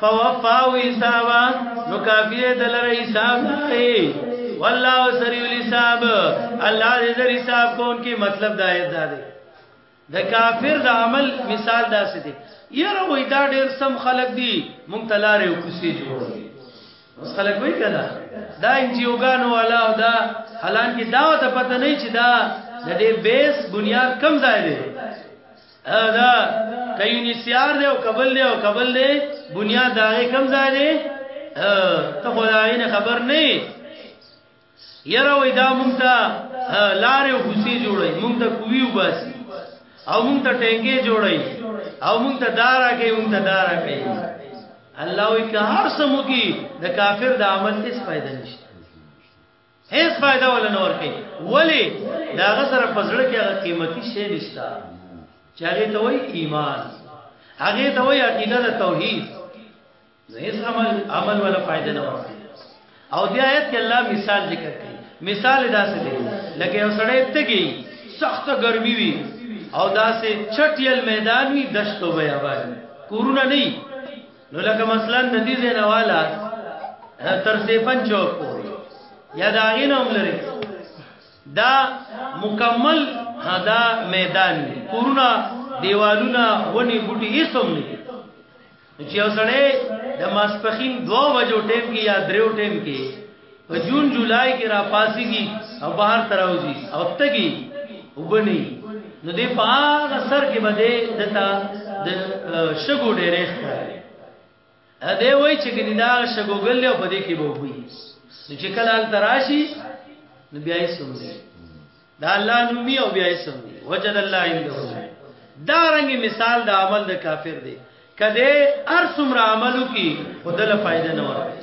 فوفاو حسابا نو کافی دې دلر حساب دی والله سریع الحساب الله دې در حساب کون کې مطلب دا آیت دا دی د کافر د عمل مثال دا څه دی یره وای دا ډیر سم خلق دی مونږ تلاره او کوسي جوړ اوس خلق وای کړه دا انجیوګانو والا او دا حالان کې دا ته پته نه چې دا د دې بیس بنیاد کم ځای دی دا کای نسیار دی او قبل دی او قبل دی بنیاد دا کم ځای دی ته خدای نه خبر نه یره وای دا مونږ ته لارې او کوسي جوړي مونږ ته کوي وبس او مونږ ته ټینګې جوړي او مونږ ته دارا کوي مونږ ته دارا کوي الله وی که هر سمو کی د کافر د عمل هیڅ فائدہ نشته هیڅ فائدہ ولا نه ورکي ولی دا غسر په زړه کې هغه قیمتي شی نشتا چې هغه ته وای ایمان هغه ته وای عقیده د توحید هیڅ عمل عمل ولا فائدہ نه ورکي او دې آیت کې الله مثال ذکر کړي مثال دا څه دی لکه یو سړی تګي سخت ګرمي وي او دا سه چټیل میدان وي دشتو بیا باندې کورونه نه نو لکه مثلا د دې زنه والا تر سیفن چوک پورې یا دا غینه هم لري دا مکمل دا میدان کورونا دیوالونه ونی بوټي ایسوم نه چې اوسړې د ماسپخین دوه بجو ټیم کې یا دریو ټیم کې په جون جولای کې را پاسيږي او بهر تراوځي او تګي وبني نو دې په هغه سر کې بده دتا د شګو ډېرې ښکاري ا دې وای چې ګنې دا شګو ګل او بده کې وو وي چې کله ال تراشي نو بیا یې سمري دا الله نومي او بیا یې سمري وجد الله عنده دا رنګي مثال د عمل د کافر دی کده ار سمرا عملو کی خدله فائدہ نه ورکړي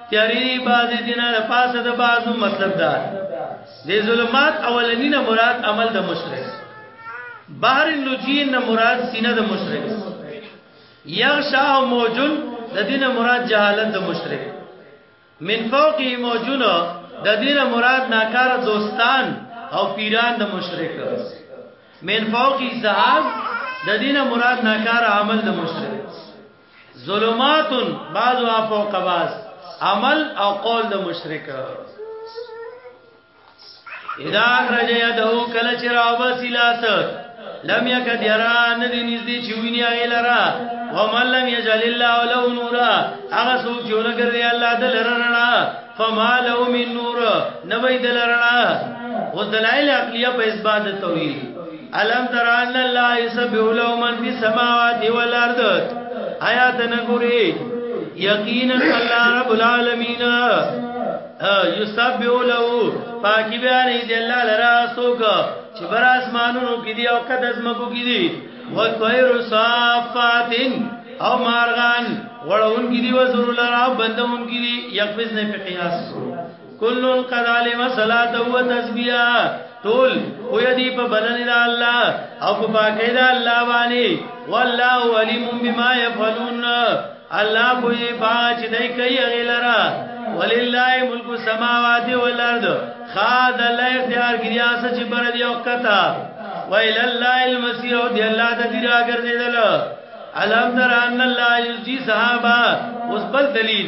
تیاری بازی دینا دا پاس دا بازو مطلب دا دی ظلمات اولنی نا مراد عمل دا مشرک بحر النجین نا مراد سینه دا مشرک یغشا او موجون د دینه مراد جهالت د مشرک من فوقه موجون د دینه مراد ناکار دوستان او پیران د مشرک من فوقه ذهاب د دینه مراد ناکار عمل د مشرک ظلمات بعض او فوق بعض عمل او قول د مشرک اذا رج يده کل چرا وسیلات لم يكد يرى ندي نږدې چويني ايلرا ومن لم يجعل الله له نورا هغه څوک چې ورګرځي الله د لرنا فما له من نور نبي د لرنا او دلائل عقليه په اثبات توحید الم تر ان الله يسبح له من في السماوات والارض آیات نګوري یقینا الله رب العالمین یسبح له پاکی بیان دی الله لرا سوګ چې بر اسمانونو کې دی او کده زمکو کې دی وطير صافات او مارغان وړون کې دی وزر لرا بندون کې دی یقفز نه په قیاس کل قد علم صلاته و تسبیحا ټول خو یدی په بلنه د الله او په پاکه د الله باندې والله علیم بما یفعلون الله خو یې باج دای کوي غیلرا ولله ملک السماوات والارض خاد الله اختیار کړیا سچ بر دی او کتا ویل الله المسیح او دی الله د دې راګرځیدل الحمدلله ان الله یجزی صحابه اوس بل دلیل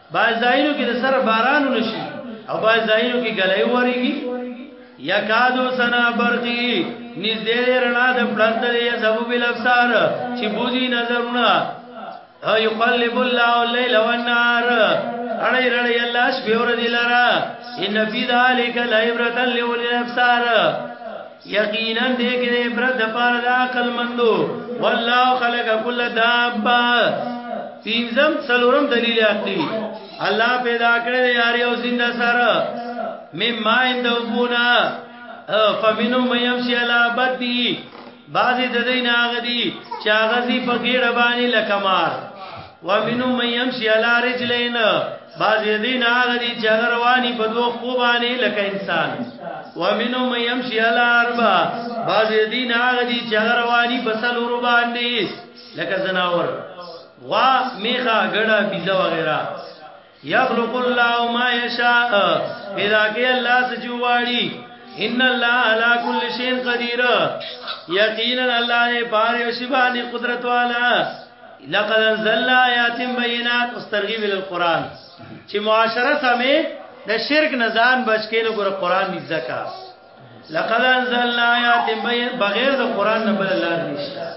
بعض ځایونو کې د سره باران ونشي او بعض ځایونو کې ګلې وريږي یکادو سنا برقی نږدې رڼا د پړند دی زبو بل افسار چې بوزي نظرونه او یقلب الله الليل والنهار اړې رړې الله شپور دی لرا ان فی ذلک لعبرۃ للابصار یقینا دې کې دې عبرت د پاره د عقل مندو والله خلق کل دابا پینځم څلورم دلیل عقلی الله پیدا کړی دی یاري او زنده سره مې ما اند وبونا فمنو مې يمشي علا بدی بعضی د دین هغه دي چې هغه زی په ګډه باندې لکمار ومنو من يمشي على رجلين بعض دین هغه دي چې رواني په دوه خو باندې لکه انسان ومنو من يمشي على اربع بعض دین هغه دي چې رواني په سلور باندې لکه زناور غوا میخه ګړه بيزه وغیرہ یخلق الله ما یشاء پیدا کوي الله سجواړي ان الله على كل شيء قدير یقینا الله نه بار یو شی باندې قدرت والا لقد انزلنا آیات بینات استرغیب القرآن چې معاشره سمې د شرک نزان بچ کینو ګور قرآن دې زکا لقد انزلنا آیات بغیر د قرآن نه بل لار نشته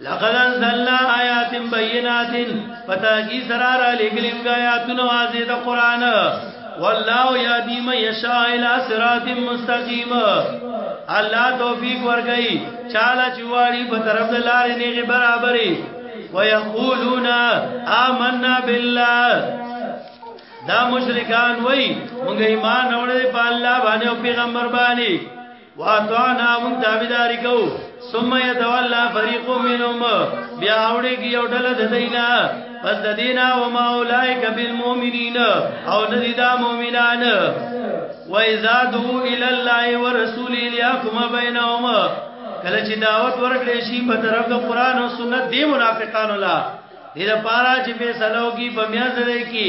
لقد انزلنا آیات بینات پتا کی سرا را لګلیم غا آیاتونه واضح د قران والله یادی من یشاء الی صراط مستقیم الله توفیق ورګی چاله چواړي په طرف د لارې نه برابرې ويقولون آمنا بالله دا مشرکان وای مونږ ایمان اورې په الله باندې او پیغمبر باندې واتوانا مون تابیداری کو ثم یتولا فریق منهم بیا اوړي کی یو ډله د دینا پس د دینا و ما اولائک بالمؤمنین او ندی دا مؤمنان و اذا دو الی الله ورسول الیکم بینهم کله چې دعوت ورکړې شي په طرف د قران او سنت دی منافقانو لا دې لپاره چې فیصلو کی په میاز لري کی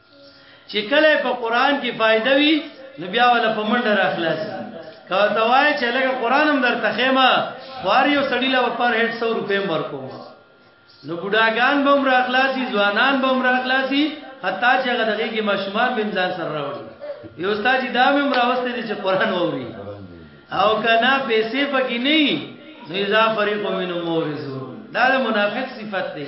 چې کله یې په قران کې فائدہ وي نو بیا ولا په منډه را خلاصي که ورته وای چې لکه قران هم درته خېما خوار یو سړی لا پر هټ 100 روپې ورکوم نو بډاګان به هم را خلاصي ځوانان به هم را خلاصي حتی چې هغه دغه کې ماشومان به ځان سره راوړي یو استاد دا مې راوستي دي چې قران ووري او کنا پیسې پکې نه نو اذا فريق منهم مورزون دا د منافق صفت دی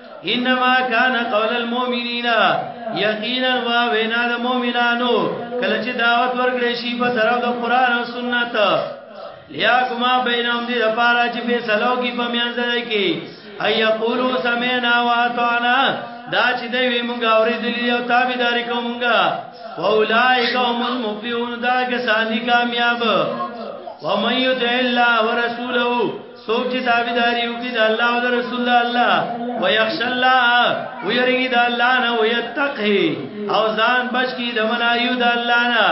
انما كان قول المؤمنين یقینا وا وینا د مؤمنانو کله چې دعوت ورکړې شي په طرف د قران او سنت لیا کما بینهم دې لپاره چې به سلو کې په میان ځای کې اي یقولو سمعنا واطعنا دا چې دوی وی مونږ اورېدلې او تابعداري کوو مونږه واولائک هم المفلحون دا کسانی کامیاب ومن یطع الله ورسوله سوک چې تابعداري وکړي د الله او د رسول الله ويخش الله ويرګي د الله نه ويتقي او ځان بچ کی د منایو د الله نه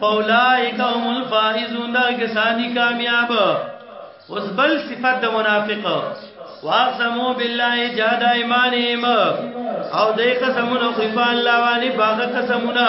فاولائک هم الفائزون دا کسانی کامیاب اوس بل صفت د منافق واقسمو بالله جهاد ایمانهم او دې قسمونو خفا الله وانی باغ قسمونه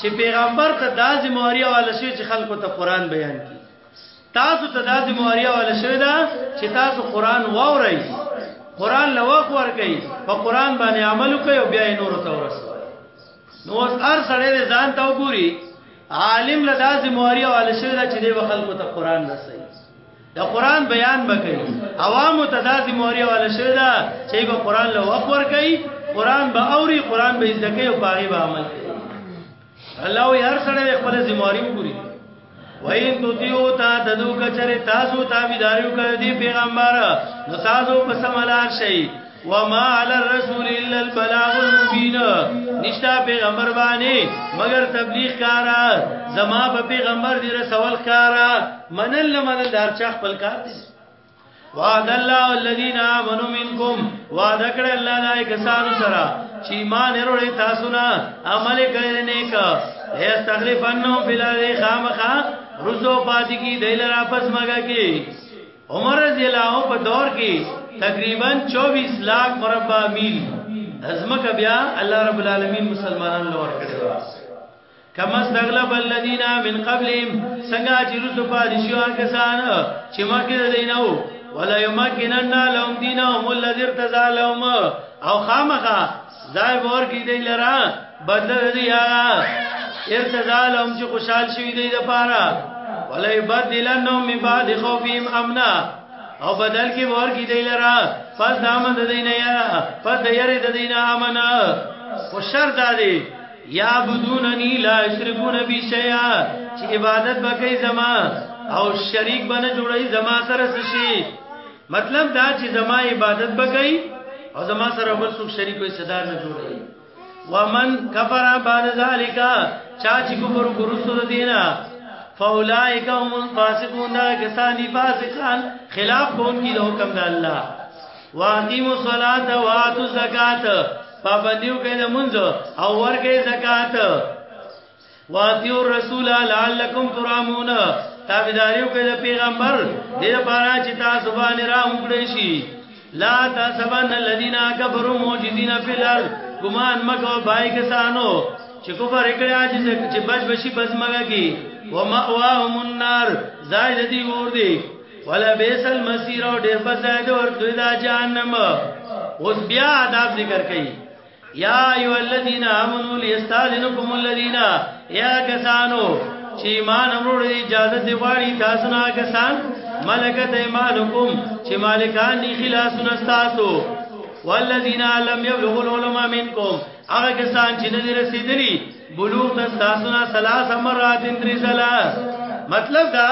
چې پیغمبر ته دا ذمہواری حواله شوی چې خلکو ته قران بیان کړي تاسو ته دا ذمہواری حواله شوی دا چې تاسو قران واورئ قران لوخ ور کوي په قران باندې عمل کوي او بیا یې نور ته ورسوي نو اوس هر سړی د ځان ته وګوري عالم له دا ذمہواری حواله شوی دا چې دی خلکو ته قران رسوي د قران بیان بکړي عوامو ته داسې موري ولا شوی دا چې به قران له وخت ور کوي قران به اوري قران به زده کوي او باغی به عمل کوي الله یې هر سړی خپل ذمہواری وګوري وین تطیو تا تدو کچره تاسو تابیداریو کړی پیغمبر نو تاسو په سملار شئ وما على الرسول الا البلاغ المبين نشتا پیغمبر باندې مگر تبلیغ کارا زما په پیغمبر دی رسول کارا منل منل دار چا خپل کار دي وعد الله الذين امنوا منكم وعد کړه الله دای کسانو سره چې ایمان وروړي تاسو نه عمل کړئ نیک استغفر انه فی الارض خامخا رسو پاتې کی دیل را پس مګه کی عمر رضی الله عنه په دور کې تقریبا 24 لاکھ مربع میل ازمکه بیا الله رب العالمین مسلمانانو لور کړو کما استغلب الذين من قبلهم څنګه چې رسو پادشي کسان چې مکه دینو ولا یمکنن لهم دینهم الذي ارتضى لهم او خامخه زای ور کی دی لرا بدل دی آغا ارتزال هم چې خوشحال شوی دی د پارا ولای بدلنهم من بعد خوفهم امنا او بدل کې ور کی دی لرا پس دامن د دینه یا پس د یری د دینه امنا خو شر دادی یا بدوننی لا اشرکون بی شیئا چې عبادت بکې زما او شریک بنه جوړي زما سره شي مطلب دا چې زما عبادت بکئی او زما سره بل څوک شریک وي صدا نه جوړي ومن کفر بعد ذالک چا چې کفر ورسو د دینه فاولائک هم الفاسقون دا کسانی فاسقان خلاف کون کی د حکم د الله واقیم الصلاۃ و اتو زکات پابندیو کینه منځ او ورکه زکات واتیو رسول لعلکم ترامون تابیداریو که دا پیغمبر دیر پارا چی تاسو بانی را مکڑیشی لا تاسبن الذین کفروا موجدین فی الارض گمان مکو بای کسانو چې کفر کړی عاجز چې بچ بشي بس مګه کی و ماواهم النار زائد دی ور دی ولا بیس المسیر او ډیر په زائد ور دوی دا جهنم اوس بیا عذاب ذکر کړي یا ایو الذین آمنو لیستاذنکم الذین یا کسانو چې ایمان وروړي اجازه دی غواړي تاسو نه کسان ملکت ایمانکم چې مالکان دي خلاصونه تاسو والذین لم یبلغوا العلماء منکم هغه کسان چې نه رسیدلی بلوغ ته تاسو نه ثلاث مرات درې ځله مطلب دا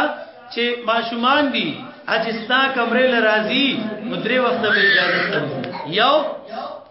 چې ماشومان دي اجستا کمرې لرازي مدري وخت به اجازه یو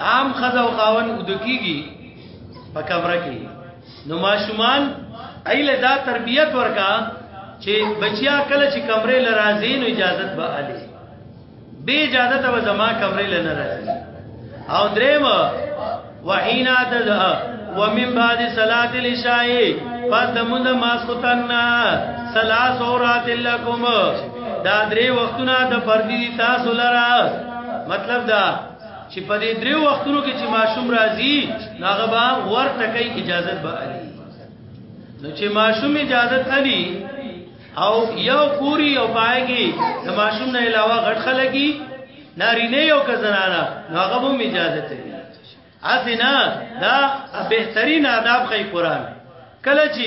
عام خزه او خاون ودکیږي په کمره کې نو ماشومان ایله دا تربیت ورکا چې بچیا کله چې کمرې لرازي نو اجازه به علي به اجازه ته زما کمرې لنه راځي او دریم وحینا تذ ومن بعد صلاه العشاء پس د مونږ ماسوتن سلاس اورات لکم دا درې وختونه د فردي تاسو لره مطلب دا چې په دې درې وختونو کې چې ماشوم راځي هغه به ورته کوي اجازه به علي نو چې ماشوم اجازه علي او یو پوری او پایږي د ماشوم نه علاوه غټ خلګي نارینه یو که زنانه هغه به اجازه کوي اسینا دا بهترین آداب خی قران کله چې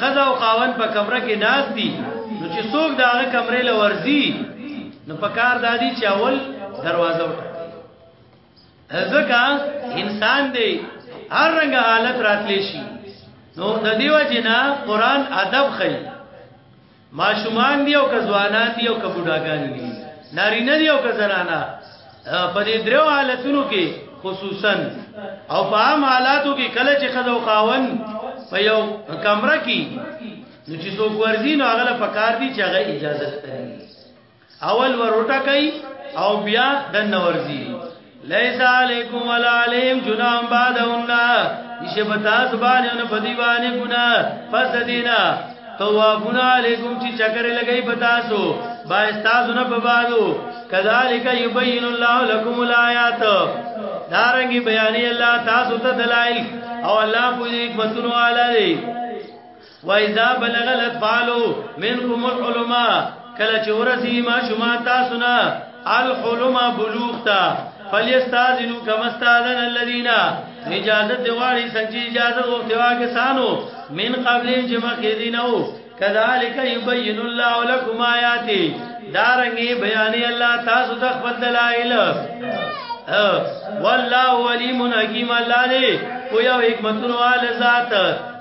خزا او خاون په کمره کې ناز دي نو چې څوک دا غ کمرې لورځي نو په کار دادی چې اول دروازه وټه ځکه انسان دی هر رنګ حالت راتلی شي نو د دیو جنا قران ادب خي ماشومان دی او که ځوانان دی او که بوډاګان دی نارینه دی او که زنانا په دې درو حالتونو کې خصوصا او په عام حالاتو کې کله چې خزو خاون په یو کمره کې نو چې څوک ورځي نو هغه په کار دي چې هغه اجازه ستني اول وروټه کوي او بیا دنه ورځي ليس عليكم ولا عليهم جناح بعدهن نشه بتا سبحان نه پدی باندې ګنا فسدینا توافون علیکم چې چکر لګی بتا سو با استاذ نه ببالو کذالک یبین الله لكم الایات دارنګي بیانې الله تاسو ته دلایل او الله په حکمتونو والا دی واذا بلغ الاطفال منكم الحلما کله چې ورسی ما شما تاسو نه الحلما بلوغ تا فلیستاذنو کما استاذن الذين اجازه دی واړي څنګه اجازه وغوښته واګه سانو من قبل چې مخې دی نو کذالک یبین الله لكم آیاتی دارنګي بیان الله تاسو ته خپل دلایل والله علیم حکیم الله دې او یو حکمتونو ال ذات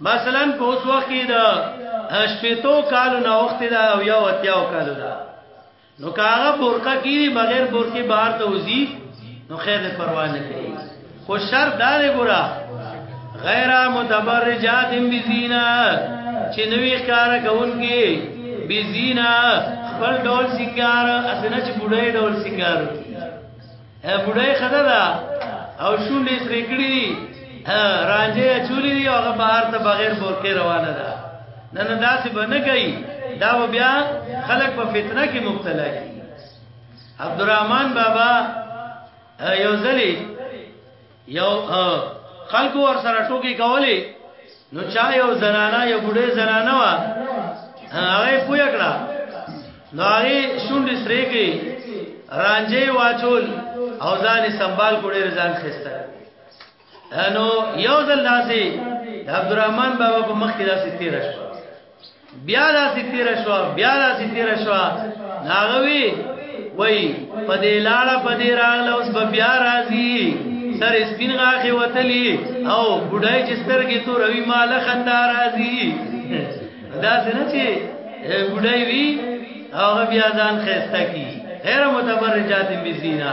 مثلا په اوس وخت کې د شپېتو کالو نه وخت دا او یو اتیاو کالو دا نو کاغه برقه کیری بغیر برقه بهر ته وزي نو خیر پروا نه کوي خو شر دار ګورا غیر متبرجات بزینا چې نوې کار کوونکی بزینا خپل ډول سنگار اسنه چې بډای ډول سنگار بډای خدا دا او شونډې سرې کړې دي رانجه چولې دي هغه بهر ته بغیر بورکه روانه ده نه نه داسې بنه کوي دا بیا خلک په فتنه کې مبتلا کی عبدالرحمن بابا یو ځلی یو خلکو ور سره ټوکی کولی نو چا یو زنانا یو بډې زنانا وا هغه پوی کړه نو هغه شونډې سرې کې رانجې واچول او ځان سنبال کوړې ځان خسته نو یو ځل داسي عبدالرحمن بابا په مخ کې داسي تیر شو بیا داسې تیر شو بیا داسې تیر شو ناغوي وای په دې لاړه په دې راغله اوس به بیا راځي سر سپین غاخه وتلی او بډای چې سترګې تو روي مال خندا راځي دا څنګه چې بډای وی هغه بیا ځان خسته کی غیر متبرجات بزینا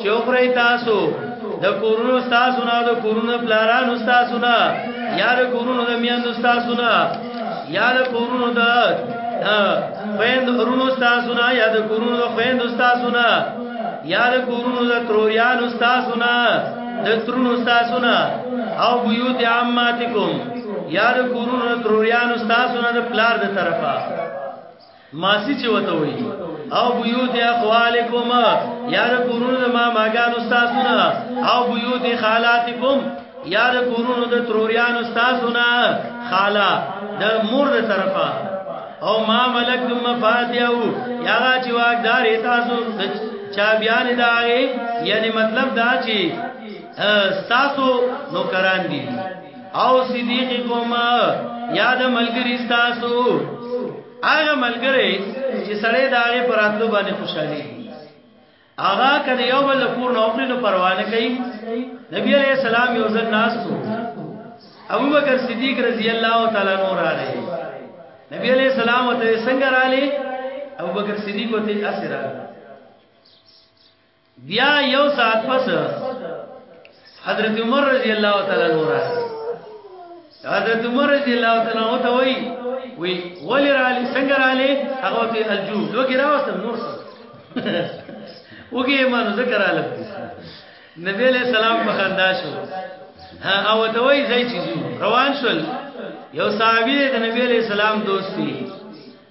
چې وخورئ تاسو د کورونو تاسو نه د کورونو پلارانو تاسو نه یا د کورونو د میاندو تاسو نه یا د کورونو د خويند ورونو تاسو نه یا د کورونو د خويند تاسو نه یا د کورونو د تروریانو تاسو نه د ترونو تاسو نه او بيوت عاماتکم یا د کورونو د تروریانو تاسو نه د پلار د طرفه ماسی چې وته وي او بيوت اخوالکم یا د کورونو ما ماګانو تاسو نه او بيوت خالاتکم یا د کورونو د تروریانو تاسو نه خالا د مور د طرفه او ما ملکتم مفاتيحو یا چې واګدار تاسو چا بیان داغه یعنی مطلب دا چې تاسو نوکران دي او صدیق قوم یاد ملګری تاسو هغه ملګری چې سړی دا غي پراتلو باندې خوشحالي هغه کله یو بل کور نوکری نو پروا نه کوي نبی علیہ السلام یو ځل ناس کو ابو بکر صدیق رضی الله تعالی عنہ را لې نبی علیہ السلام ته څنګه را لې ابو بکر صدیق ته اسرا بیا یو ساعت پس حضرت عمر رضی الله تعالی عنہ راغی حضرت عمر رضی الله تعالی عنہ ته وی وی ولی را علی څنګه را علی هغه ته الجو لوګي راوست نور څه وګي ایمان ذکر علی نبی علیہ السلام په خندا شو او ته وی ځای چیزو روان شول یو صحابي د نبی علیہ السلام دوستي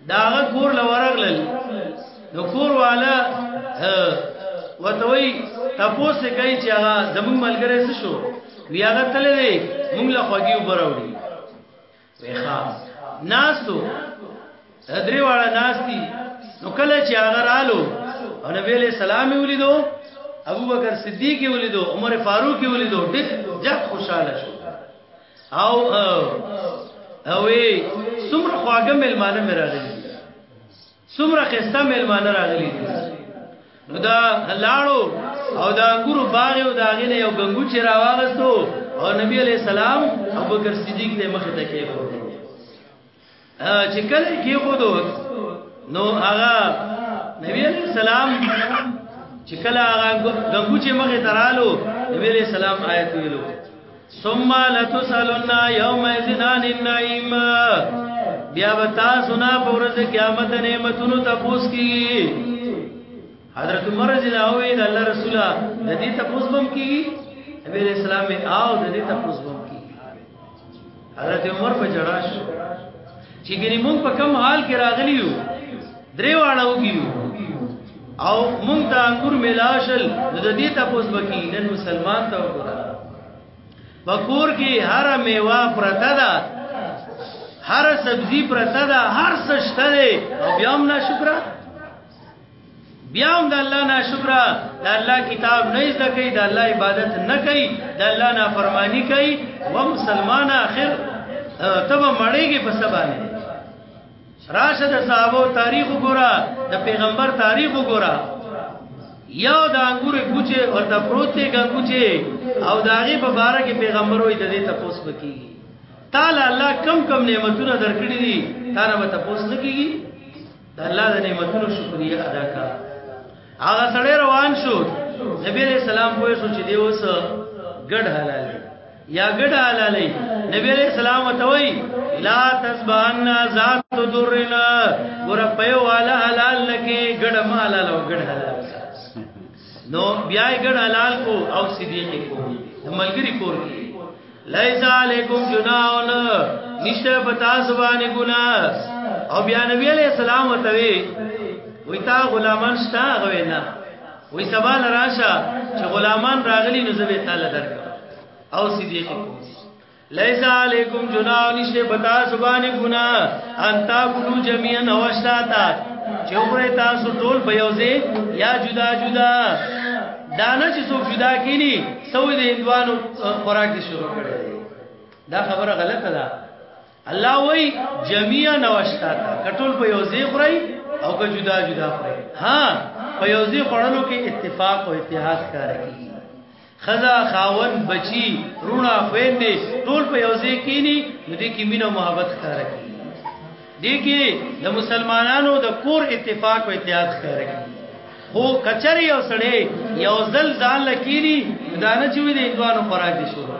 داغه کور لورغلل نو کور والا وتوي تاسو کوي چې هغه زموږ ملګری څه شو وی هغه تل دی موږ له خوږي وبروړي ویخا ناسو درې واړه ناستی نو کله چې هغه رالو او نبی له سلام ولیدو ابو بکر صدیق ولیدو عمر فاروق ولیدو ډېر جات خوشاله شو او او سمره خواګه ملمانه مې راغلي سمره خسته ملمانه راغلي نو دا لاړو او دا انګورو باغ او دا غینه یو غنګو چې راوغستو او نبی علی السلام ابوبکر صدیق دې مخ ته کېښو چې کله کې خود نو هغه نبی علیہ السلام چې کله هغه غنګوچې مخې ترالو نبی علیہ السلام آیت ویلو ثم لتسالن یوم اذن عن النعیم بیا وتا سنا پورز قیامت نعمتونو تپوس کی حضرت عمر رضی الله عنه د الله رسول د دې تاسو بم کی نبی اسلام می آو د دې تاسو بم کی حضرت عمر په جړا شو چې ګنې مونږ په کم حال کې راغلی یو درې واړه وګیو او مونږ ته انګور ملاشل د دې تاسو بکی نن مسلمان ته وګورئ بکور کې هر میوه پرته ده هر سبزی پرته ده هر څه شته او بیا هم ناشکره بیا هم د الله نه شکر د الله کتاب نه زده کوي د الله عبادت نه کوي د الله نه فرمانی کوي و مسلمان اخر تب مړېږي په سبا نه راشه د صحابه تاریخ وګوره د پیغمبر تاریخ وګوره یو د انګور کوچه ورته پروت دی کوچه او د هغه په باره کې پیغمبر وې د دې تپوس وکي تعالی الله کم کم نعمتونه درکړي دي تا نه تپوس نه کیږي د الله د نعمتونو شکریا ادا کا هغه سړی روان شو نبی علیہ السلام پوه شو چې دی اوس ګډ حلال یا ګډ حلال نبی علیہ السلام وتوي لا تسبحنا ذات درنا ور په والا حلال لکه ګډ مال او ګډ حلال نو بیا یې ګډ حلال کو او صدیق کو ملګری کور کې لیس علیکم جناون نشته پتا سبانه ګنا او بیا نبی علیہ السلام وتوی وی تا غلامان شتا غوی نه وی سبا لراشه چې غلامان راغلی نو زبې تعالی درک او صدیق کو لیس علیکم جناح نشته پتا سبحان گنا انتا کلو جميعا اوشتاتا چوغره تاسو ټول په یوځه یا جدا جدا دانه چې څوک جدا کینی سوې د هندوانو خوراک شروع کړي دا خبره غلطه ده الله وای جميعا اوشتاتا کټول په یوځه خورای او که جدا جدا خورای ها په یوځه خورلو کې اتفاق او اتحاد کار کوي خزا خاون بچی رونا خويندې ټول په یو ځای کینی نو دې کې مینه محبت ښکاره کی دې کې د مسلمانانو د کور اتفاق او اتحاد ښکاره کی خو کچری یو سړی یو ځل ځان لکینی دانه چې وی دې دوانو خوراک دي شروع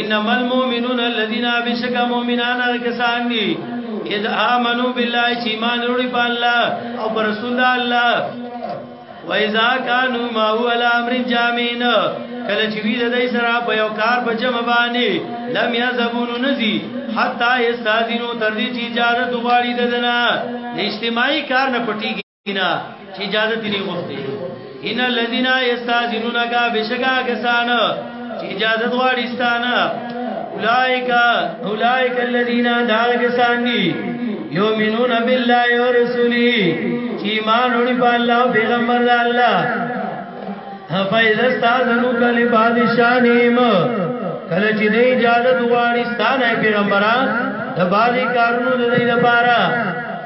انما المؤمنون الذين بشكا مؤمنان کسان دي اذ امنوا بالله چې ایمان وروړي په الله او پر رسول الله و اذا كانوا ما هو على امر جامعين کله چې وی د دې سره په یو کار په جمع باندې لم يذبون نزي حتا يستاذنوا تر دې چې اجازه غواړي ددنه اجتماعي کار نه پټيږي کنا چې اجازه دې غوښتي ان الذين يستاذنونك بشکا کسان چې اجازه غواړي ستانه اولائک اولائک الذين دار کسان دي یؤمنون بالله ورسوله چې ایمان وړي په الله او پیغمبر الله فایز استاذنو کلی بادشاہیم کله چې دې اجازه غواړي ستانه پیغمبره د بازي کارونو د دې لپاره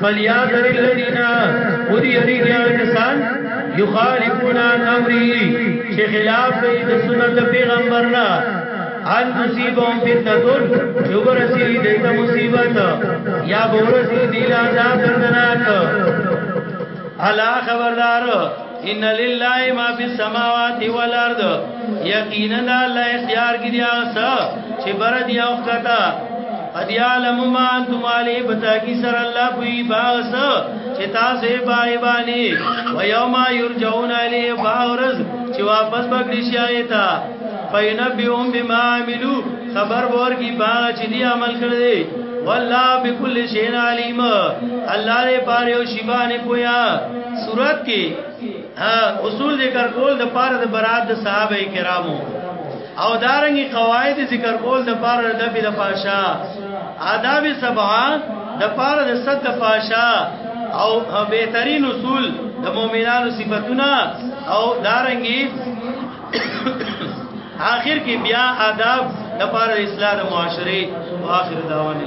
فلیادر الذین ودی یریږي هغه کسان یخالفون عن امره چې خلاف کوي د سنت پیغمبر نه ان تصيبهم فتنتون یوبرسی دیتا مصیبت یا بورسی دیل عذاب دردناک علا خبردار ان لله ما فی السماوات والارض یقینا الله اختیار کړی هغه چې بر دی او کتا قد یعلم ما انتم علی بتا کی سر الله پوی باس چې تاسو پای باندې و یوم یرجعون الی باورز چې واپس بغلی شي آیتا فینبئهم بما عملوا خبر ورکی باغ چې دی عمل کړی والله بكل شيء عليم الله دې پاره یو شی باندې پویا صورت کې اصول ذکر کول د پاره د برات د صحابه کرامو او دارنګي قواعد ذکر کول د پاره د نبی د فاشا آداب سبعه د پاره د صد د فاشا او بهترین اصول د مؤمنانو صفاتونه او دارنګي آخر کې بیا آداب د پاره اصلاح د معاشره او آخر دعوانه